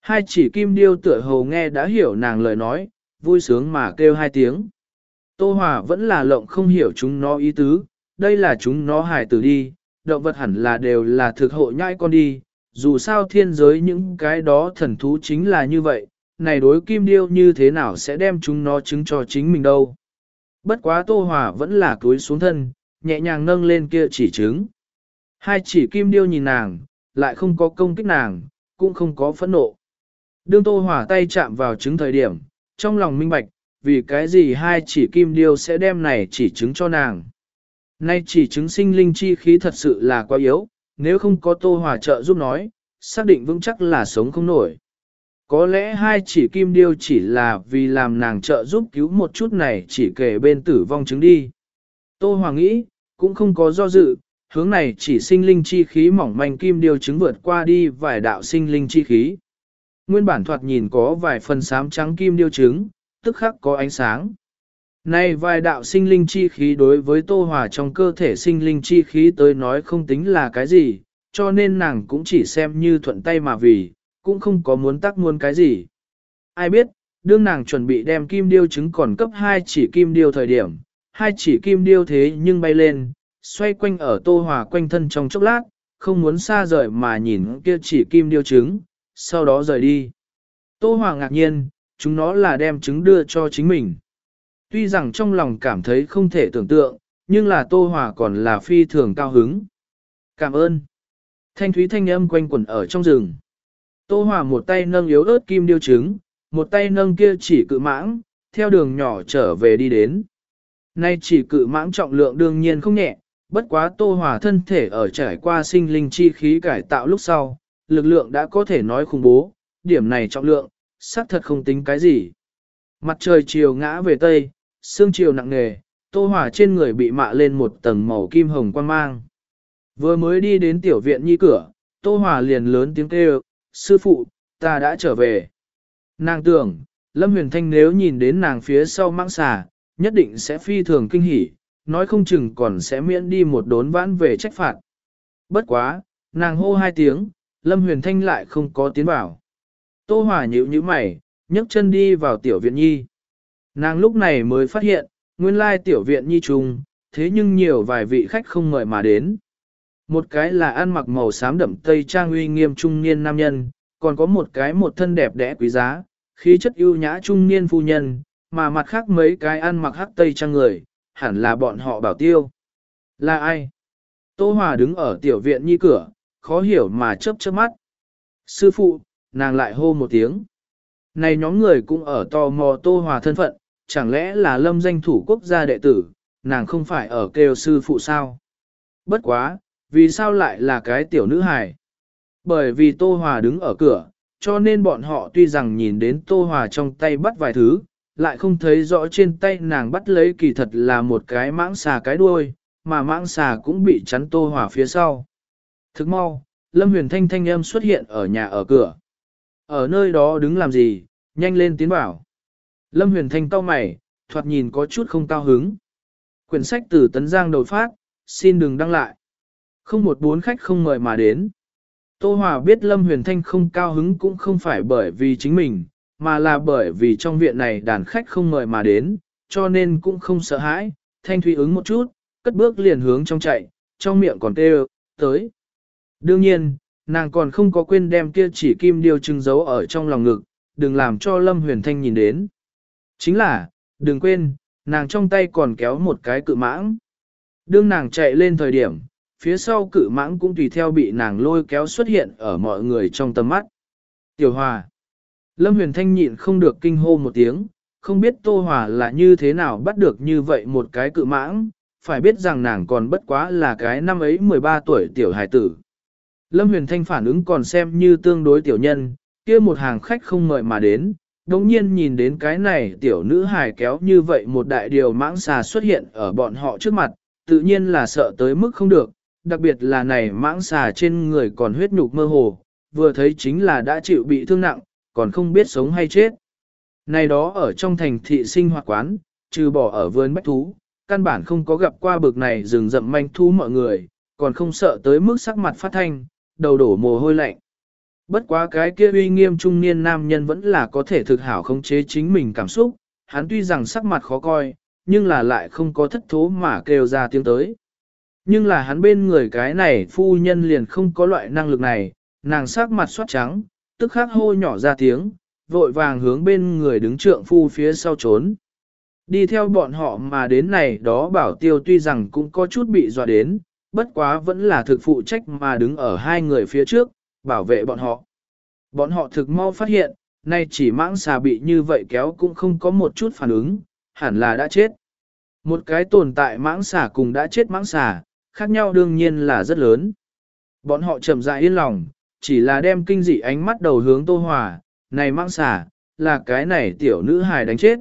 Hai chỉ kim điêu tựa hồ nghe đã hiểu nàng lời nói, vui sướng mà kêu hai tiếng. Tô Hòa vẫn là lộng không hiểu chúng nó ý tứ, đây là chúng nó hài tử đi, động vật hẳn là đều là thực hộ nhai con đi, dù sao thiên giới những cái đó thần thú chính là như vậy, này đối kim điêu như thế nào sẽ đem chúng nó chứng cho chính mình đâu. Bất quá Tô Hòa vẫn là cúi xuống thân, nhẹ nhàng nâng lên kia chỉ trứng. Hai chỉ kim điêu nhìn nàng, lại không có công kích nàng, cũng không có phẫn nộ. Đương Tô Hòa tay chạm vào trứng thời điểm, trong lòng minh bạch, vì cái gì hai chỉ kim điêu sẽ đem này chỉ trứng cho nàng. Nay chỉ chứng sinh linh chi khí thật sự là quá yếu, nếu không có tô hòa trợ giúp nói, xác định vững chắc là sống không nổi. Có lẽ hai chỉ kim điêu chỉ là vì làm nàng trợ giúp cứu một chút này chỉ kể bên tử vong chứng đi. Tô Hòa nghĩ, cũng không có do dự, hướng này chỉ sinh linh chi khí mỏng manh kim điêu chứng vượt qua đi vài đạo sinh linh chi khí. Nguyên bản thoạt nhìn có vài phần sám trắng kim điêu chứng, tức khắc có ánh sáng nay vài đạo sinh linh chi khí đối với Tô Hòa trong cơ thể sinh linh chi khí tới nói không tính là cái gì, cho nên nàng cũng chỉ xem như thuận tay mà vì, cũng không có muốn tác muôn cái gì. Ai biết, đương nàng chuẩn bị đem kim điêu trứng còn cấp hai chỉ kim điêu thời điểm, hai chỉ kim điêu thế nhưng bay lên, xoay quanh ở Tô Hòa quanh thân trong chốc lát, không muốn xa rời mà nhìn kia chỉ kim điêu trứng, sau đó rời đi. Tô Hòa ngạc nhiên, chúng nó là đem trứng đưa cho chính mình. Tuy rằng trong lòng cảm thấy không thể tưởng tượng, nhưng là Tô Hòa còn là phi thường cao hứng. Cảm ơn. Thanh thúy thanh âm quanh quẩn ở trong rừng. Tô Hòa một tay nâng yếu ớt kim điêu trứng, một tay nâng kia chỉ cự mãng, theo đường nhỏ trở về đi đến. Nay chỉ cự mãng trọng lượng đương nhiên không nhẹ, bất quá Tô Hòa thân thể ở trải qua sinh linh chi khí cải tạo lúc sau, lực lượng đã có thể nói khủng bố, điểm này trọng lượng, xác thật không tính cái gì. Mặt trời chiều ngã về Tây, sương chiều nặng nề, tô hỏa trên người bị mạ lên một tầng màu kim hồng quan mang. Vừa mới đi đến tiểu viện nhi cửa, tô hỏa liền lớn tiếng kêu, sư phụ, ta đã trở về. Nàng tưởng, Lâm Huyền Thanh nếu nhìn đến nàng phía sau mang xà, nhất định sẽ phi thường kinh hỉ, nói không chừng còn sẽ miễn đi một đốn vãn về trách phạt. Bất quá, nàng hô hai tiếng, Lâm Huyền Thanh lại không có tiến vào. Tô Hỏa nhíu nhíu mày, nhấc chân đi vào tiểu viện nhi. Nàng lúc này mới phát hiện, nguyên lai tiểu viện nhi trùng, thế nhưng nhiều vài vị khách không mời mà đến. Một cái là ăn mặc màu xám đậm tây trang uy nghiêm trung niên nam nhân, còn có một cái một thân đẹp đẽ quý giá, khí chất ưu nhã trung niên phu nhân, mà mặt khác mấy cái ăn mặc hắc tây trang người, hẳn là bọn họ bảo tiêu. Là ai? Tô Hòa đứng ở tiểu viện nhi cửa, khó hiểu mà chớp chớp mắt. Sư phụ, nàng lại hô một tiếng. Này nhóm người cũng ở tò mò Tô Hòa thân phận, chẳng lẽ là lâm danh thủ quốc gia đệ tử, nàng không phải ở kêu sư phụ sao? Bất quá, vì sao lại là cái tiểu nữ hài? Bởi vì Tô Hòa đứng ở cửa, cho nên bọn họ tuy rằng nhìn đến Tô Hòa trong tay bắt vài thứ, lại không thấy rõ trên tay nàng bắt lấy kỳ thật là một cái mãng xà cái đuôi, mà mãng xà cũng bị chắn Tô Hòa phía sau. Thức mau, Lâm Huyền Thanh thanh âm xuất hiện ở nhà ở cửa. Ở nơi đó đứng làm gì, nhanh lên tiến vào. Lâm Huyền Thanh cau mày, thoạt nhìn có chút không cao hứng. Quyển sách từ Tấn Giang đầu phát, xin đừng đăng lại. Không một bốn khách không mời mà đến. Tô Hòa biết Lâm Huyền Thanh không cao hứng cũng không phải bởi vì chính mình, mà là bởi vì trong viện này đàn khách không mời mà đến, cho nên cũng không sợ hãi, Thanh Thủy ứng một chút, cất bước liền hướng trong chạy, trong miệng còn kêu, tới. Đương nhiên, nàng còn không có quên đem kia chỉ kim điều trưng giấu ở trong lòng ngực, đừng làm cho Lâm Huyền Thanh nhìn đến. Chính là, đừng quên, nàng trong tay còn kéo một cái cự mãng. Đương nàng chạy lên thời điểm, phía sau cự mãng cũng tùy theo bị nàng lôi kéo xuất hiện ở mọi người trong tầm mắt. Tiểu Hòa Lâm Huyền Thanh nhịn không được kinh hô một tiếng, không biết Tô Hòa là như thế nào bắt được như vậy một cái cự mãng, phải biết rằng nàng còn bất quá là cái năm ấy 13 tuổi tiểu hài tử. Lâm Huyền Thanh phản ứng còn xem như tương đối tiểu nhân, kia một hàng khách không mời mà đến, đồng nhiên nhìn đến cái này tiểu nữ hài kéo như vậy một đại điều mãng xà xuất hiện ở bọn họ trước mặt, tự nhiên là sợ tới mức không được, đặc biệt là này mãng xà trên người còn huyết nhục mơ hồ, vừa thấy chính là đã chịu bị thương nặng, còn không biết sống hay chết. Này đó ở trong thành thị sinh hoạt quán, trừ bỏ ở vườn bách thú, căn bản không có gặp qua bực này rừng rậm manh thú mọi người, còn không sợ tới mức sắc mặt phát thanh, đầu đổ mồ hôi lạnh. Bất quá cái kia uy nghiêm trung niên nam nhân vẫn là có thể thực hảo khống chế chính mình cảm xúc, hắn tuy rằng sắc mặt khó coi, nhưng là lại không có thất thố mà kêu ra tiếng tới. Nhưng là hắn bên người cái này phu nhân liền không có loại năng lực này, nàng sắc mặt soát trắng, tức khắc hô nhỏ ra tiếng, vội vàng hướng bên người đứng trượng phu phía sau trốn. Đi theo bọn họ mà đến này đó bảo tiêu tuy rằng cũng có chút bị dọa đến, bất quá vẫn là thực phụ trách mà đứng ở hai người phía trước, bảo vệ bọn họ. Bọn họ thực mau phát hiện, nay chỉ mãng xà bị như vậy kéo cũng không có một chút phản ứng, hẳn là đã chết. Một cái tồn tại mãng xà cùng đã chết mãng xà, khác nhau đương nhiên là rất lớn. Bọn họ chậm rãi yên lòng, chỉ là đem kinh dị ánh mắt đầu hướng Tô Hòa, này mãng xà, là cái này tiểu nữ hài đánh chết.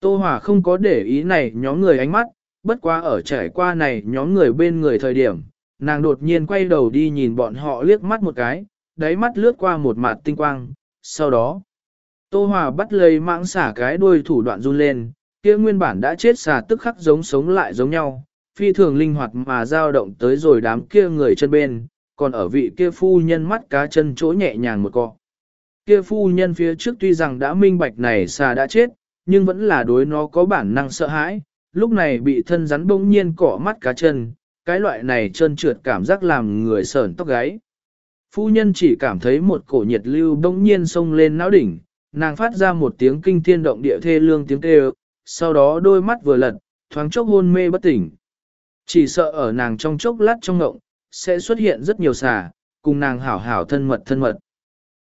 Tô Hòa không có để ý này nhóm người ánh mắt, bất quá ở trải qua này nhóm người bên người thời điểm, nàng đột nhiên quay đầu đi nhìn bọn họ liếc mắt một cái, đáy mắt lướt qua một mặt tinh quang, sau đó, Tô Hòa bắt lấy mạng xả cái đuôi thủ đoạn run lên, kia nguyên bản đã chết xà tức khắc giống sống lại giống nhau, phi thường linh hoạt mà dao động tới rồi đám kia người chân bên, còn ở vị kia phu nhân mắt cá chân chỗ nhẹ nhàng một cọ. Kia phu nhân phía trước tuy rằng đã minh bạch này xà đã chết, nhưng vẫn là đối nó có bản năng sợ hãi, lúc này bị thân rắn bỗng nhiên cỏ mắt cá chân, cái loại này trơn trượt cảm giác làm người sởn tóc gáy. Phu nhân chỉ cảm thấy một cổ nhiệt lưu bỗng nhiên xông lên não đỉnh, nàng phát ra một tiếng kinh thiên động địa thê lương tiếng kêu, sau đó đôi mắt vừa lật, thoáng chốc hôn mê bất tỉnh. Chỉ sợ ở nàng trong chốc lát trong ngộng, sẽ xuất hiện rất nhiều xà, cùng nàng hảo hảo thân mật thân mật.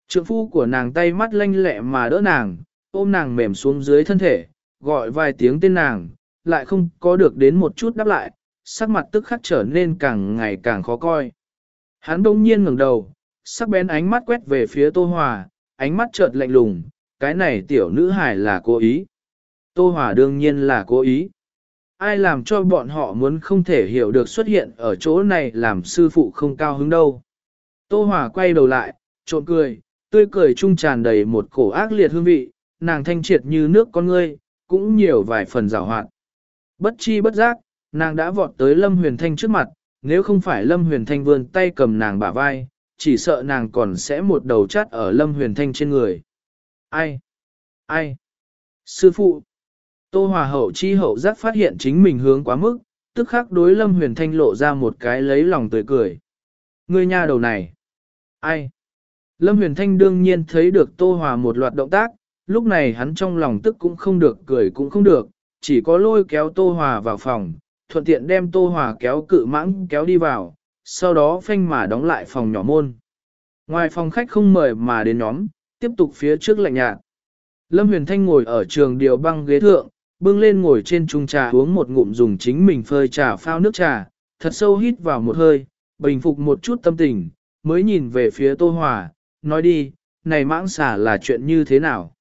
Trượng phu của nàng tay mắt lanh lẹ mà đỡ nàng, ôm nàng mềm xuống dưới thân thể, gọi vài tiếng tên nàng, lại không có được đến một chút đáp lại, sắc mặt tức khắc trở nên càng ngày càng khó coi. Hắn đông nhiên ngẩng đầu, sắc bén ánh mắt quét về phía Tô Hòa, ánh mắt chợt lạnh lùng, cái này tiểu nữ hải là cố ý. Tô Hòa đương nhiên là cố ý. Ai làm cho bọn họ muốn không thể hiểu được xuất hiện ở chỗ này làm sư phụ không cao hứng đâu. Tô Hòa quay đầu lại, trộn cười, tươi cười trung tràn đầy một cổ ác liệt hương vị, nàng thanh triệt như nước con ngươi, cũng nhiều vài phần rào hoạt. Bất chi bất giác, nàng đã vọt tới Lâm Huyền Thanh trước mặt, nếu không phải Lâm Huyền Thanh vươn tay cầm nàng bả vai, chỉ sợ nàng còn sẽ một đầu chát ở Lâm Huyền Thanh trên người. Ai? Ai? Sư phụ! Tô Hòa hậu chi hậu giác phát hiện chính mình hướng quá mức, tức khắc đối Lâm Huyền Thanh lộ ra một cái lấy lòng tươi cười. Ngươi nha đầu này! Ai? Lâm Huyền Thanh đương nhiên thấy được Tô Hòa một loạt động tác, lúc này hắn trong lòng tức cũng không được cười cũng không được, chỉ có lôi kéo Tô Hòa vào phòng, thuận tiện đem Tô Hòa kéo cự mãng kéo đi vào, sau đó phanh mà đóng lại phòng nhỏ môn. Ngoài phòng khách không mời mà đến nhóm, tiếp tục phía trước lạnh nhạt. Lâm Huyền Thanh ngồi ở trường điều băng ghế thượng, bưng lên ngồi trên chung trà uống một ngụm dùng chính mình phơi trà phao nước trà, thật sâu hít vào một hơi, bình phục một chút tâm tình, mới nhìn về phía Tô Hòa, nói đi, này mãng xả là chuyện như thế nào?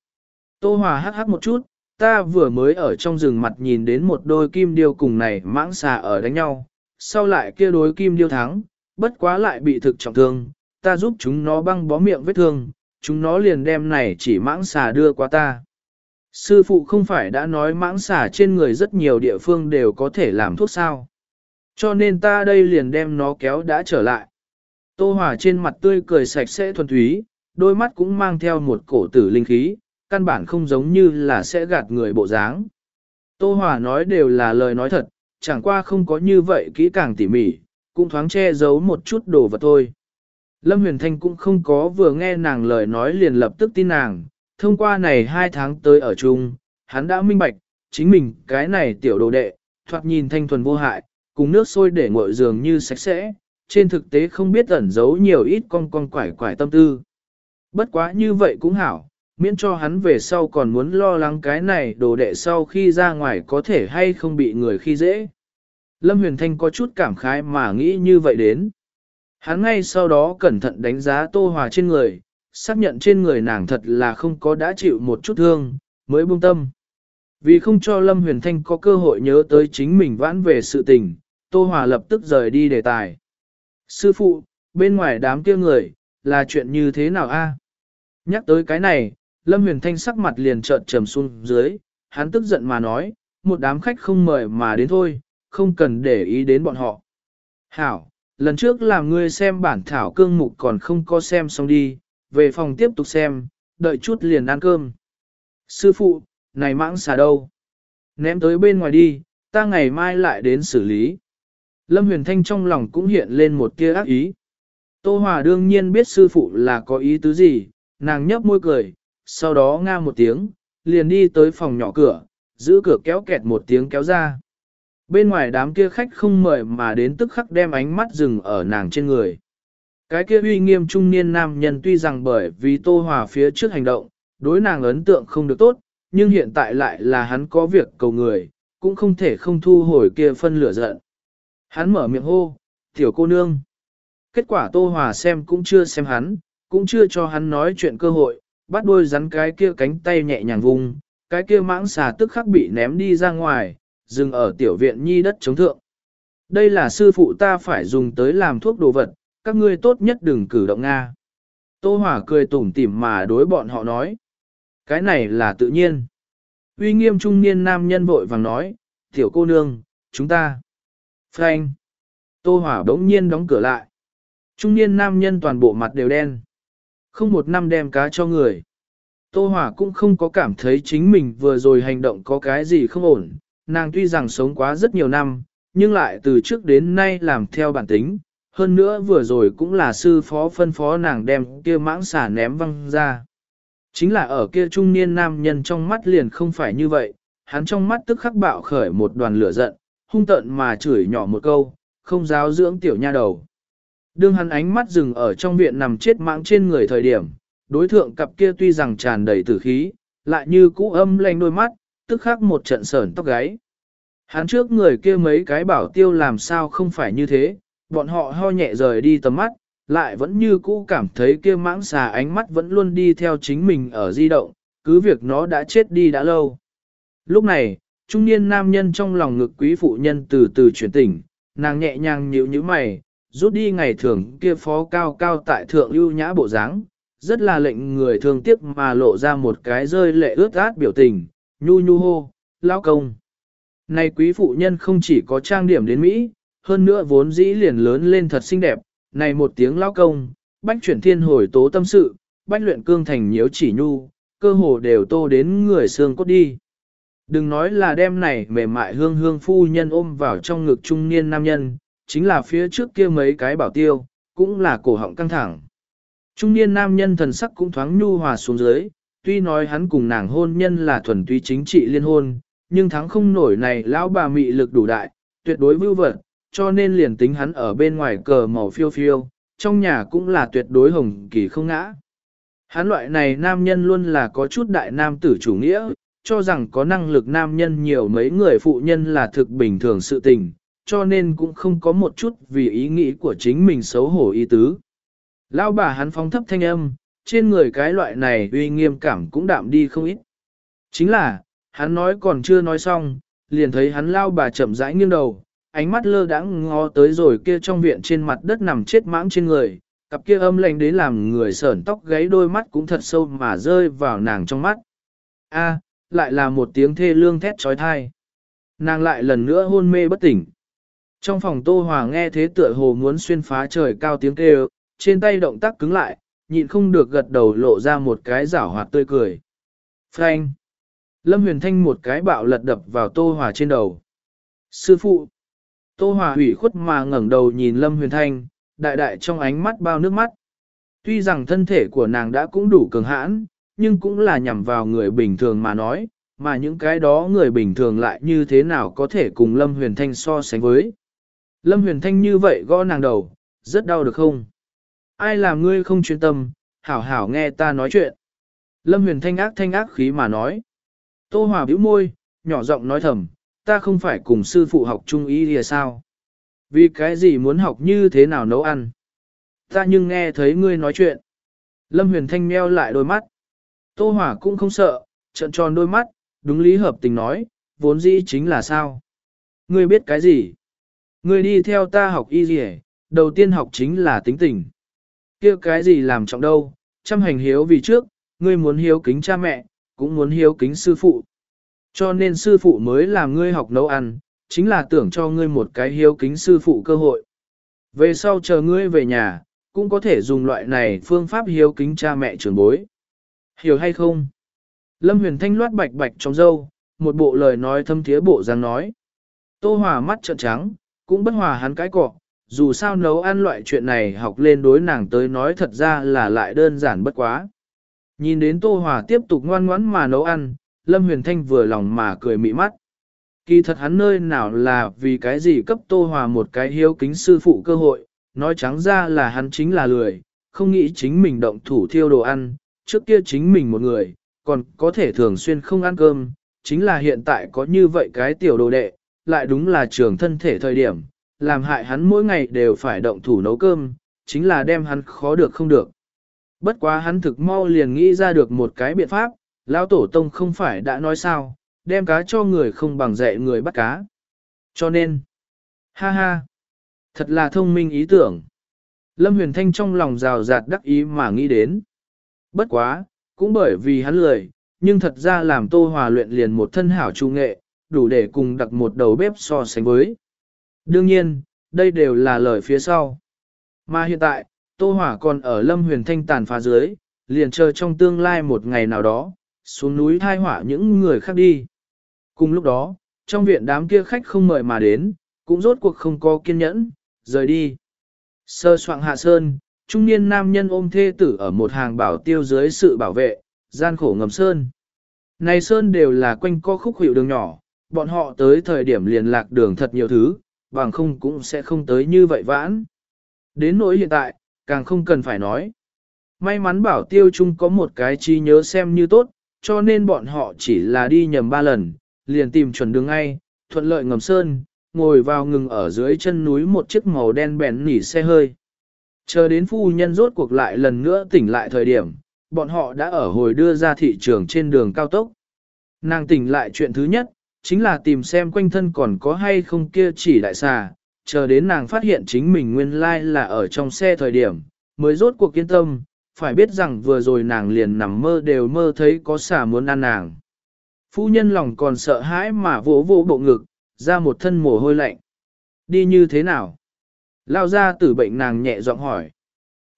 Tô Hòa hắc hắc một chút, ta vừa mới ở trong rừng mặt nhìn đến một đôi kim điêu cùng này mãng xà ở đánh nhau, sau lại kia đối kim điêu thắng, bất quá lại bị thực trọng thương, ta giúp chúng nó băng bó miệng vết thương, chúng nó liền đem này chỉ mãng xà đưa qua ta. Sư phụ không phải đã nói mãng xà trên người rất nhiều địa phương đều có thể làm thuốc sao. Cho nên ta đây liền đem nó kéo đã trở lại. Tô Hòa trên mặt tươi cười sạch sẽ thuần túy, đôi mắt cũng mang theo một cổ tử linh khí, căn bản không giống như là sẽ gạt người bộ dáng. Tô Hòa nói đều là lời nói thật, chẳng qua không có như vậy kỹ càng tỉ mỉ, cũng thoáng che giấu một chút đồ vật thôi. Lâm Huyền Thanh cũng không có vừa nghe nàng lời nói liền lập tức tin nàng, thông qua này hai tháng tới ở chung, hắn đã minh bạch, chính mình cái này tiểu đồ đệ, thoạt nhìn thanh thuần vô hại, cùng nước sôi để nguội giường như sạch sẽ, trên thực tế không biết ẩn giấu nhiều ít con con quải quải tâm tư. Bất quá như vậy cũng hảo, miễn cho hắn về sau còn muốn lo lắng cái này đồ đệ sau khi ra ngoài có thể hay không bị người khi dễ. Lâm Huyền Thanh có chút cảm khái mà nghĩ như vậy đến. Hắn ngay sau đó cẩn thận đánh giá Tô Hòa trên người, xác nhận trên người nàng thật là không có đã chịu một chút thương, mới buông tâm. Vì không cho Lâm Huyền Thanh có cơ hội nhớ tới chính mình vãn về sự tình, Tô Hòa lập tức rời đi đề tài. Sư phụ, bên ngoài đám kia người, là chuyện như thế nào a? Nhắc tới cái này, Lâm Huyền Thanh sắc mặt liền trợn trầm xuống dưới, hắn tức giận mà nói, một đám khách không mời mà đến thôi, không cần để ý đến bọn họ. Hảo, lần trước làm ngươi xem bản thảo cương mục còn không có xem xong đi, về phòng tiếp tục xem, đợi chút liền ăn cơm. Sư phụ, này mãng xà đâu? Ném tới bên ngoài đi, ta ngày mai lại đến xử lý. Lâm Huyền Thanh trong lòng cũng hiện lên một tia ác ý. Tô Hòa đương nhiên biết sư phụ là có ý tứ gì, nàng nhấp môi cười, sau đó nga một tiếng, liền đi tới phòng nhỏ cửa, giữ cửa kéo kẹt một tiếng kéo ra. Bên ngoài đám kia khách không mời mà đến tức khắc đem ánh mắt dừng ở nàng trên người. Cái kia uy nghiêm trung niên nam nhân tuy rằng bởi vì Tô Hòa phía trước hành động, đối nàng ấn tượng không được tốt, nhưng hiện tại lại là hắn có việc cầu người, cũng không thể không thu hồi kia phân lửa giận. Hắn mở miệng hô, tiểu cô nương. Kết quả Tô Hòa xem cũng chưa xem hắn, cũng chưa cho hắn nói chuyện cơ hội, bắt đôi rắn cái kia cánh tay nhẹ nhàng vùng, cái kia mãng xà tức khắc bị ném đi ra ngoài, dừng ở tiểu viện nhi đất chống thượng. Đây là sư phụ ta phải dùng tới làm thuốc đồ vật, các ngươi tốt nhất đừng cử động Nga. Tô Hòa cười tủm tỉm mà đối bọn họ nói. Cái này là tự nhiên. Uy nghiêm trung niên nam nhân vội vàng nói, tiểu cô nương, chúng ta. Frank. Tô Hỏa đống nhiên đóng cửa lại. Trung niên nam nhân toàn bộ mặt đều đen. Không một năm đem cá cho người. Tô Hỏa cũng không có cảm thấy chính mình vừa rồi hành động có cái gì không ổn. Nàng tuy rằng sống quá rất nhiều năm, nhưng lại từ trước đến nay làm theo bản tính. Hơn nữa vừa rồi cũng là sư phó phân phó nàng đem kia mãng xả ném văng ra. Chính là ở kia trung niên nam nhân trong mắt liền không phải như vậy, hắn trong mắt tức khắc bạo khởi một đoàn lửa giận, hung tợn mà chửi nhỏ một câu, không giáo dưỡng tiểu nha đầu. Đương hắn ánh mắt dừng ở trong viện nằm chết mạng trên người thời điểm, đối thượng cặp kia tuy rằng tràn đầy tử khí, lại như cũ âm lanh đôi mắt, tức khắc một trận sởn tóc gáy. Hắn trước người kia mấy cái bảo tiêu làm sao không phải như thế, bọn họ ho nhẹ rời đi tầm mắt, lại vẫn như cũ cảm thấy kia mãng xà ánh mắt vẫn luôn đi theo chính mình ở di động, cứ việc nó đã chết đi đã lâu. Lúc này, trung niên nam nhân trong lòng ngực quý phụ nhân từ từ chuyển tỉnh, nàng nhẹ nhàng nhíu nhíu mày, rút đi ngày thường kia phó cao cao tại thượng ưu nhã bộ dáng, rất là lệnh người thương tiếc mà lộ ra một cái rơi lệ ướt át biểu tình, nhu nhu hô, lao công. Này quý phụ nhân không chỉ có trang điểm đến Mỹ, hơn nữa vốn dĩ liền lớn lên thật xinh đẹp, này một tiếng lao công, bách chuyển thiên hồi tố tâm sự, bách luyện cương thành nhiễu chỉ nhu, cơ hồ đều tô đến người xương cốt đi. Đừng nói là đêm này mềm mại hương hương phu nhân ôm vào trong ngực trung niên nam nhân, chính là phía trước kia mấy cái bảo tiêu, cũng là cổ họng căng thẳng. Trung niên nam nhân thần sắc cũng thoáng nhu hòa xuống dưới, tuy nói hắn cùng nàng hôn nhân là thuần túy chính trị liên hôn, nhưng thắng không nổi này lão bà mị lực đủ đại, tuyệt đối vưu vật, cho nên liền tính hắn ở bên ngoài cờ màu phiêu phiêu, trong nhà cũng là tuyệt đối hồng kỳ không ngã. Hắn loại này nam nhân luôn là có chút đại nam tử chủ nghĩa, cho rằng có năng lực nam nhân nhiều mấy người phụ nhân là thực bình thường sự tình, cho nên cũng không có một chút vì ý nghĩ của chính mình xấu hổ ý tứ. Lão bà hắn phóng thấp thanh âm, trên người cái loại này uy nghiêm cảm cũng đạm đi không ít. Chính là, hắn nói còn chưa nói xong, liền thấy hắn lao bà chậm rãi nghiêng đầu, ánh mắt lơ đãng ngó tới rồi kia trong viện trên mặt đất nằm chết mãng trên người, cặp kia âm lạnh đến làm người sởn tóc gáy đôi mắt cũng thật sâu mà rơi vào nàng trong mắt. A, lại là một tiếng thê lương thét trói thai. Nàng lại lần nữa hôn mê bất tỉnh. Trong phòng Tô Hòa nghe thế tựa hồ muốn xuyên phá trời cao tiếng kêu, trên tay động tác cứng lại, nhịn không được gật đầu lộ ra một cái giảo hoạt tươi cười. Frank! Lâm Huyền Thanh một cái bạo lật đập vào Tô Hòa trên đầu. Sư phụ! Tô Hòa hủy khuất mà ngẩng đầu nhìn Lâm Huyền Thanh, đại đại trong ánh mắt bao nước mắt. Tuy rằng thân thể của nàng đã cũng đủ cường hãn, nhưng cũng là nhằm vào người bình thường mà nói, mà những cái đó người bình thường lại như thế nào có thể cùng Lâm Huyền Thanh so sánh với. Lâm Huyền Thanh như vậy gõ nàng đầu, rất đau được không? Ai làm ngươi không chuyên tâm, hảo hảo nghe ta nói chuyện. Lâm Huyền Thanh ác thanh ác khí mà nói. Tô Hòa bĩu môi, nhỏ giọng nói thầm, ta không phải cùng sư phụ học trung ý thì sao? Vì cái gì muốn học như thế nào nấu ăn? Ta nhưng nghe thấy ngươi nói chuyện. Lâm Huyền Thanh meo lại đôi mắt. Tô Hỏa cũng không sợ, trợn tròn đôi mắt, đúng lý hợp tình nói, vốn dĩ chính là sao? Ngươi biết cái gì? Ngươi đi theo ta học y gì đầu tiên học chính là tính tình. kia cái gì làm trọng đâu, chăm hành hiếu vì trước, ngươi muốn hiếu kính cha mẹ, cũng muốn hiếu kính sư phụ. Cho nên sư phụ mới làm ngươi học nấu ăn, chính là tưởng cho ngươi một cái hiếu kính sư phụ cơ hội. Về sau chờ ngươi về nhà, cũng có thể dùng loại này phương pháp hiếu kính cha mẹ trưởng bối. Hiểu hay không? Lâm Huyền Thanh loát bạch bạch trong dâu, một bộ lời nói thâm thiế bộ dáng nói. Tô Hòa mắt trợn trắng, cũng bất hòa hắn cái cọ, dù sao nấu ăn loại chuyện này học lên đối nàng tới nói thật ra là lại đơn giản bất quá. Nhìn đến Tô Hòa tiếp tục ngoan ngoãn mà nấu ăn, Lâm Huyền Thanh vừa lòng mà cười mị mắt. Kỳ thật hắn nơi nào là vì cái gì cấp Tô Hòa một cái hiếu kính sư phụ cơ hội, nói trắng ra là hắn chính là lười, không nghĩ chính mình động thủ thiêu đồ ăn, trước kia chính mình một người, còn có thể thường xuyên không ăn cơm, chính là hiện tại có như vậy cái tiểu đồ đệ, lại đúng là trường thân thể thời điểm, làm hại hắn mỗi ngày đều phải động thủ nấu cơm, chính là đem hắn khó được không được. Bất quá hắn thực mau liền nghĩ ra được một cái biện pháp, lão tổ tông không phải đã nói sao, đem cá cho người không bằng dạy người bắt cá. Cho nên, ha ha, thật là thông minh ý tưởng. Lâm Huyền Thanh trong lòng rào rạt đắc ý mà nghĩ đến. Bất quá, cũng bởi vì hắn lười, nhưng thật ra làm Tô Hòa luyện liền một thân hảo trung nghệ, đủ để cùng đặt một đầu bếp so sánh với. Đương nhiên, đây đều là lời phía sau. Mà hiện tại, Tô Hỏa còn ở Lâm Huyền Thanh tàn phá dưới, liền chờ trong tương lai một ngày nào đó, xuống núi thai hỏa những người khác đi. Cùng lúc đó, trong viện đám kia khách không mời mà đến, cũng rốt cuộc không có kiên nhẫn, rời đi. Sơ soạn hạ sơn, trung niên nam nhân ôm thê tử ở một hàng bảo tiêu dưới sự bảo vệ, gian khổ ngầm sơn. Này sơn đều là quanh co khúc hiệu đường nhỏ, bọn họ tới thời điểm liền lạc đường thật nhiều thứ, bằng không cũng sẽ không tới như vậy vãn. Đến nỗi hiện tại, càng không cần phải nói. May mắn bảo tiêu chung có một cái chi nhớ xem như tốt, cho nên bọn họ chỉ là đi nhầm ba lần, liền tìm chuẩn đường ngay, thuận lợi ngầm sơn, ngồi vào ngừng ở dưới chân núi một chiếc màu đen bèn nỉ xe hơi. Chờ đến phu nhân rốt cuộc lại lần nữa tỉnh lại thời điểm, bọn họ đã ở hồi đưa ra thị trường trên đường cao tốc. Nàng tỉnh lại chuyện thứ nhất, chính là tìm xem quanh thân còn có hay không kia chỉ đại xà, chờ đến nàng phát hiện chính mình nguyên lai là ở trong xe thời điểm, mới rốt cuộc kiên tâm, phải biết rằng vừa rồi nàng liền nằm mơ đều mơ thấy có xà muốn ăn nàng. Phu nhân lòng còn sợ hãi mà vỗ vỗ bộ ngực, ra một thân mồ hôi lạnh. Đi như thế nào? Lao ra tử bệnh nàng nhẹ giọng hỏi.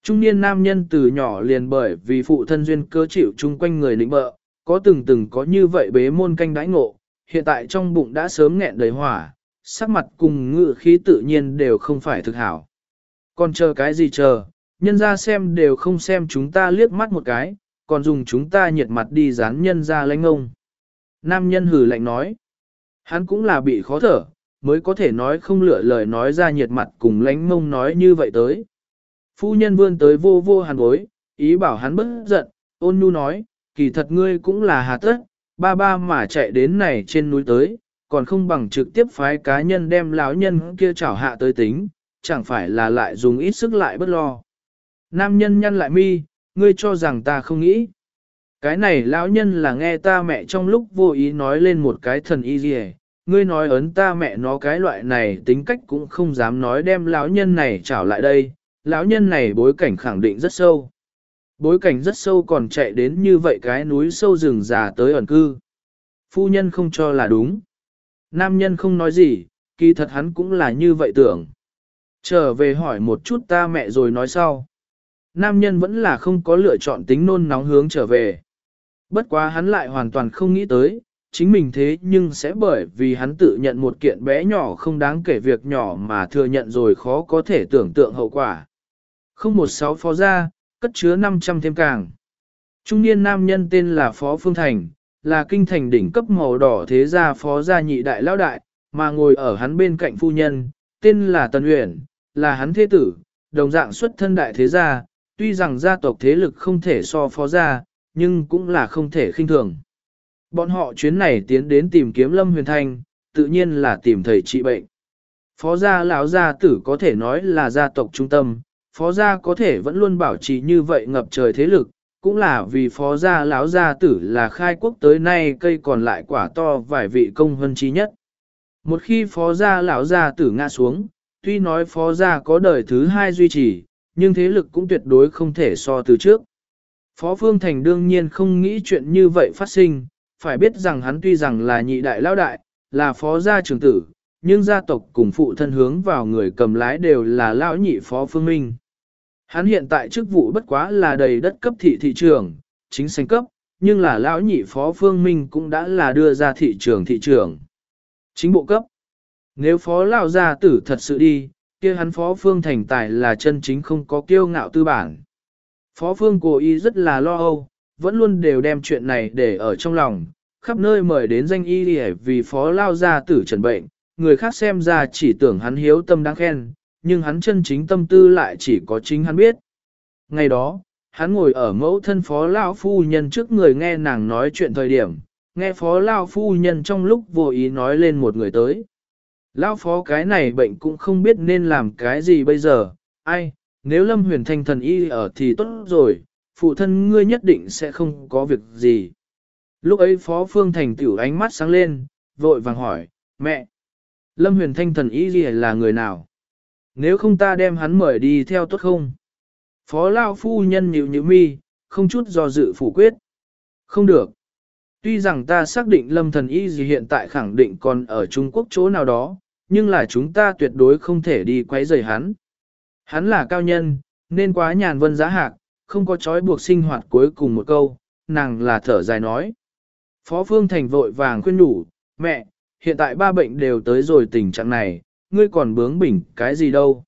Trung niên nam nhân từ nhỏ liền bởi vì phụ thân duyên cơ chịu chung quanh người lĩnh bợ, có từng từng có như vậy bế môn canh đãi ngộ, hiện tại trong bụng đã sớm nghẹn đầy hỏa, sắc mặt cùng ngự khí tự nhiên đều không phải thực hảo. Còn chờ cái gì chờ, nhân ra xem đều không xem chúng ta liếc mắt một cái, còn dùng chúng ta nhiệt mặt đi dán nhân ra lãnh ông. Nam nhân hử lạnh nói, hắn cũng là bị khó thở, mới có thể nói không lựa lời nói ra nhiệt mặt cùng lãnh mông nói như vậy tới. Phu nhân vươn tới vô vô hàn bối, ý bảo hắn bất giận, ôn nhu nói, kỳ thật ngươi cũng là hà tất, ba ba mà chạy đến này trên núi tới, còn không bằng trực tiếp phái cá nhân đem lão nhân kia chảo hạ tới tính, chẳng phải là lại dùng ít sức lại bất lo. Nam nhân nhăn lại mi, ngươi cho rằng ta không nghĩ. Cái này lão nhân là nghe ta mẹ trong lúc vô ý nói lên một cái thần y gì ngươi nói ấn ta mẹ nó cái loại này tính cách cũng không dám nói đem lão nhân này trảo lại đây, lão nhân này bối cảnh khẳng định rất sâu. Bối cảnh rất sâu còn chạy đến như vậy cái núi sâu rừng già tới ẩn cư. Phu nhân không cho là đúng. Nam nhân không nói gì, kỳ thật hắn cũng là như vậy tưởng. Trở về hỏi một chút ta mẹ rồi nói sau. Nam nhân vẫn là không có lựa chọn tính nôn nóng hướng trở về. Bất quá hắn lại hoàn toàn không nghĩ tới, chính mình thế nhưng sẽ bởi vì hắn tự nhận một kiện bé nhỏ không đáng kể việc nhỏ mà thừa nhận rồi khó có thể tưởng tượng hậu quả. Không một sáu phó ra cất chứa 500 thêm càng. Trung niên nam nhân tên là Phó Phương Thành, là kinh thành đỉnh cấp màu đỏ thế gia phó gia nhị đại lão đại, mà ngồi ở hắn bên cạnh phu nhân, tên là Tần Uyển, là hắn thế tử, đồng dạng xuất thân đại thế gia, tuy rằng gia tộc thế lực không thể so phó gia, nhưng cũng là không thể khinh thường. Bọn họ chuyến này tiến đến tìm kiếm Lâm Huyền Thanh, tự nhiên là tìm thầy trị bệnh. Phó gia lão gia tử có thể nói là gia tộc trung tâm, phó gia có thể vẫn luôn bảo trì như vậy ngập trời thế lực, cũng là vì phó gia lão gia tử là khai quốc tới nay cây còn lại quả to vài vị công hơn trí nhất. Một khi phó gia lão gia tử ngã xuống, tuy nói phó gia có đời thứ hai duy trì, nhưng thế lực cũng tuyệt đối không thể so từ trước. Phó Phương Thành đương nhiên không nghĩ chuyện như vậy phát sinh, phải biết rằng hắn tuy rằng là nhị đại lão đại, là phó gia trưởng tử, nhưng gia tộc cùng phụ thân hướng vào người cầm lái đều là lão nhị phó phương minh. Hắn hiện tại chức vụ bất quá là đầy đất cấp thị thị trường, chính sách cấp, nhưng là lão nhị phó phương minh cũng đã là đưa ra thị trường thị trường. Chính bộ cấp. Nếu phó lão gia tử thật sự đi, kia hắn phó phương thành tài là chân chính không có kiêu ngạo tư bản. Phó phương cố ý rất là lo âu, vẫn luôn đều đem chuyện này để ở trong lòng, khắp nơi mời đến danh y để vì phó lao gia tử trần bệnh, người khác xem ra chỉ tưởng hắn hiếu tâm đáng khen, nhưng hắn chân chính tâm tư lại chỉ có chính hắn biết. Ngày đó, hắn ngồi ở mẫu thân phó lão phu nhân trước người nghe nàng nói chuyện thời điểm, nghe phó lão phu nhân trong lúc vô ý nói lên một người tới. Lão phó cái này bệnh cũng không biết nên làm cái gì bây giờ, ai, nếu lâm huyền thanh thần y ở thì tốt rồi, phụ thân ngươi nhất định sẽ không có việc gì. Lúc ấy phó phương thành tiểu ánh mắt sáng lên, vội vàng hỏi, mẹ, lâm huyền thanh thần y gì là người nào? Nếu không ta đem hắn mời đi theo tốt không? Phó Lao phu nhân nhịu nhịu mi, không chút do dự phủ quyết. Không được. Tuy rằng ta xác định lâm thần y gì hiện tại khẳng định còn ở Trung Quốc chỗ nào đó, nhưng là chúng ta tuyệt đối không thể đi quấy rầy hắn. Hắn là cao nhân, nên quá nhàn vân giá hạc, không có trói buộc sinh hoạt cuối cùng một câu, nàng là thở dài nói. Phó Phương Thành vội vàng khuyên nhủ, mẹ, hiện tại ba bệnh đều tới rồi tình trạng này, ngươi còn bướng bỉnh cái gì đâu.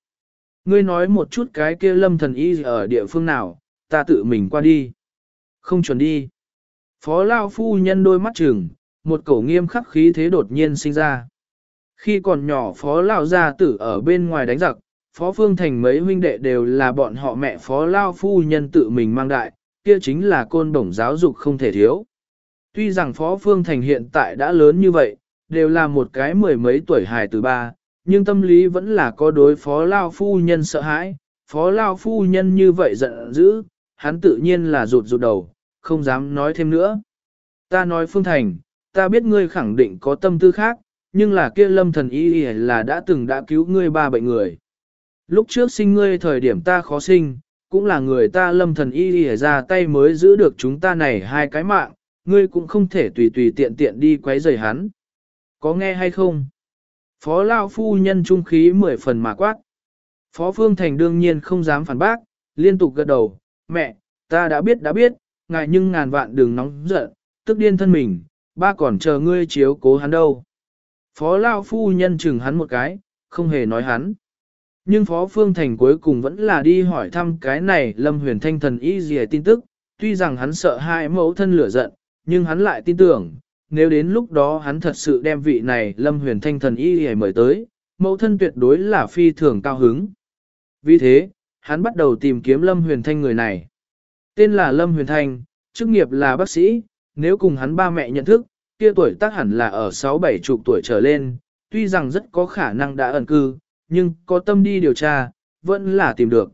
Ngươi nói một chút cái kia lâm thần y ở địa phương nào, ta tự mình qua đi. Không chuẩn đi. Phó Lao Phu nhân đôi mắt trừng, một cổ nghiêm khắc khí thế đột nhiên sinh ra. Khi còn nhỏ Phó Lao gia tử ở bên ngoài đánh giặc, Phó Phương Thành mấy huynh đệ đều là bọn họ mẹ Phó Lao Phu nhân tự mình mang đại, kia chính là côn bổng giáo dục không thể thiếu. Tuy rằng Phó Phương Thành hiện tại đã lớn như vậy, đều là một cái mười mấy tuổi hài từ ba, nhưng tâm lý vẫn là có đối phó lao phu nhân sợ hãi, phó lao phu nhân như vậy giận dữ, hắn tự nhiên là rụt rụt đầu, không dám nói thêm nữa. Ta nói Phương Thành, ta biết ngươi khẳng định có tâm tư khác, nhưng là kia lâm thần y là đã từng đã cứu ngươi ba bệnh người. Lúc trước sinh ngươi thời điểm ta khó sinh, cũng là người ta lâm thần y ra tay mới giữ được chúng ta này hai cái mạng, ngươi cũng không thể tùy tùy tiện tiện đi quấy rầy hắn. Có nghe hay không? Phó Lao Phu Nhân trung khí mười phần mà quát. Phó Phương Thành đương nhiên không dám phản bác, liên tục gật đầu, mẹ, ta đã biết đã biết, ngài nhưng ngàn vạn đừng nóng giận, tức điên thân mình, ba còn chờ ngươi chiếu cố hắn đâu. Phó Lao Phu Nhân chừng hắn một cái, không hề nói hắn. Nhưng Phó Phương Thành cuối cùng vẫn là đi hỏi thăm cái này Lâm Huyền Thanh thần y gì tin tức, tuy rằng hắn sợ hai mẫu thân lửa giận, nhưng hắn lại tin tưởng, nếu đến lúc đó hắn thật sự đem vị này Lâm Huyền Thanh thần y hề mời tới, mẫu thân tuyệt đối là phi thường cao hứng. Vì thế, hắn bắt đầu tìm kiếm Lâm Huyền Thanh người này. Tên là Lâm Huyền Thanh, chức nghiệp là bác sĩ, nếu cùng hắn ba mẹ nhận thức, kia tuổi tác hẳn là ở 6-7 chục tuổi trở lên, tuy rằng rất có khả năng đã ẩn cư, nhưng có tâm đi điều tra, vẫn là tìm được.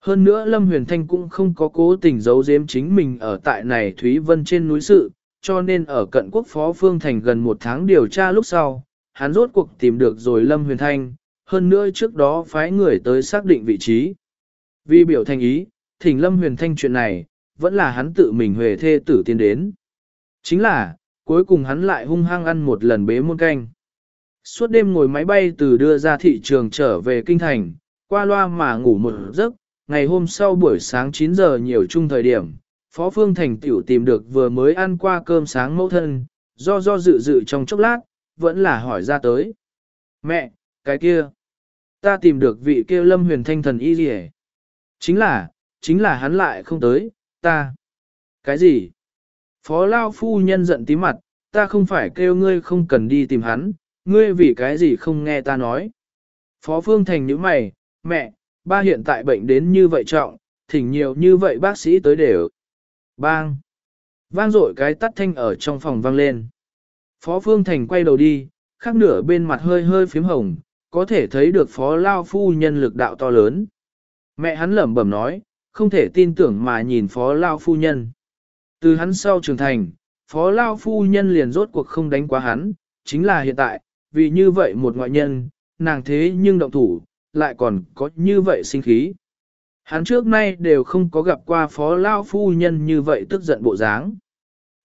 Hơn nữa Lâm Huyền Thanh cũng không có cố tình giấu giếm chính mình ở tại này Thúy Vân trên núi sự, cho nên ở cận quốc phó phương thành gần một tháng điều tra lúc sau, hắn rốt cuộc tìm được rồi Lâm Huyền Thanh, hơn nữa trước đó phái người tới xác định vị trí. Vì biểu thành ý, thỉnh Lâm Huyền Thanh chuyện này, vẫn là hắn tự mình huề thê tử tiến đến. Chính là, cuối cùng hắn lại hung hăng ăn một lần bế muôn canh. Suốt đêm ngồi máy bay từ đưa ra thị trường trở về kinh thành, qua loa mà ngủ một giấc, ngày hôm sau buổi sáng 9 giờ nhiều chung thời điểm, Phó Phương Thành tiểu tìm được vừa mới ăn qua cơm sáng mẫu thân, do do dự dự trong chốc lát, vẫn là hỏi ra tới. Mẹ, cái kia, ta tìm được vị kia lâm huyền thanh thần y gì Chính là, chính là hắn lại không tới, ta. Cái gì? Phó Lao Phu Nhân giận tí mặt, ta không phải kêu ngươi không cần đi tìm hắn, ngươi vì cái gì không nghe ta nói. Phó Phương Thành nhíu mày, mẹ, ba hiện tại bệnh đến như vậy trọng, thỉnh nhiều như vậy bác sĩ tới đều. Bang! Vang dội cái tắt thanh ở trong phòng vang lên. Phó Phương Thành quay đầu đi, khắc nửa bên mặt hơi hơi phím hồng, có thể thấy được phó lao phu nhân lực đạo to lớn. Mẹ hắn lẩm bẩm nói, không thể tin tưởng mà nhìn phó lao phu nhân. Từ hắn sau trưởng thành, phó lao phu nhân liền rốt cuộc không đánh quá hắn, chính là hiện tại, vì như vậy một ngoại nhân, nàng thế nhưng động thủ, lại còn có như vậy sinh khí. Hắn trước nay đều không có gặp qua phó lao phu nhân như vậy tức giận bộ dáng.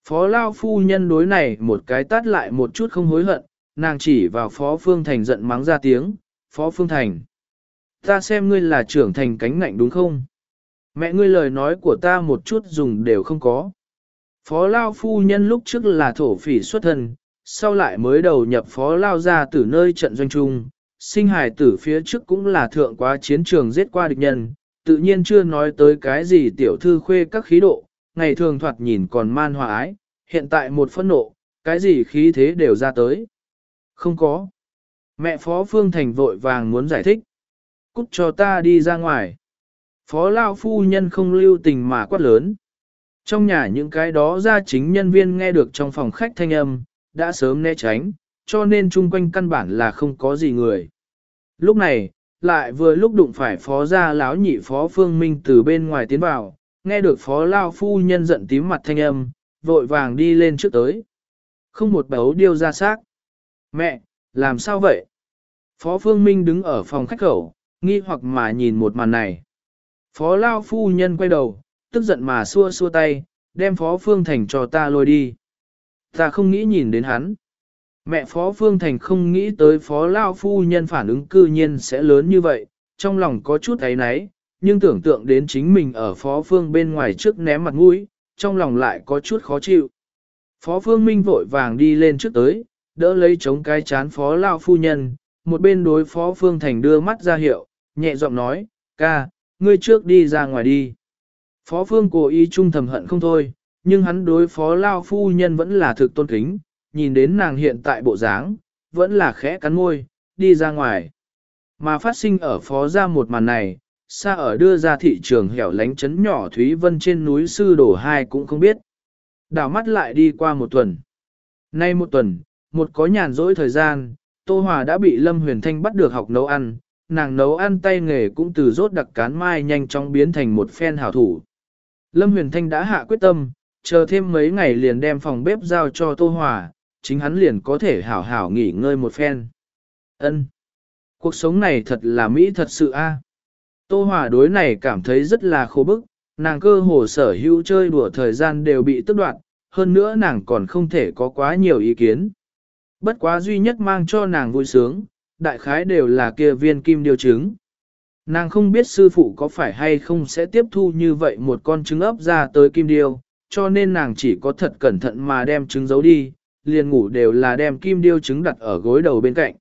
Phó lao phu nhân đối này một cái tát lại một chút không hối hận, nàng chỉ vào phó phương thành giận mắng ra tiếng, phó phương thành. Ta xem ngươi là trưởng thành cánh ngạnh đúng không? Mẹ ngươi lời nói của ta một chút dùng đều không có. Phó lao phu nhân lúc trước là thổ phỉ xuất thân, sau lại mới đầu nhập phó lao ra từ nơi trận doanh trung, sinh hài tử phía trước cũng là thượng quá chiến trường giết qua địch nhân, tự nhiên chưa nói tới cái gì tiểu thư khuê các khí độ, ngày thường thoạt nhìn còn man hòa ái, hiện tại một phẫn nộ, cái gì khí thế đều ra tới. Không có. Mẹ Phó Phương Thành vội vàng muốn giải thích. Cút cho ta đi ra ngoài. Phó Lao Phu Nhân không lưu tình mà quát lớn. Trong nhà những cái đó ra chính nhân viên nghe được trong phòng khách thanh âm, đã sớm né tránh, cho nên chung quanh căn bản là không có gì người. Lúc này, lại vừa lúc đụng phải phó gia lão nhị phó phương minh từ bên ngoài tiến vào, nghe được phó lao phu nhân giận tím mặt thanh âm, vội vàng đi lên trước tới. Không một bấu điêu ra xác. Mẹ, làm sao vậy? Phó phương minh đứng ở phòng khách khẩu, nghi hoặc mà nhìn một màn này. Phó lao phu nhân quay đầu, tức giận mà xua xua tay, đem phó phương thành cho ta lôi đi. Ta không nghĩ nhìn đến hắn. Mẹ Phó Phương Thành không nghĩ tới Phó Lao Phu Nhân phản ứng cư nhiên sẽ lớn như vậy, trong lòng có chút ấy náy, nhưng tưởng tượng đến chính mình ở Phó Phương bên ngoài trước ném mặt mũi, trong lòng lại có chút khó chịu. Phó Phương Minh vội vàng đi lên trước tới, đỡ lấy chống cái chán Phó Lao Phu Nhân, một bên đối Phó Phương Thành đưa mắt ra hiệu, nhẹ giọng nói, ca, ngươi trước đi ra ngoài đi. Phó Phương cố ý trung thầm hận không thôi, nhưng hắn đối Phó Lao Phu Nhân vẫn là thực tôn kính, nhìn đến nàng hiện tại bộ dáng, vẫn là khẽ cắn môi, đi ra ngoài. Mà phát sinh ở phó ra một màn này, xa ở đưa ra thị trường hẻo lánh chấn nhỏ Thúy Vân trên núi Sư Đổ Hai cũng không biết. Đảo mắt lại đi qua một tuần. Nay một tuần, một có nhàn rỗi thời gian, Tô Hòa đã bị Lâm Huyền Thanh bắt được học nấu ăn, nàng nấu ăn tay nghề cũng từ rốt đặc cán mai nhanh chóng biến thành một phen hảo thủ. Lâm Huyền Thanh đã hạ quyết tâm, chờ thêm mấy ngày liền đem phòng bếp giao cho Tô Hòa, chính hắn liền có thể hảo hảo nghỉ ngơi một phen. Ân, Cuộc sống này thật là Mỹ thật sự a. Tô Hòa đối này cảm thấy rất là khổ bức, nàng cơ hồ sở hữu chơi đùa thời gian đều bị tức đoạn, hơn nữa nàng còn không thể có quá nhiều ý kiến. Bất quá duy nhất mang cho nàng vui sướng, đại khái đều là kia viên kim điều trứng. Nàng không biết sư phụ có phải hay không sẽ tiếp thu như vậy một con trứng ấp ra tới kim điêu, cho nên nàng chỉ có thật cẩn thận mà đem trứng giấu đi, liền ngủ đều là đem kim điêu trứng đặt ở gối đầu bên cạnh.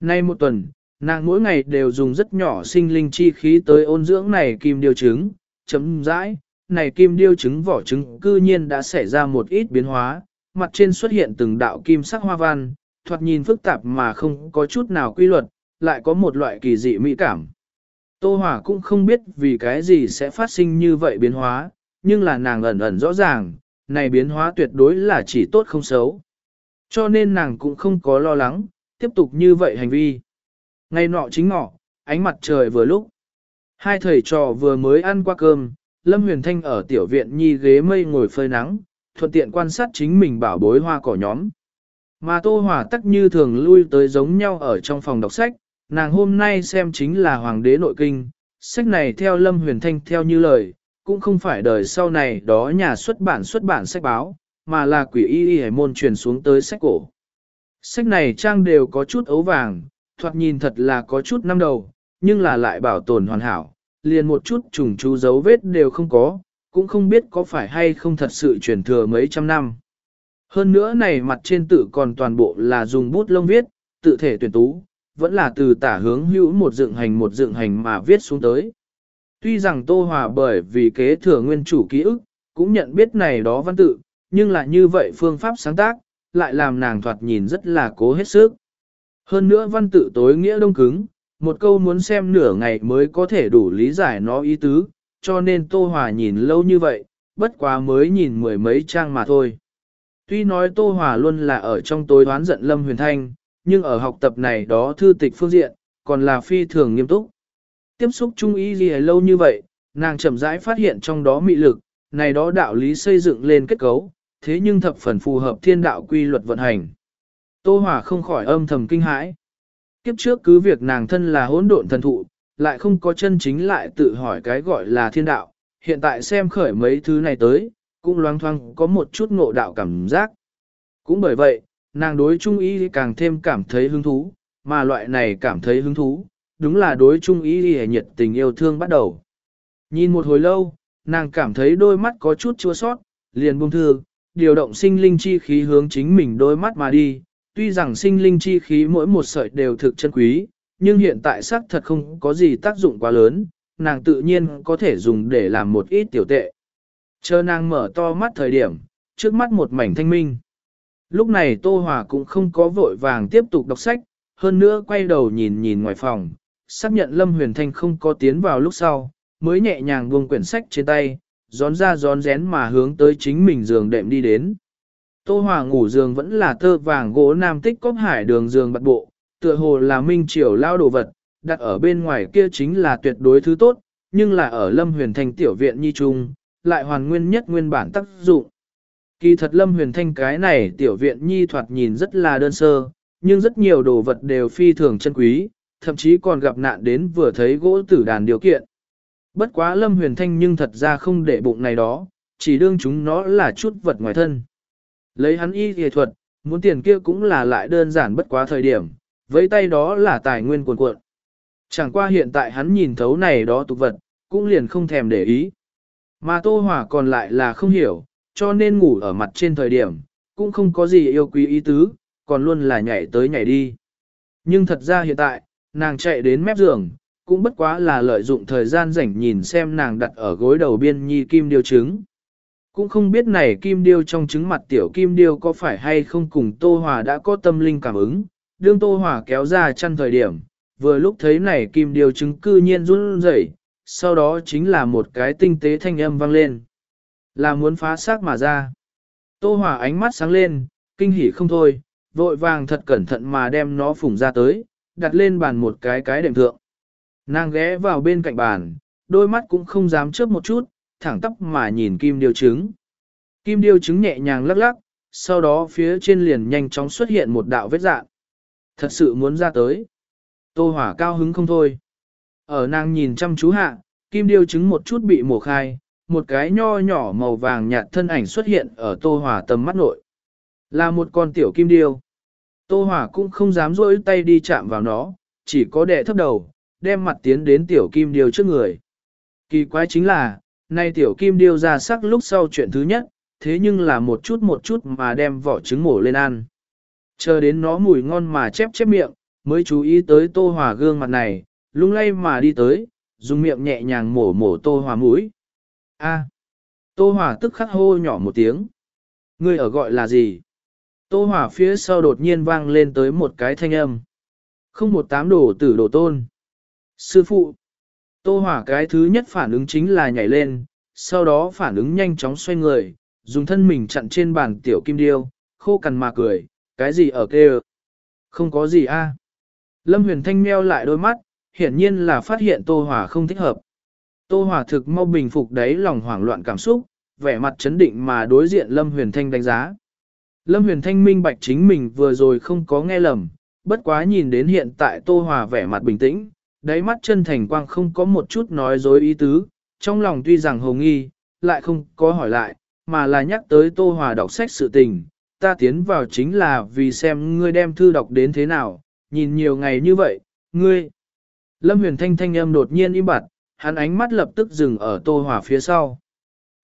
Nay một tuần, nàng mỗi ngày đều dùng rất nhỏ sinh linh chi khí tới ôn dưỡng này kim điêu trứng, chấm dãi, này kim điêu trứng vỏ trứng cư nhiên đã xảy ra một ít biến hóa, mặt trên xuất hiện từng đạo kim sắc hoa văn, thoạt nhìn phức tạp mà không có chút nào quy luật, lại có một loại kỳ dị mỹ cảm. Tô Hòa cũng không biết vì cái gì sẽ phát sinh như vậy biến hóa, nhưng là nàng ẩn ẩn rõ ràng, này biến hóa tuyệt đối là chỉ tốt không xấu. Cho nên nàng cũng không có lo lắng, tiếp tục như vậy hành vi. Ngày nọ chính ngọ, ánh mặt trời vừa lúc. Hai thầy trò vừa mới ăn qua cơm, Lâm Huyền Thanh ở tiểu viện nhi ghế mây ngồi phơi nắng, thuận tiện quan sát chính mình bảo bối hoa cỏ nhóm. Mà Tô Hòa tắc như thường lui tới giống nhau ở trong phòng đọc sách, nàng hôm nay xem chính là Hoàng đế nội kinh, sách này theo Lâm Huyền Thanh theo như lời, cũng không phải đời sau này đó nhà xuất bản xuất bản sách báo, mà là quỷ y y môn truyền xuống tới sách cổ. Sách này trang đều có chút ấu vàng, thoạt nhìn thật là có chút năm đầu, nhưng là lại bảo tồn hoàn hảo, liền một chút trùng chú dấu vết đều không có, cũng không biết có phải hay không thật sự truyền thừa mấy trăm năm. Hơn nữa này mặt trên tự còn toàn bộ là dùng bút lông viết, tự thể tuyển tú, vẫn là từ tả hướng hữu một dựng hành một dựng hành mà viết xuống tới. Tuy rằng Tô Hòa bởi vì kế thừa nguyên chủ ký ức, cũng nhận biết này đó văn tự, nhưng là như vậy phương pháp sáng tác, lại làm nàng thoạt nhìn rất là cố hết sức. Hơn nữa văn tự tối nghĩa đông cứng, một câu muốn xem nửa ngày mới có thể đủ lý giải nó ý tứ, cho nên Tô Hòa nhìn lâu như vậy, bất quá mới nhìn mười mấy trang mà thôi. Tuy nói Tô Hòa luôn là ở trong tối đoán giận Lâm Huyền Thanh, nhưng ở học tập này đó thư tịch phương diện, còn là phi thường nghiêm túc. Tiếp xúc chung ý gì lâu như vậy, nàng chậm rãi phát hiện trong đó mị lực, này đó đạo lý xây dựng lên kết cấu, thế nhưng thập phần phù hợp thiên đạo quy luật vận hành. Tô Hòa không khỏi âm thầm kinh hãi. Kiếp trước cứ việc nàng thân là hỗn độn thần thụ, lại không có chân chính lại tự hỏi cái gọi là thiên đạo, hiện tại xem khởi mấy thứ này tới, cũng loáng thoáng có một chút ngộ đạo cảm giác. Cũng bởi vậy, nàng đối trung ý càng thêm cảm thấy hứng thú, mà loại này cảm thấy hứng thú, đúng là đối trung ý hề nhiệt tình yêu thương bắt đầu. Nhìn một hồi lâu, nàng cảm thấy đôi mắt có chút chua sót, liền buông thư, điều động sinh linh chi khí hướng chính mình đôi mắt mà đi, tuy rằng sinh linh chi khí mỗi một sợi đều thực chân quý, nhưng hiện tại xác thật không có gì tác dụng quá lớn, nàng tự nhiên có thể dùng để làm một ít tiểu tệ. Chờ nàng mở to mắt thời điểm, trước mắt một mảnh thanh minh. Lúc này Tô Hòa cũng không có vội vàng tiếp tục đọc sách, hơn nữa quay đầu nhìn nhìn ngoài phòng, xác nhận Lâm Huyền Thanh không có tiến vào lúc sau, mới nhẹ nhàng buông quyển sách trên tay, gión ra gión rén mà hướng tới chính mình giường đệm đi đến. Tô Hòa ngủ giường vẫn là tơ vàng gỗ nam tích cốc hải đường giường bật bộ, tựa hồ là minh triều lao đồ vật, đặt ở bên ngoài kia chính là tuyệt đối thứ tốt, nhưng là ở Lâm Huyền Thanh tiểu viện nhi trung, lại hoàn nguyên nhất nguyên bản tác dụng. Kỳ thật Lâm Huyền Thanh cái này tiểu viện nhi thoạt nhìn rất là đơn sơ, nhưng rất nhiều đồ vật đều phi thường chân quý, thậm chí còn gặp nạn đến vừa thấy gỗ tử đàn điều kiện. Bất quá Lâm Huyền Thanh nhưng thật ra không để bụng này đó, chỉ đương chúng nó là chút vật ngoài thân. Lấy hắn y y thuật, muốn tiền kia cũng là lại đơn giản bất quá thời điểm, với tay đó là tài nguyên cuồn cuộn. Chẳng qua hiện tại hắn nhìn thấu này đó tục vật, cũng liền không thèm để ý. Mà Tô Hỏa còn lại là không hiểu, cho nên ngủ ở mặt trên thời điểm, cũng không có gì yêu quý ý tứ, còn luôn là nhảy tới nhảy đi. Nhưng thật ra hiện tại, nàng chạy đến mép giường, cũng bất quá là lợi dụng thời gian rảnh nhìn xem nàng đặt ở gối đầu biên nhi kim điêu trứng. Cũng không biết này kim điêu trong trứng mặt tiểu kim điêu có phải hay không cùng Tô Hòa đã có tâm linh cảm ứng, đương Tô Hòa kéo ra chăn thời điểm, vừa lúc thấy này kim điêu trứng cư nhiên run rẩy, sau đó chính là một cái tinh tế thanh âm vang lên. Là muốn phá xác mà ra. Tô Hòa ánh mắt sáng lên, kinh hỉ không thôi, vội vàng thật cẩn thận mà đem nó phủng ra tới, đặt lên bàn một cái cái đệm thượng. Nàng ghé vào bên cạnh bàn, đôi mắt cũng không dám chớp một chút, thẳng tóc mà nhìn kim điêu trứng. Kim điêu trứng nhẹ nhàng lắc lắc, sau đó phía trên liền nhanh chóng xuất hiện một đạo vết dạng. Thật sự muốn ra tới. Tô hỏa cao hứng không thôi. Ở nàng nhìn chăm chú hạ, kim điêu trứng một chút bị mổ khai, một cái nho nhỏ màu vàng nhạt thân ảnh xuất hiện ở tô hỏa tầm mắt nội. Là một con tiểu kim điêu. Tô hỏa cũng không dám rỗi tay đi chạm vào nó, chỉ có đẻ thấp đầu, đem mặt tiến đến tiểu kim điêu trước người. Kỳ quái chính là, nay tiểu kim điêu ra sắc lúc sau chuyện thứ nhất, thế nhưng là một chút một chút mà đem vỏ trứng mổ lên ăn. Chờ đến nó mùi ngon mà chép chép miệng, mới chú ý tới tô hòa gương mặt này, lung lay mà đi tới, dùng miệng nhẹ nhàng mổ mổ tô hòa mũi. A. tô hòa tức khắc hô nhỏ một tiếng. Ngươi ở gọi là gì? Tô hòa phía sau đột nhiên vang lên tới một cái thanh âm. Không một tám đồ tử đồ tôn. Sư phụ. Tô hỏa cái thứ nhất phản ứng chính là nhảy lên, sau đó phản ứng nhanh chóng xoay người, dùng thân mình chặn trên bàn tiểu kim điêu, khô cằn mà cười, cái gì ở kê Không có gì a. Lâm huyền thanh meo lại đôi mắt, hiển nhiên là phát hiện tô hỏa không thích hợp. Tô hỏa thực mau bình phục đấy lòng hoảng loạn cảm xúc, vẻ mặt chấn định mà đối diện Lâm huyền thanh đánh giá. Lâm huyền thanh minh bạch chính mình vừa rồi không có nghe lầm, bất quá nhìn đến hiện tại tô hỏa vẻ mặt bình tĩnh, đáy mắt chân thành quang không có một chút nói dối ý tứ, trong lòng tuy rằng hồ nghi, lại không có hỏi lại, mà là nhắc tới Tô Hòa đọc sách sự tình, ta tiến vào chính là vì xem ngươi đem thư đọc đến thế nào, nhìn nhiều ngày như vậy, ngươi. Lâm huyền thanh thanh âm đột nhiên im bặt, hắn ánh mắt lập tức dừng ở Tô Hòa phía sau.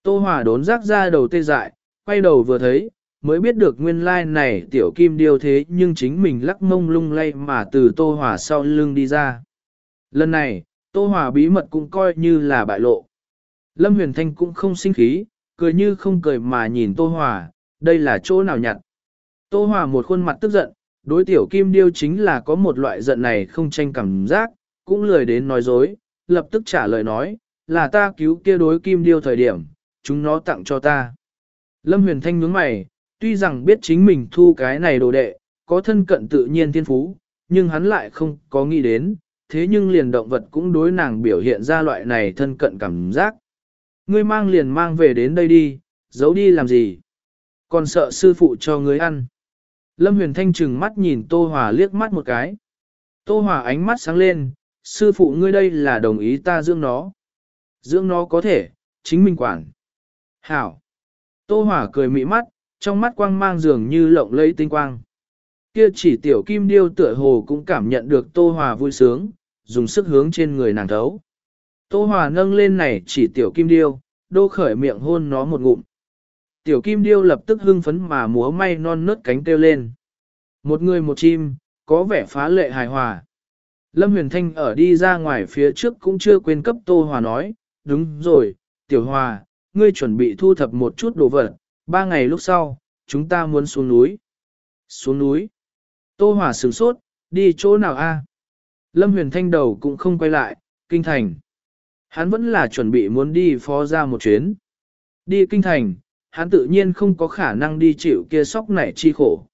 Tô Hòa đốn rác ra đầu tê dại, quay đầu vừa thấy, mới biết được nguyên lai like này tiểu kim điêu thế nhưng chính mình lắc mông lung lay mà từ Tô Hòa sau lưng đi ra. Lần này, Tô Hòa bí mật cũng coi như là bại lộ. Lâm Huyền Thanh cũng không sinh khí, cười như không cười mà nhìn Tô Hòa, đây là chỗ nào nhặt. Tô Hòa một khuôn mặt tức giận, đối tiểu kim điêu chính là có một loại giận này không tranh cảm giác, cũng lười đến nói dối, lập tức trả lời nói, là ta cứu kia đối kim điêu thời điểm, chúng nó tặng cho ta. Lâm Huyền Thanh nhướng mày, tuy rằng biết chính mình thu cái này đồ đệ, có thân cận tự nhiên thiên phú, nhưng hắn lại không có nghĩ đến, thế nhưng liền động vật cũng đối nàng biểu hiện ra loại này thân cận cảm giác. Ngươi mang liền mang về đến đây đi, giấu đi làm gì? Còn sợ sư phụ cho ngươi ăn. Lâm Huyền Thanh trừng mắt nhìn Tô Hòa liếc mắt một cái. Tô Hòa ánh mắt sáng lên, sư phụ ngươi đây là đồng ý ta dưỡng nó. Dưỡng nó có thể, chính mình quản. Hảo. Tô Hòa cười mị mắt, trong mắt quang mang dường như lộng lẫy tinh quang. Kia chỉ tiểu kim điêu tựa hồ cũng cảm nhận được Tô Hòa vui sướng, dùng sức hướng trên người nàng thấu. Tô Hòa nâng lên này chỉ tiểu kim điêu, đô khởi miệng hôn nó một ngụm. Tiểu kim điêu lập tức hưng phấn mà múa may non nớt cánh kêu lên. Một người một chim, có vẻ phá lệ hài hòa. Lâm Huyền Thanh ở đi ra ngoài phía trước cũng chưa quên cấp Tô Hòa nói, đúng rồi, Tiểu Hòa, ngươi chuẩn bị thu thập một chút đồ vật, ba ngày lúc sau, chúng ta muốn xuống núi. Xuống núi. Tô Hòa sửng sốt, đi chỗ nào a? Lâm Huyền Thanh đầu cũng không quay lại, kinh thành. Hắn vẫn là chuẩn bị muốn đi phó ra một chuyến. Đi kinh thành, hắn tự nhiên không có khả năng đi chịu kia sóc nảy chi khổ.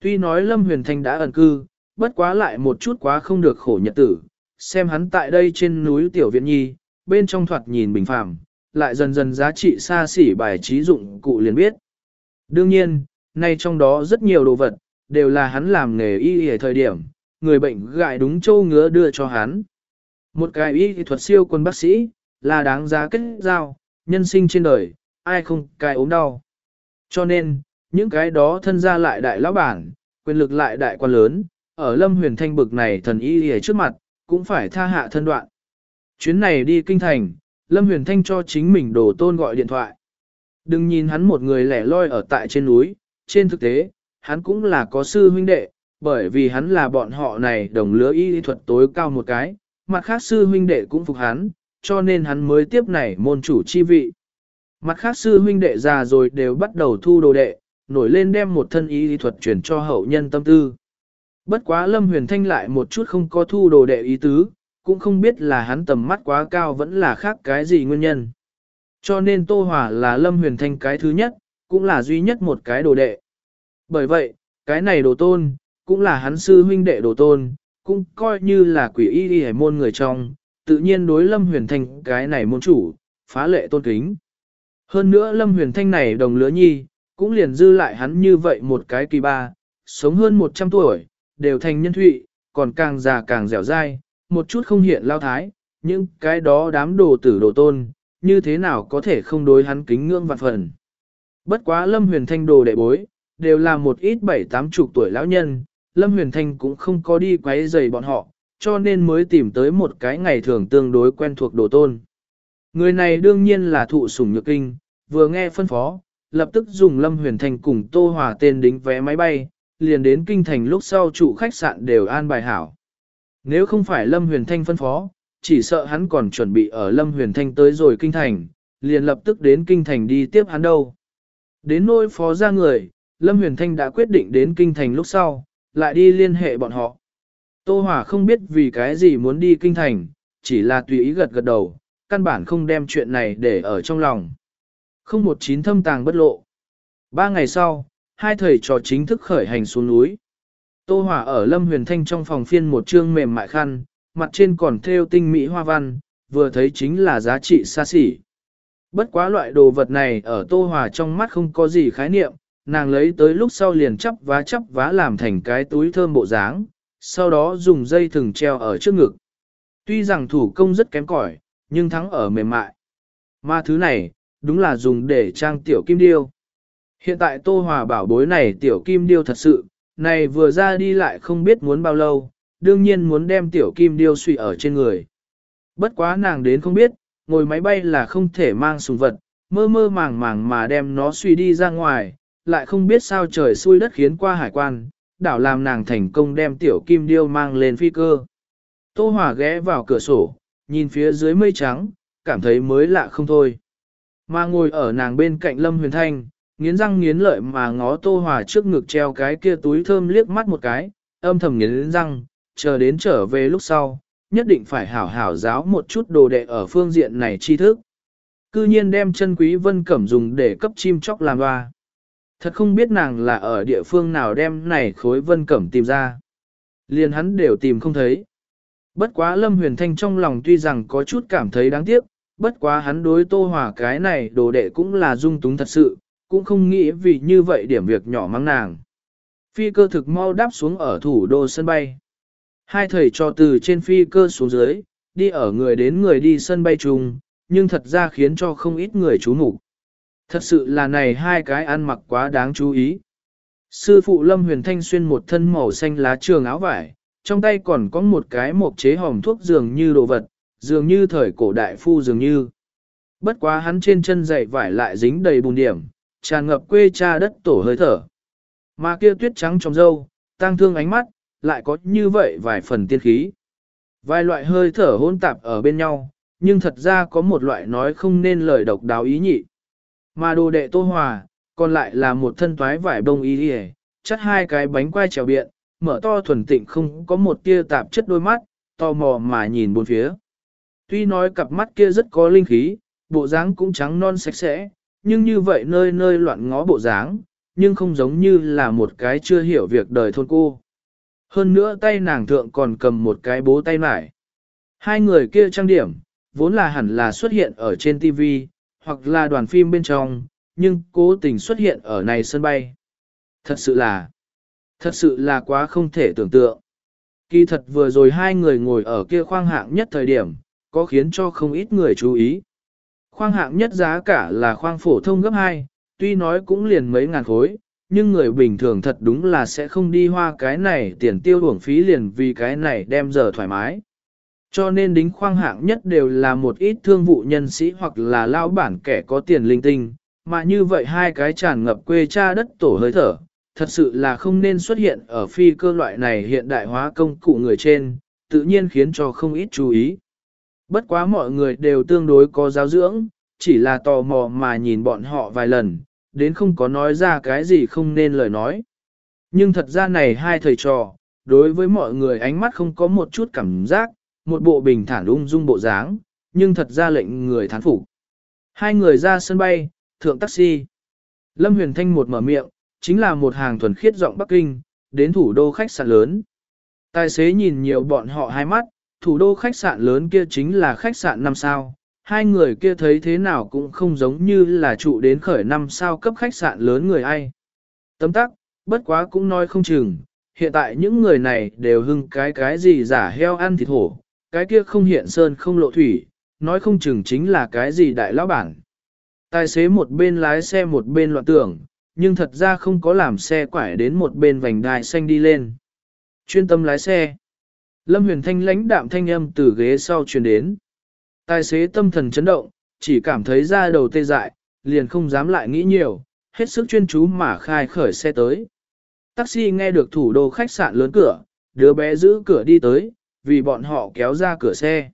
Tuy nói Lâm Huyền Thanh đã ẩn cư, bất quá lại một chút quá không được khổ nhật tử, xem hắn tại đây trên núi Tiểu Viện Nhi, bên trong thoạt nhìn bình phàm, lại dần dần giá trị xa xỉ bài trí dụng cụ liền biết. Đương nhiên, nay trong đó rất nhiều đồ vật, đều là hắn làm nghề y y thời điểm, người bệnh gại đúng châu ngứa đưa cho hắn. Một cái y thuật siêu quân bác sĩ, là đáng giá kết giao, nhân sinh trên đời, ai không cái ốm đau. Cho nên, những cái đó thân gia lại đại lão bản, quyền lực lại đại quan lớn, ở lâm huyền thanh bực này thần y y trước mặt, cũng phải tha hạ thân đoạn. Chuyến này đi kinh thành, lâm huyền thanh cho chính mình đồ tôn gọi điện thoại. Đừng nhìn hắn một người lẻ loi ở tại trên núi, trên thực tế, hắn cũng là có sư huynh đệ, bởi vì hắn là bọn họ này đồng lứa y thuật tối cao một cái, mặt khác sư huynh đệ cũng phục hắn, cho nên hắn mới tiếp này môn chủ chi vị. Mặt khác sư huynh đệ già rồi đều bắt đầu thu đồ đệ, nổi lên đem một thân y thuật chuyển cho hậu nhân tâm tư. Bất quá Lâm Huyền Thanh lại một chút không có thu đồ đệ ý tứ, cũng không biết là hắn tầm mắt quá cao vẫn là khác cái gì nguyên nhân. Cho nên Tô Hòa là Lâm Huyền Thanh cái thứ nhất, cũng là duy nhất một cái đồ đệ. Bởi vậy, cái này đồ tôn, cũng là hắn sư huynh đệ đồ tôn, cũng coi như là quỷ y đi hải môn người trong, tự nhiên đối Lâm Huyền Thanh cái này môn chủ, phá lệ tôn kính. Hơn nữa Lâm Huyền Thanh này đồng lứa nhi, cũng liền dư lại hắn như vậy một cái kỳ ba, sống hơn 100 tuổi, đều thành nhân thụy, còn càng già càng dẻo dai, một chút không hiện lao thái, nhưng cái đó đám đồ tử đồ tôn, như thế nào có thể không đối hắn kính ngưỡng vạn phần. Bất quá Lâm Huyền Thanh đồ đệ bối, đều là một ít bảy tám chục tuổi lão nhân, Lâm Huyền Thanh cũng không có đi quấy rầy bọn họ, cho nên mới tìm tới một cái ngày thường tương đối quen thuộc đồ tôn. Người này đương nhiên là thụ sủng nhược kinh, vừa nghe phân phó, lập tức dùng Lâm Huyền Thanh cùng Tô Hòa tên đính vé máy bay, liền đến kinh thành lúc sau chủ khách sạn đều an bài hảo. Nếu không phải Lâm Huyền Thanh phân phó, chỉ sợ hắn còn chuẩn bị ở Lâm Huyền Thanh tới rồi kinh thành, liền lập tức đến kinh thành đi tiếp hắn đâu. Đến nỗi phó ra người, Lâm Huyền Thanh đã quyết định đến kinh thành lúc sau, lại đi liên hệ bọn họ. Tô Hòa không biết vì cái gì muốn đi kinh thành, chỉ là tùy ý gật gật đầu, căn bản không đem chuyện này để ở trong lòng. Không một chín thâm tàng bất lộ. Ba ngày sau, hai thầy trò chính thức khởi hành xuống núi. Tô Hòa ở Lâm Huyền Thanh trong phòng phiên một trương mềm mại khăn, mặt trên còn thêu tinh mỹ hoa văn, vừa thấy chính là giá trị xa xỉ. Bất quá loại đồ vật này ở Tô Hòa trong mắt không có gì khái niệm, nàng lấy tới lúc sau liền chắp vá chắp vá làm thành cái túi thơm bộ dáng, sau đó dùng dây thừng treo ở trước ngực. Tuy rằng thủ công rất kém cỏi, nhưng thắng ở mềm mại. Mà thứ này, đúng là dùng để trang tiểu kim điêu. Hiện tại Tô Hòa bảo bối này tiểu kim điêu thật sự, này vừa ra đi lại không biết muốn bao lâu, đương nhiên muốn đem tiểu kim điêu suy ở trên người. Bất quá nàng đến không biết, ngồi máy bay là không thể mang sùng vật, mơ mơ màng màng mà đem nó suy đi ra ngoài, lại không biết sao trời xui đất khiến qua hải quan, đảo làm nàng thành công đem tiểu kim điêu mang lên phi cơ. Tô Hòa ghé vào cửa sổ, nhìn phía dưới mây trắng, cảm thấy mới lạ không thôi. Mà ngồi ở nàng bên cạnh Lâm Huyền Thanh, nghiến răng nghiến lợi mà ngó Tô Hòa trước ngực treo cái kia túi thơm liếc mắt một cái, âm thầm nghiến răng, chờ đến trở về lúc sau, nhất định phải hảo hảo giáo một chút đồ đệ ở phương diện này tri thức. Cư nhiên đem chân quý vân cẩm dùng để cấp chim chóc làm hoa. Thật không biết nàng là ở địa phương nào đem này khối vân cẩm tìm ra. Liền hắn đều tìm không thấy. Bất quá Lâm Huyền Thanh trong lòng tuy rằng có chút cảm thấy đáng tiếc, bất quá hắn đối tô hòa cái này đồ đệ cũng là dung túng thật sự, cũng không nghĩ vì như vậy điểm việc nhỏ mang nàng. Phi cơ thực mau đáp xuống ở thủ đô sân bay. Hai thầy cho từ trên phi cơ xuống dưới, đi ở người đến người đi sân bay chung, nhưng thật ra khiến cho không ít người chú mục. Thật sự là này hai cái ăn mặc quá đáng chú ý. Sư phụ Lâm Huyền Thanh xuyên một thân màu xanh lá trường áo vải, trong tay còn có một cái mộc chế hòm thuốc dường như đồ vật, dường như thời cổ đại phu dường như. Bất quá hắn trên chân dày vải lại dính đầy bùn điểm, tràn ngập quê cha đất tổ hơi thở. Mà kia tuyết trắng trong râu, tang thương ánh mắt, lại có như vậy vài phần tiên khí. Vài loại hơi thở hôn tạp ở bên nhau, nhưng thật ra có một loại nói không nên lời độc đáo ý nhị. Mà đồ đệ tô hòa, còn lại là một thân toái vải bông y đi chắt hai cái bánh quai trèo biện, mở to thuần tịnh không có một tia tạp chất đôi mắt, to mò mà nhìn bốn phía. Tuy nói cặp mắt kia rất có linh khí, bộ dáng cũng trắng non sạch sẽ, nhưng như vậy nơi nơi loạn ngó bộ dáng, nhưng không giống như là một cái chưa hiểu việc đời thôn cô. Hơn nữa tay nàng thượng còn cầm một cái bố tay mải. Hai người kia trang điểm, vốn là hẳn là xuất hiện ở trên TV, hoặc là đoàn phim bên trong, nhưng cố tình xuất hiện ở này sân bay. Thật sự là, thật sự là quá không thể tưởng tượng. Kỳ thật vừa rồi hai người ngồi ở kia khoang hạng nhất thời điểm, có khiến cho không ít người chú ý. Khoang hạng nhất giá cả là khoang phổ thông gấp 2, tuy nói cũng liền mấy ngàn khối, nhưng người bình thường thật đúng là sẽ không đi hoa cái này tiền tiêu uổng phí liền vì cái này đem giờ thoải mái. Cho nên đính khoang hạng nhất đều là một ít thương vụ nhân sĩ hoặc là lao bản kẻ có tiền linh tinh, mà như vậy hai cái tràn ngập quê cha đất tổ hơi thở, thật sự là không nên xuất hiện ở phi cơ loại này hiện đại hóa công cụ người trên, tự nhiên khiến cho không ít chú ý. Bất quá mọi người đều tương đối có giáo dưỡng, chỉ là tò mò mà nhìn bọn họ vài lần, đến không có nói ra cái gì không nên lời nói. Nhưng thật ra này hai thầy trò, đối với mọi người ánh mắt không có một chút cảm giác, một bộ bình thản ung dung bộ dáng, nhưng thật ra lệnh người thán phục. Hai người ra sân bay, thượng taxi. Lâm Huyền Thanh một mở miệng, chính là một hàng thuần khiết giọng Bắc Kinh, đến thủ đô khách sạn lớn. Tài xế nhìn nhiều bọn họ hai mắt, thủ đô khách sạn lớn kia chính là khách sạn năm sao. Hai người kia thấy thế nào cũng không giống như là trụ đến khởi năm sao cấp khách sạn lớn người ai. Tấm tắc, bất quá cũng nói không chừng, hiện tại những người này đều hưng cái cái gì giả heo ăn thịt hổ, cái kia không hiện sơn không lộ thủy, nói không chừng chính là cái gì đại lão bản. Tài xế một bên lái xe một bên loạn tưởng, nhưng thật ra không có làm xe quải đến một bên vành đai xanh đi lên. Chuyên tâm lái xe. Lâm huyền thanh lãnh đạm thanh âm từ ghế sau truyền đến. Tài xế tâm thần chấn động, chỉ cảm thấy da đầu tê dại, liền không dám lại nghĩ nhiều, hết sức chuyên chú mà khai khởi xe tới. Taxi nghe được thủ đô khách sạn lớn cửa, đứa bé giữ cửa đi tới, vì bọn họ kéo ra cửa xe.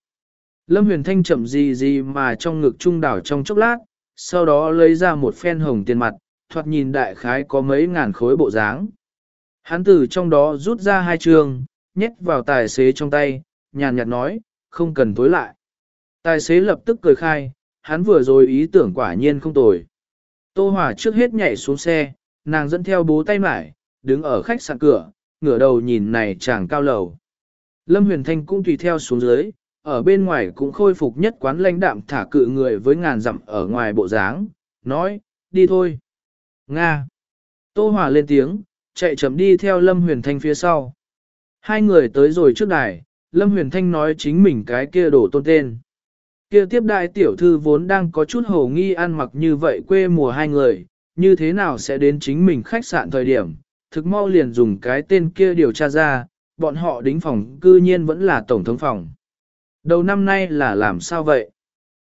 Lâm Huyền Thanh chậm gì gì mà trong ngực trung đảo trong chốc lát, sau đó lấy ra một phen hồng tiền mặt, thoạt nhìn đại khái có mấy ngàn khối bộ dáng. Hắn từ trong đó rút ra hai trường, nhét vào tài xế trong tay, nhàn nhạt nói, không cần tối lại. Tài xế lập tức cười khai, hắn vừa rồi ý tưởng quả nhiên không tồi. Tô Hòa trước hết nhảy xuống xe, nàng dẫn theo bố tay mải, đứng ở khách sạn cửa, ngửa đầu nhìn này chàng cao lầu. Lâm Huyền Thanh cũng tùy theo xuống dưới, ở bên ngoài cũng khôi phục nhất quán lãnh đạm thả cự người với ngàn dặm ở ngoài bộ dáng, nói, đi thôi. Nga. Tô Hòa lên tiếng, chạy chậm đi theo Lâm Huyền Thanh phía sau. Hai người tới rồi trước đài, Lâm Huyền Thanh nói chính mình cái kia đổ tôn tên. Kia tiếp đại tiểu thư vốn đang có chút hồ nghi ăn mặc như vậy quê mùa hai người, như thế nào sẽ đến chính mình khách sạn thời điểm, thực mau liền dùng cái tên kia điều tra ra, bọn họ đính phòng cư nhiên vẫn là tổng thống phòng. Đầu năm nay là làm sao vậy?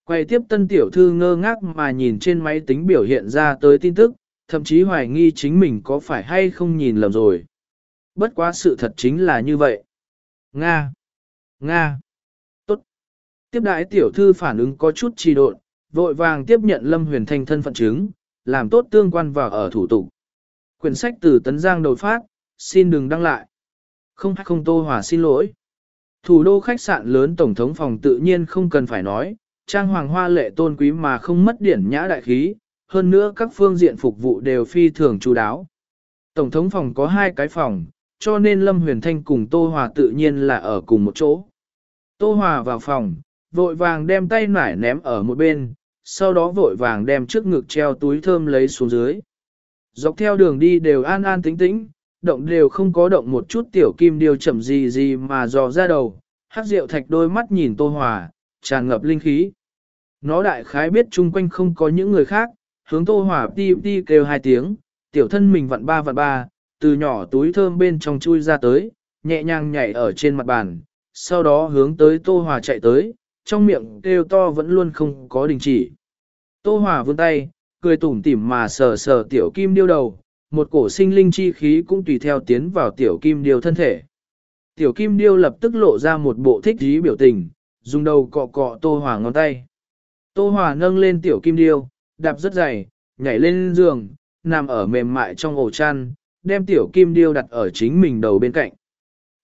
Quay tiếp tân tiểu thư ngơ ngác mà nhìn trên máy tính biểu hiện ra tới tin tức, thậm chí hoài nghi chính mình có phải hay không nhìn lầm rồi. Bất quá sự thật chính là như vậy. Nga! Nga! Tốt! Tiếp đại tiểu thư phản ứng có chút trì độn, vội vàng tiếp nhận Lâm Huyền Thanh thân phận chứng, làm tốt tương quan vào ở thủ tục. Quyển sách từ Tấn Giang đột phát, xin đừng đăng lại. Không hay không Tô Hòa xin lỗi. Thủ đô khách sạn lớn tổng thống phòng tự nhiên không cần phải nói, trang hoàng hoa lệ tôn quý mà không mất điển nhã đại khí, hơn nữa các phương diện phục vụ đều phi thường chú đáo. Tổng thống phòng có hai cái phòng, cho nên Lâm Huyền Thanh cùng Tô Hòa tự nhiên là ở cùng một chỗ. Tô Hòa vào phòng, vội vàng đem tay nải ném ở một bên, sau đó vội vàng đem trước ngực treo túi thơm lấy xuống dưới. Dọc theo đường đi đều an an tĩnh tĩnh, động đều không có động một chút tiểu kim điều chậm gì gì mà dò ra đầu, hát rượu thạch đôi mắt nhìn Tô Hòa, tràn ngập linh khí. Nó đại khái biết chung quanh không có những người khác, hướng Tô Hòa ti ti kêu hai tiếng, tiểu thân mình vặn ba vặn ba, từ nhỏ túi thơm bên trong chui ra tới, nhẹ nhàng nhảy ở trên mặt bàn, sau đó hướng tới Tô Hòa chạy tới, trong miệng kêu to vẫn luôn không có đình chỉ. Tô Hòa vươn tay, cười tủm tỉm mà sờ sờ tiểu kim điêu đầu, một cổ sinh linh chi khí cũng tùy theo tiến vào tiểu kim điêu thân thể. Tiểu kim điêu lập tức lộ ra một bộ thích ý biểu tình, dùng đầu cọ cọ Tô Hòa ngón tay. Tô Hòa nâng lên tiểu kim điêu, đạp rất dày, nhảy lên giường, nằm ở mềm mại trong ổ chăn, đem tiểu kim điêu đặt ở chính mình đầu bên cạnh.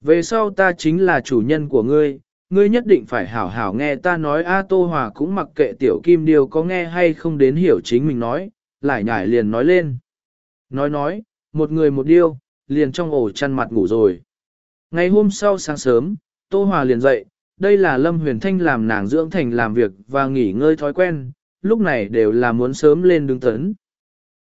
Về sau ta chính là chủ nhân của ngươi, ngươi nhất định phải hảo hảo nghe ta nói A Tô Hòa cũng mặc kệ tiểu kim điêu có nghe hay không đến hiểu chính mình nói, lại nhảy liền nói lên. Nói nói, một người một điêu, liền trong ổ chăn mặt ngủ rồi. Ngày hôm sau sáng sớm, Tô Hòa liền dậy, đây là Lâm Huyền Thanh làm nàng dưỡng thành làm việc và nghỉ ngơi thói quen, lúc này đều là muốn sớm lên đứng tấn.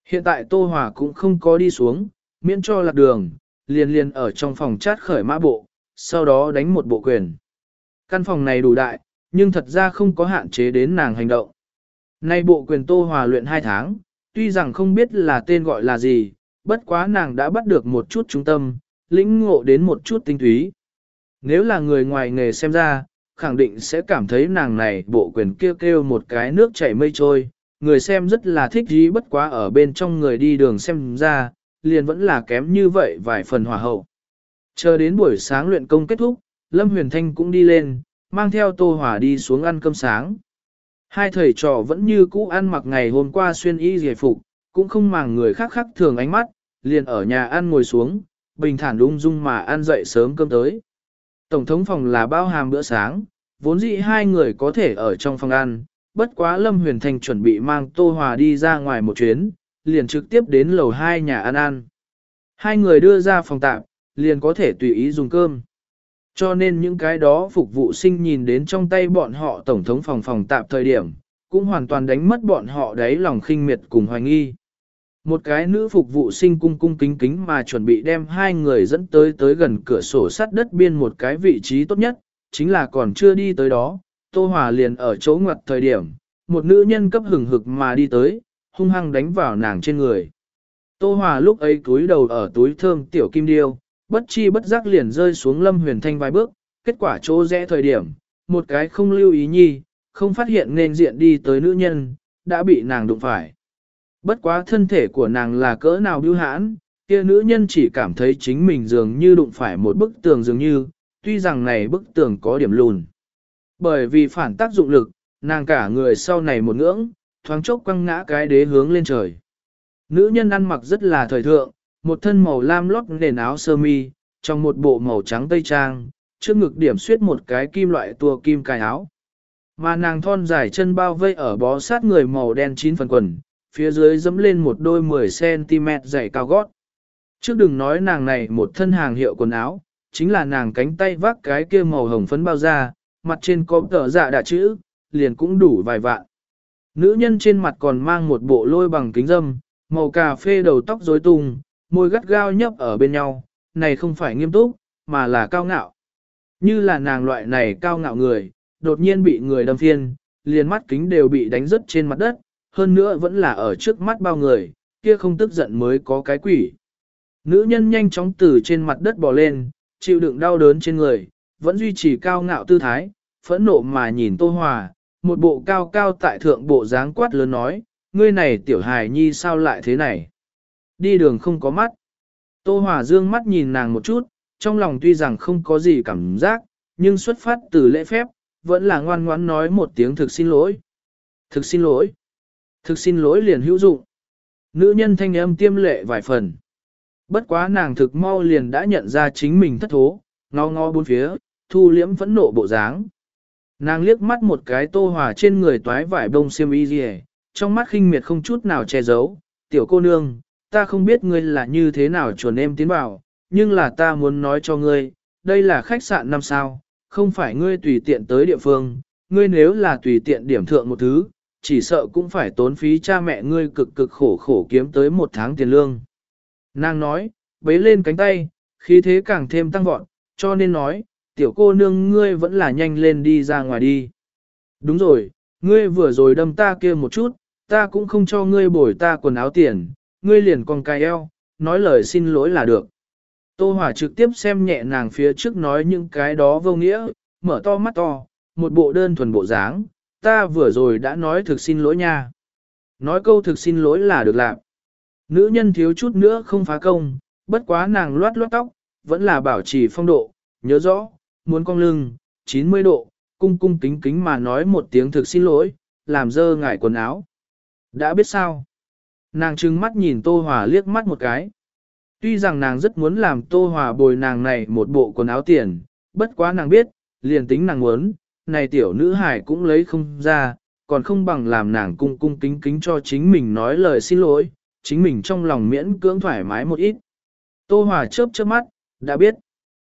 Hiện tại Tô Hòa cũng không có đi xuống, miễn cho lạc đường, liền liền ở trong phòng chát khởi mã bộ, sau đó đánh một bộ quyền. Căn phòng này đủ đại, nhưng thật ra không có hạn chế đến nàng hành động. Nay bộ quyền Tô Hòa luyện 2 tháng, tuy rằng không biết là tên gọi là gì, bất quá nàng đã bắt được một chút trung tâm, lĩnh ngộ đến một chút tinh túy. Nếu là người ngoài nghề xem ra, khẳng định sẽ cảm thấy nàng này bộ quyền kêu kêu một cái nước chảy mây trôi, người xem rất là thích gì bất quá ở bên trong người đi đường xem ra, liền vẫn là kém như vậy vài phần hòa hậu. Chờ đến buổi sáng luyện công kết thúc, Lâm Huyền Thanh cũng đi lên, mang theo Tô Hòa đi xuống ăn cơm sáng. Hai thầy trò vẫn như cũ ăn mặc ngày hôm qua xuyên y giải phục, cũng không màng người khác khác thường ánh mắt, liền ở nhà ăn ngồi xuống, bình thản ung dung mà ăn dậy sớm cơm tới. Tổng thống phòng là bao hàm bữa sáng, vốn dĩ hai người có thể ở trong phòng ăn, bất quá Lâm Huyền Thành chuẩn bị mang Tô Hòa đi ra ngoài một chuyến, liền trực tiếp đến lầu hai nhà ăn ăn. Hai người đưa ra phòng tạm, liền có thể tùy ý dùng cơm. Cho nên những cái đó phục vụ sinh nhìn đến trong tay bọn họ tổng thống phòng phòng tạm thời điểm, cũng hoàn toàn đánh mất bọn họ đấy lòng khinh miệt cùng hoài nghi. Một cái nữ phục vụ sinh cung cung kính kính mà chuẩn bị đem hai người dẫn tới tới gần cửa sổ sắt đất biên một cái vị trí tốt nhất, chính là còn chưa đi tới đó, Tô Hòa liền ở chỗ ngoặt thời điểm, một nữ nhân cấp hừng hực mà đi tới, hung hăng đánh vào nàng trên người. Tô Hòa lúc ấy túi đầu ở túi thơm tiểu kim điêu, bất chi bất giác liền rơi xuống lâm huyền thanh vài bước, kết quả chỗ rẽ thời điểm, một cái không lưu ý nhi, không phát hiện nên diện đi tới nữ nhân, đã bị nàng đụng phải. Bất quá thân thể của nàng là cỡ nào bưu hãn, kia nữ nhân chỉ cảm thấy chính mình dường như đụng phải một bức tường dường như, tuy rằng này bức tường có điểm lùn. Bởi vì phản tác dụng lực, nàng cả người sau này một ngưỡng, thoáng chốc quăng ngã cái đế hướng lên trời. Nữ nhân ăn mặc rất là thời thượng, một thân màu lam lót nền áo sơ mi, trong một bộ màu trắng tây trang, trước ngực điểm xuyết một cái kim loại tua kim cài áo. Mà nàng thon dài chân bao vây ở bó sát người màu đen chín phần quần, phía dưới dẫm lên một đôi 10cm dày cao gót. Trước đừng nói nàng này một thân hàng hiệu quần áo, chính là nàng cánh tay vác cái kia màu hồng phấn bao da, mặt trên có tờ dạ đạ chữ, liền cũng đủ vài vạn. Nữ nhân trên mặt còn mang một bộ lôi bằng kính dâm, màu cà phê đầu tóc rối tung, môi gắt gao nhấp ở bên nhau, này không phải nghiêm túc, mà là cao ngạo. Như là nàng loại này cao ngạo người, đột nhiên bị người đâm phiên, liền mắt kính đều bị đánh rớt trên mặt đất, hơn nữa vẫn là ở trước mắt bao người, kia không tức giận mới có cái quỷ. Nữ nhân nhanh chóng từ trên mặt đất bò lên, chịu đựng đau đớn trên người, vẫn duy trì cao ngạo tư thái, phẫn nộ mà nhìn Tô Hòa, một bộ cao cao tại thượng bộ dáng quát lớn nói, ngươi này tiểu hài nhi sao lại thế này? Đi đường không có mắt. Tô Hòa dương mắt nhìn nàng một chút, trong lòng tuy rằng không có gì cảm giác, nhưng xuất phát từ lễ phép, vẫn là ngoan ngoãn nói một tiếng thực xin lỗi. Thực xin lỗi. Thực xin lỗi liền hữu dụng. Nữ nhân thanh âm tiêm lệ vài phần. Bất quá nàng thực mau liền đã nhận ra chính mình thất thố, ngó ngó bốn phía, thu liễm phẫn nộ bộ dáng. Nàng liếc mắt một cái tô hòa trên người toái vải bông xiêm y rìa, trong mắt khinh miệt không chút nào che giấu. Tiểu cô nương, ta không biết ngươi là như thế nào chuẩn em tiến vào, nhưng là ta muốn nói cho ngươi, đây là khách sạn năm sao, không phải ngươi tùy tiện tới địa phương, ngươi nếu là tùy tiện điểm thượng một thứ, chỉ sợ cũng phải tốn phí cha mẹ ngươi cực cực khổ khổ kiếm tới một tháng tiền lương. Nàng nói, bế lên cánh tay, khí thế càng thêm tăng vọt, cho nên nói, tiểu cô nương ngươi vẫn là nhanh lên đi ra ngoài đi. Đúng rồi, ngươi vừa rồi đâm ta kia một chút, ta cũng không cho ngươi bồi ta quần áo tiền, ngươi liền con cai eo, nói lời xin lỗi là được. Tô Hòa trực tiếp xem nhẹ nàng phía trước nói những cái đó vô nghĩa, mở to mắt to, một bộ đơn thuần bộ dáng, ta vừa rồi đã nói thực xin lỗi nha. Nói câu thực xin lỗi là được làm. Nữ nhân thiếu chút nữa không phá công, bất quá nàng loát loát tóc, vẫn là bảo trì phong độ, nhớ rõ, muốn cong lưng, 90 độ, cung cung kính kính mà nói một tiếng thực xin lỗi, làm dơ ngại quần áo. Đã biết sao? Nàng trừng mắt nhìn Tô Hòa liếc mắt một cái. Tuy rằng nàng rất muốn làm Tô Hòa bồi nàng này một bộ quần áo tiền, bất quá nàng biết, liền tính nàng muốn, này tiểu nữ hải cũng lấy không ra, còn không bằng làm nàng cung cung kính kính cho chính mình nói lời xin lỗi, chính mình trong lòng miễn cưỡng thoải mái một ít. Tô Hòa chớp chớp mắt, đã biết.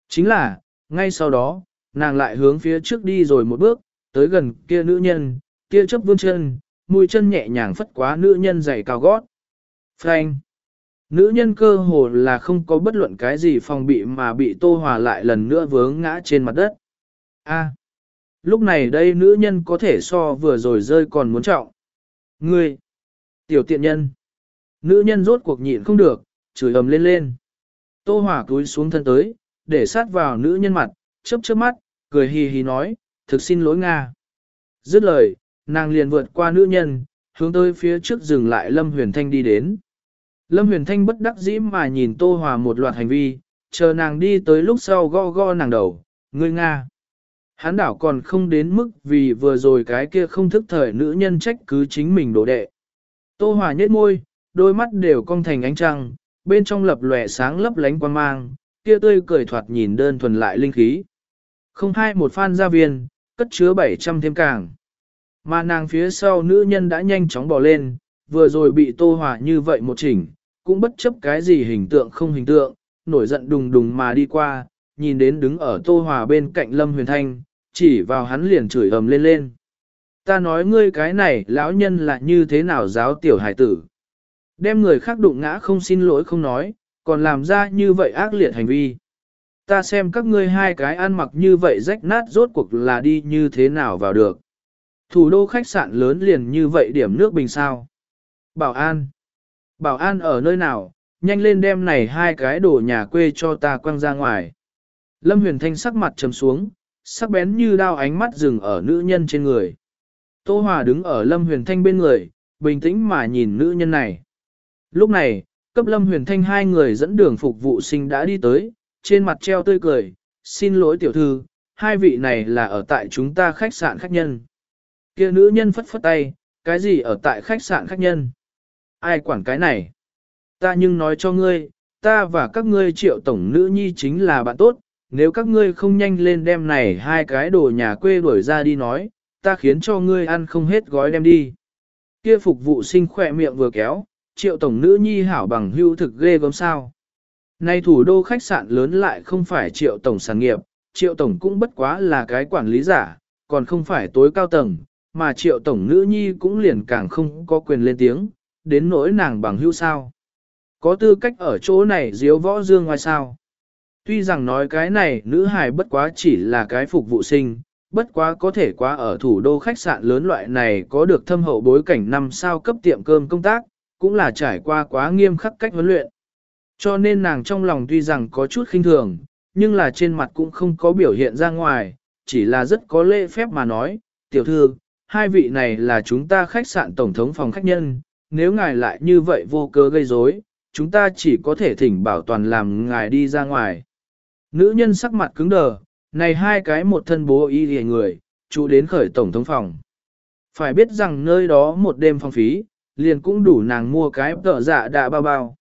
Chính là, ngay sau đó, nàng lại hướng phía trước đi rồi một bước, tới gần kia nữ nhân, kia chấp vươn chân, mũi chân nhẹ nhàng phất quá nữ nhân giày cao gót. Frank! Nữ nhân cơ hồ là không có bất luận cái gì phòng bị mà bị Tô Hòa lại lần nữa vướng ngã trên mặt đất. A. lúc này đây nữ nhân có thể so vừa rồi rơi còn muốn trọng. Ngươi! Tiểu tiện nhân! Nữ nhân rốt cuộc nhịn không được, chửi ầm lên lên. Tô Hòa cúi xuống thân tới, để sát vào nữ nhân mặt, chớp chớp mắt, cười hì hì nói, thực xin lỗi Nga. Dứt lời, nàng liền vượt qua nữ nhân, hướng tới phía trước dừng lại Lâm Huyền Thanh đi đến. Lâm Huyền Thanh bất đắc dĩ mà nhìn Tô Hòa một loạt hành vi, chờ nàng đi tới lúc sau go go nàng đầu, ngươi Nga. Hán đảo còn không đến mức vì vừa rồi cái kia không thức thời nữ nhân trách cứ chính mình đổ đệ. Tô Hòa nhếch môi, đôi mắt đều cong thành ánh trăng, bên trong lập lòe sáng lấp lánh quan mang, kia tươi cười thoạt nhìn đơn thuần lại linh khí. Không hai một phan gia viên, cất chứa 700 thêm càng. Mà nàng phía sau nữ nhân đã nhanh chóng bỏ lên, vừa rồi bị tô hỏa như vậy một chỉnh, cũng bất chấp cái gì hình tượng không hình tượng, nổi giận đùng đùng mà đi qua, nhìn đến đứng ở tô hỏa bên cạnh Lâm Huyền Thanh, chỉ vào hắn liền chửi ầm lên lên. Ta nói ngươi cái này lão nhân là như thế nào giáo tiểu hải tử. Đem người khác đụng ngã không xin lỗi không nói, còn làm ra như vậy ác liệt hành vi. Ta xem các ngươi hai cái ăn mặc như vậy rách nát rốt cuộc là đi như thế nào vào được. Thủ đô khách sạn lớn liền như vậy điểm nước bình sao. Bảo an. Bảo an ở nơi nào, nhanh lên đem này hai cái đồ nhà quê cho ta quăng ra ngoài. Lâm huyền thanh sắc mặt trầm xuống, sắc bén như đao ánh mắt dừng ở nữ nhân trên người. Tô Hòa đứng ở Lâm huyền thanh bên người, bình tĩnh mà nhìn nữ nhân này. Lúc này, cấp lâm huyền thanh hai người dẫn đường phục vụ sinh đã đi tới, trên mặt treo tươi cười, xin lỗi tiểu thư, hai vị này là ở tại chúng ta khách sạn khách nhân kia nữ nhân phất phất tay, cái gì ở tại khách sạn khách nhân? Ai quản cái này? Ta nhưng nói cho ngươi, ta và các ngươi triệu tổng nữ nhi chính là bạn tốt, nếu các ngươi không nhanh lên đem này hai cái đồ nhà quê đuổi ra đi nói, ta khiến cho ngươi ăn không hết gói đem đi. Kia phục vụ sinh khỏe miệng vừa kéo, triệu tổng nữ nhi hảo bằng hưu thực ghê gớm sao. Nay thủ đô khách sạn lớn lại không phải triệu tổng sản nghiệp, triệu tổng cũng bất quá là cái quản lý giả, còn không phải tối cao tầng, mà triệu tổng nữ nhi cũng liền càng không có quyền lên tiếng, đến nỗi nàng bằng hữu sao. Có tư cách ở chỗ này diếu võ dương ngoài sao. Tuy rằng nói cái này nữ hài bất quá chỉ là cái phục vụ sinh, bất quá có thể quá ở thủ đô khách sạn lớn loại này có được thâm hậu bối cảnh năm sao cấp tiệm cơm công tác, cũng là trải qua quá nghiêm khắc cách huấn luyện. Cho nên nàng trong lòng tuy rằng có chút khinh thường, nhưng là trên mặt cũng không có biểu hiện ra ngoài, chỉ là rất có lễ phép mà nói, tiểu thư, hai vị này là chúng ta khách sạn tổng thống phòng khách nhân, nếu ngài lại như vậy vô cớ gây rối, chúng ta chỉ có thể thỉnh bảo toàn làm ngài đi ra ngoài. Nữ nhân sắc mặt cứng đờ, này hai cái một thân bố y hề người, chú đến khởi tổng thống phòng. Phải biết rằng nơi đó một đêm phong phí, liền cũng đủ nàng mua cái tợ dạ đã bao bao.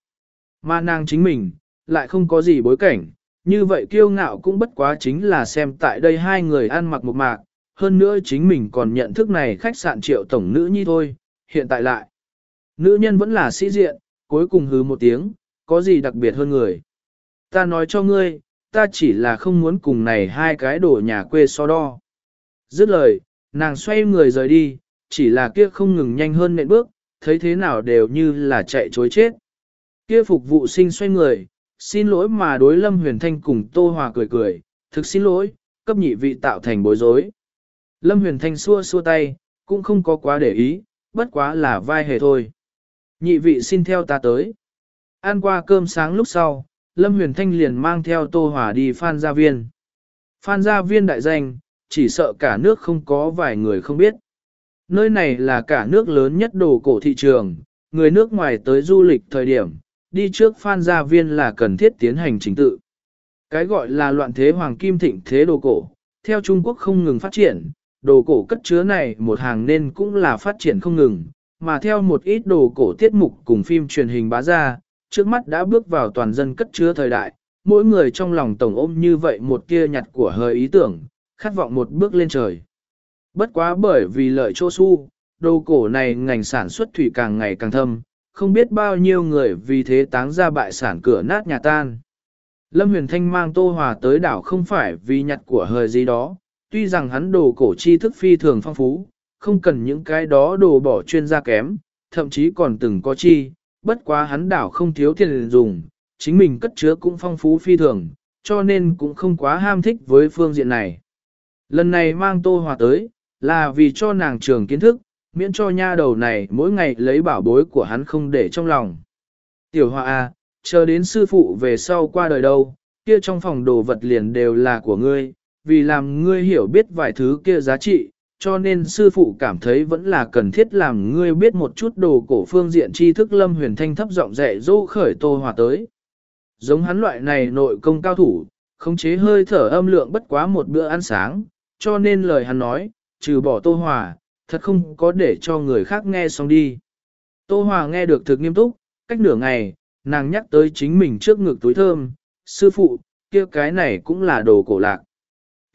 Mà nàng chính mình, lại không có gì bối cảnh, như vậy kiêu ngạo cũng bất quá chính là xem tại đây hai người ăn mặc một mạc, hơn nữa chính mình còn nhận thức này khách sạn triệu tổng nữ nhi thôi, hiện tại lại. Nữ nhân vẫn là sĩ diện, cuối cùng hứ một tiếng, có gì đặc biệt hơn người. Ta nói cho ngươi, ta chỉ là không muốn cùng này hai cái đổ nhà quê so đo. Dứt lời, nàng xoay người rời đi, chỉ là kia không ngừng nhanh hơn nện bước, thấy thế nào đều như là chạy chối chết. Kia phục vụ sinh xoay người, xin lỗi mà đối Lâm Huyền Thanh cùng Tô Hòa cười cười, thực xin lỗi, cấp nhị vị tạo thành bối rối. Lâm Huyền Thanh xua xua tay, cũng không có quá để ý, bất quá là vai hề thôi. Nhị vị xin theo ta tới. Ăn qua cơm sáng lúc sau, Lâm Huyền Thanh liền mang theo Tô Hòa đi Phan Gia Viên. Phan Gia Viên đại danh, chỉ sợ cả nước không có vài người không biết. Nơi này là cả nước lớn nhất đồ cổ thị trường, người nước ngoài tới du lịch thời điểm, đi trước Phan Gia Viên là cần thiết tiến hành chính tự. Cái gọi là loạn thế hoàng kim thịnh thế đồ cổ, theo Trung Quốc không ngừng phát triển, đồ cổ cất chứa này một hàng nên cũng là phát triển không ngừng, mà theo một ít đồ cổ tiết mục cùng phim truyền hình bá ra, trước mắt đã bước vào toàn dân cất chứa thời đại, mỗi người trong lòng tổng ôm như vậy một kia nhặt của hơi ý tưởng, khát vọng một bước lên trời. Bất quá bởi vì lợi chỗ su, đồ cổ này ngành sản xuất thủy càng ngày càng thâm, không biết bao nhiêu người vì thế táng ra bại sản cửa nát nhà tan. Lâm Huyền Thanh mang Tô Hòa tới đảo không phải vì nhặt của hơi gì đó, tuy rằng hắn đồ cổ tri thức phi thường phong phú, không cần những cái đó đồ bỏ chuyên gia kém, thậm chí còn từng có chi, bất quá hắn đảo không thiếu tiền dùng, chính mình cất chứa cũng phong phú phi thường, cho nên cũng không quá ham thích với phương diện này. Lần này mang Tô Hòa tới, là vì cho nàng trường kiến thức, miễn cho nha đầu này mỗi ngày lấy bảo bối của hắn không để trong lòng. Tiểu Hòa A, à, chờ đến sư phụ về sau qua đời đâu, kia trong phòng đồ vật liền đều là của ngươi, vì làm ngươi hiểu biết vài thứ kia giá trị, cho nên sư phụ cảm thấy vẫn là cần thiết làm ngươi biết một chút đồ cổ phương diện tri thức lâm huyền thanh thấp giọng dạy dỗ khởi tô hòa tới. Giống hắn loại này nội công cao thủ, khống chế hơi thở âm lượng bất quá một bữa ăn sáng, cho nên lời hắn nói, trừ bỏ tô hòa, thật không có để cho người khác nghe xong đi. Tô hòa nghe được thực nghiêm túc, cách nửa ngày, nàng nhắc tới chính mình trước ngực túi thơm, sư phụ, kia cái này cũng là đồ cổ lạc.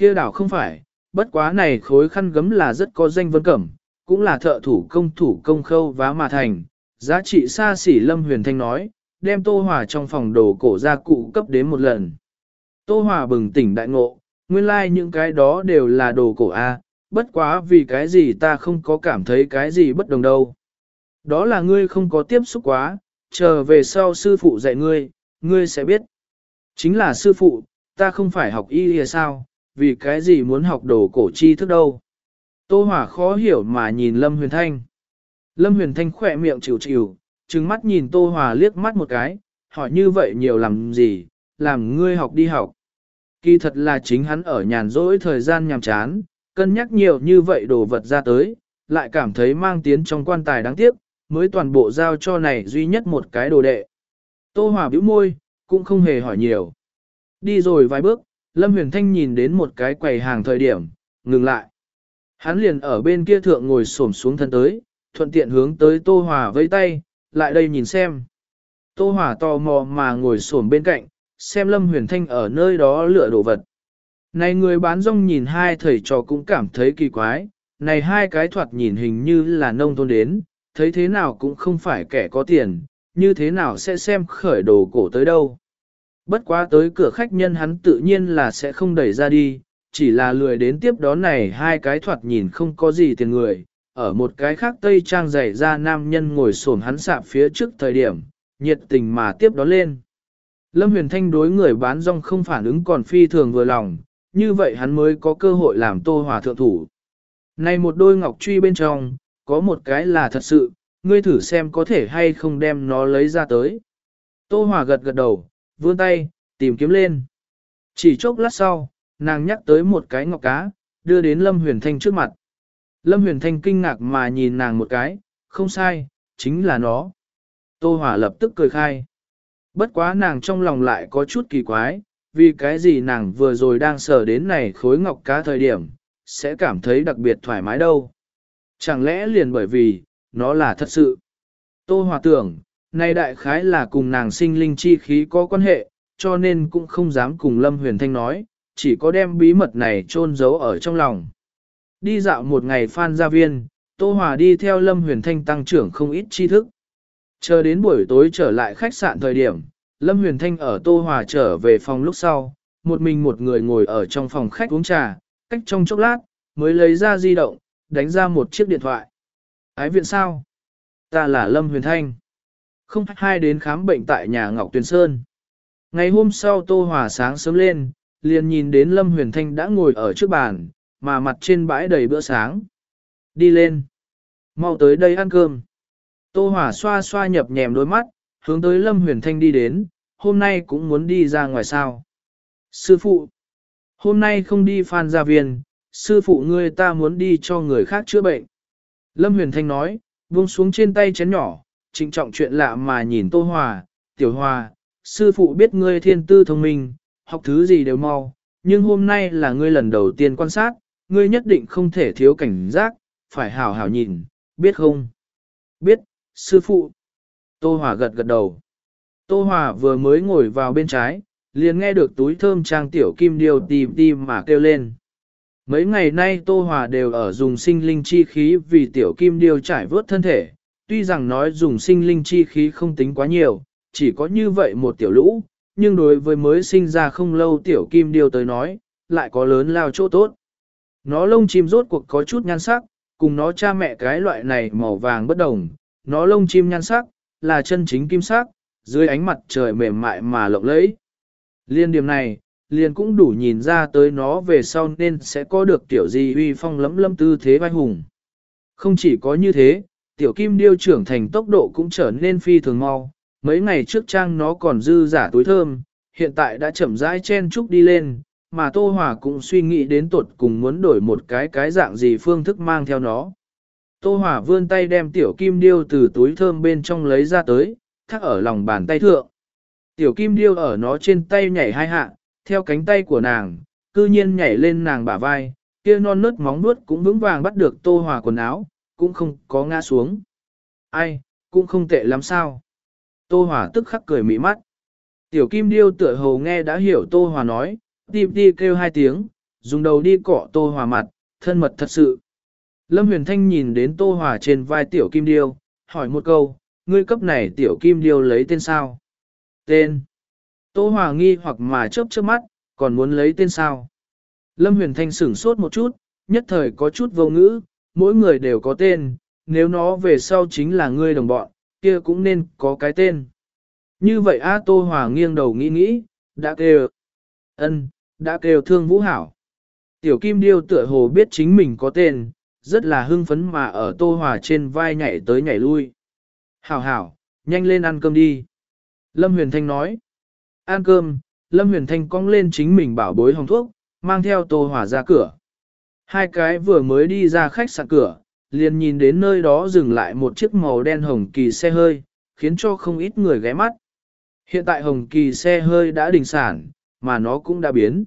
Kia đảo không phải, bất quá này khối khăn gấm là rất có danh vân cẩm, cũng là thợ thủ công thủ công khâu vá mà thành, giá trị xa xỉ Lâm Huyền Thanh nói, đem Tô Hòa trong phòng đồ cổ ra cụ cấp đến một lần. Tô Hòa bừng tỉnh đại ngộ, nguyên lai like những cái đó đều là đồ cổ A, bất quá vì cái gì ta không có cảm thấy cái gì bất đồng đâu. Đó là ngươi không có tiếp xúc quá, chờ về sau sư phụ dạy ngươi, ngươi sẽ biết. Chính là sư phụ, ta không phải học y hay sao, vì cái gì muốn học đồ cổ chi thức đâu. Tô Hỏa khó hiểu mà nhìn Lâm Huyền Thanh. Lâm Huyền Thanh khỏe miệng chịu chịu, trừng mắt nhìn Tô Hỏa liếc mắt một cái, hỏi như vậy nhiều làm gì, làm ngươi học đi học. Kỳ thật là chính hắn ở nhàn rỗi thời gian nhàm chán, cân nhắc nhiều như vậy đồ vật ra tới, lại cảm thấy mang tiến trong quan tài đáng tiếc, mới toàn bộ giao cho này duy nhất một cái đồ đệ. Tô Hòa bĩu môi, cũng không hề hỏi nhiều. Đi rồi vài bước, Lâm Huyền Thanh nhìn đến một cái quầy hàng thời điểm, ngừng lại. Hắn liền ở bên kia thượng ngồi xổm xuống thân tới, thuận tiện hướng tới Tô Hòa với tay, lại đây nhìn xem. Tô Hòa tò mò mà ngồi xổm bên cạnh, xem Lâm Huyền Thanh ở nơi đó lựa đồ vật. Này người bán rong nhìn hai thầy trò cũng cảm thấy kỳ quái, này hai cái thoạt nhìn hình như là nông thôn đến, thấy thế nào cũng không phải kẻ có tiền, như thế nào sẽ xem khởi đồ cổ tới đâu. Bất quá tới cửa khách nhân hắn tự nhiên là sẽ không đẩy ra đi, chỉ là lười đến tiếp đón này hai cái thoạt nhìn không có gì tiền người. Ở một cái khác tây trang dày ra nam nhân ngồi xổm hắn sạp phía trước thời điểm, nhiệt tình mà tiếp đón lên. Lâm Huyền Thanh đối người bán rong không phản ứng còn phi thường vừa lòng, như vậy hắn mới có cơ hội làm tô hòa thượng thủ. Này một đôi ngọc truy bên trong, có một cái là thật sự, ngươi thử xem có thể hay không đem nó lấy ra tới. Tô hòa gật gật đầu, vươn tay, tìm kiếm lên. Chỉ chốc lát sau, nàng nhắc tới một cái ngọc cá, đưa đến Lâm Huyền Thanh trước mặt. Lâm Huyền Thanh kinh ngạc mà nhìn nàng một cái, không sai, chính là nó. Tô hỏa lập tức cười khai. Bất quá nàng trong lòng lại có chút kỳ quái, vì cái gì nàng vừa rồi đang sờ đến này khối ngọc cá thời điểm, sẽ cảm thấy đặc biệt thoải mái đâu. Chẳng lẽ liền bởi vì, nó là thật sự. Tô Hòa tưởng, nay đại khái là cùng nàng sinh linh chi khí có quan hệ, cho nên cũng không dám cùng Lâm Huyền Thanh nói, chỉ có đem bí mật này chôn giấu ở trong lòng. Đi dạo một ngày phan gia viên, Tô Hòa đi theo Lâm Huyền Thanh tăng trưởng không ít tri thức. Chờ đến buổi tối trở lại khách sạn thời điểm, Lâm Huyền Thanh ở Tô Hòa trở về phòng lúc sau, một mình một người ngồi ở trong phòng khách uống trà, cách trong chốc lát, mới lấy ra di động, đánh ra một chiếc điện thoại. Ái viện sao? Ta là Lâm Huyền Thanh. Không hai đến khám bệnh tại nhà Ngọc Tuyền Sơn. Ngày hôm sau Tô Hòa sáng sớm lên, liền nhìn đến Lâm Huyền Thanh đã ngồi ở trước bàn, mà mặt trên bãi đầy bữa sáng. Đi lên. Mau tới đây ăn cơm. Tô Hòa xoa xoa nhập nhèm đôi mắt, hướng tới Lâm Huyền Thanh đi đến, hôm nay cũng muốn đi ra ngoài sao. Sư phụ, hôm nay không đi phan gia viên, sư phụ ngươi ta muốn đi cho người khác chữa bệnh. Lâm Huyền Thanh nói, buông xuống trên tay chén nhỏ, trịnh trọng chuyện lạ mà nhìn Tô Hòa, Tiểu Hòa, sư phụ biết ngươi thiên tư thông minh, học thứ gì đều mau, nhưng hôm nay là ngươi lần đầu tiên quan sát, ngươi nhất định không thể thiếu cảnh giác, phải hảo hảo nhìn, biết không? Biết, sư phụ. Tô Hòa gật gật đầu. Tô Hòa vừa mới ngồi vào bên trái, liền nghe được túi thơm trang tiểu kim điều tìm tìm mà kêu lên. Mấy ngày nay Tô Hòa đều ở dùng sinh linh chi khí vì tiểu kim điều trải vớt thân thể, tuy rằng nói dùng sinh linh chi khí không tính quá nhiều, chỉ có như vậy một tiểu lũ, nhưng đối với mới sinh ra không lâu tiểu kim điêu tới nói, lại có lớn lao chỗ tốt. Nó lông chim rốt cuộc có chút nhan sắc, cùng nó cha mẹ cái loại này màu vàng bất đồng, nó lông chim nhan sắc, là chân chính kim sắc, dưới ánh mặt trời mềm mại mà lộng lẫy. Liên điểm này, liền cũng đủ nhìn ra tới nó về sau nên sẽ có được tiểu gì uy phong lấm lâm tư thế vai hùng. Không chỉ có như thế, tiểu kim điêu trưởng thành tốc độ cũng trở nên phi thường mau, mấy ngày trước trang nó còn dư giả túi thơm, hiện tại đã chậm rãi chen chúc đi lên, mà Tô Hòa cũng suy nghĩ đến tuột cùng muốn đổi một cái cái dạng gì phương thức mang theo nó. Tô Hòa vươn tay đem tiểu kim điêu từ túi thơm bên trong lấy ra tới, thắt ở lòng bàn tay thượng. Tiểu kim điêu ở nó trên tay nhảy hai hạ, theo cánh tay của nàng, cư nhiên nhảy lên nàng bả vai, kia non nớt móng nuốt cũng vững vàng bắt được Tô Hòa quần áo, cũng không có ngã xuống. Ai, cũng không tệ lắm sao. Tô Hòa tức khắc cười mỹ mắt. Tiểu kim điêu tựa hồ nghe đã hiểu Tô Hòa nói, ti đi kêu hai tiếng, dùng đầu đi cọ Tô Hòa mặt, thân mật thật sự. Lâm Huyền Thanh nhìn đến Tô Hòa trên vai tiểu kim điêu, hỏi một câu, ngươi cấp này tiểu kim điêu lấy tên sao? Tên. Tô Hòa nghi hoặc mà chớp chớp mắt, còn muốn lấy tên sao? Lâm Huyền Thanh sửng sốt một chút, nhất thời có chút vô ngữ, mỗi người đều có tên, nếu nó về sau chính là ngươi đồng bọn, kia cũng nên có cái tên. Như vậy A Tô Hòa nghiêng đầu nghĩ nghĩ, đã kêu. ân, đã kêu thương vũ hảo. Tiểu Kim Điêu tựa hồ biết chính mình có tên, rất là hưng phấn mà ở Tô Hòa trên vai nhảy tới nhảy lui. Hảo hảo, nhanh lên ăn cơm đi. Lâm Huyền Thanh nói. Ăn cơm, Lâm Huyền Thanh cong lên chính mình bảo bối hồng thuốc, mang theo Tô Hòa ra cửa. Hai cái vừa mới đi ra khách sạn cửa, liền nhìn đến nơi đó dừng lại một chiếc màu đen hồng kỳ xe hơi, khiến cho không ít người ghé mắt. Hiện tại hồng kỳ xe hơi đã đình sản, mà nó cũng đã biến.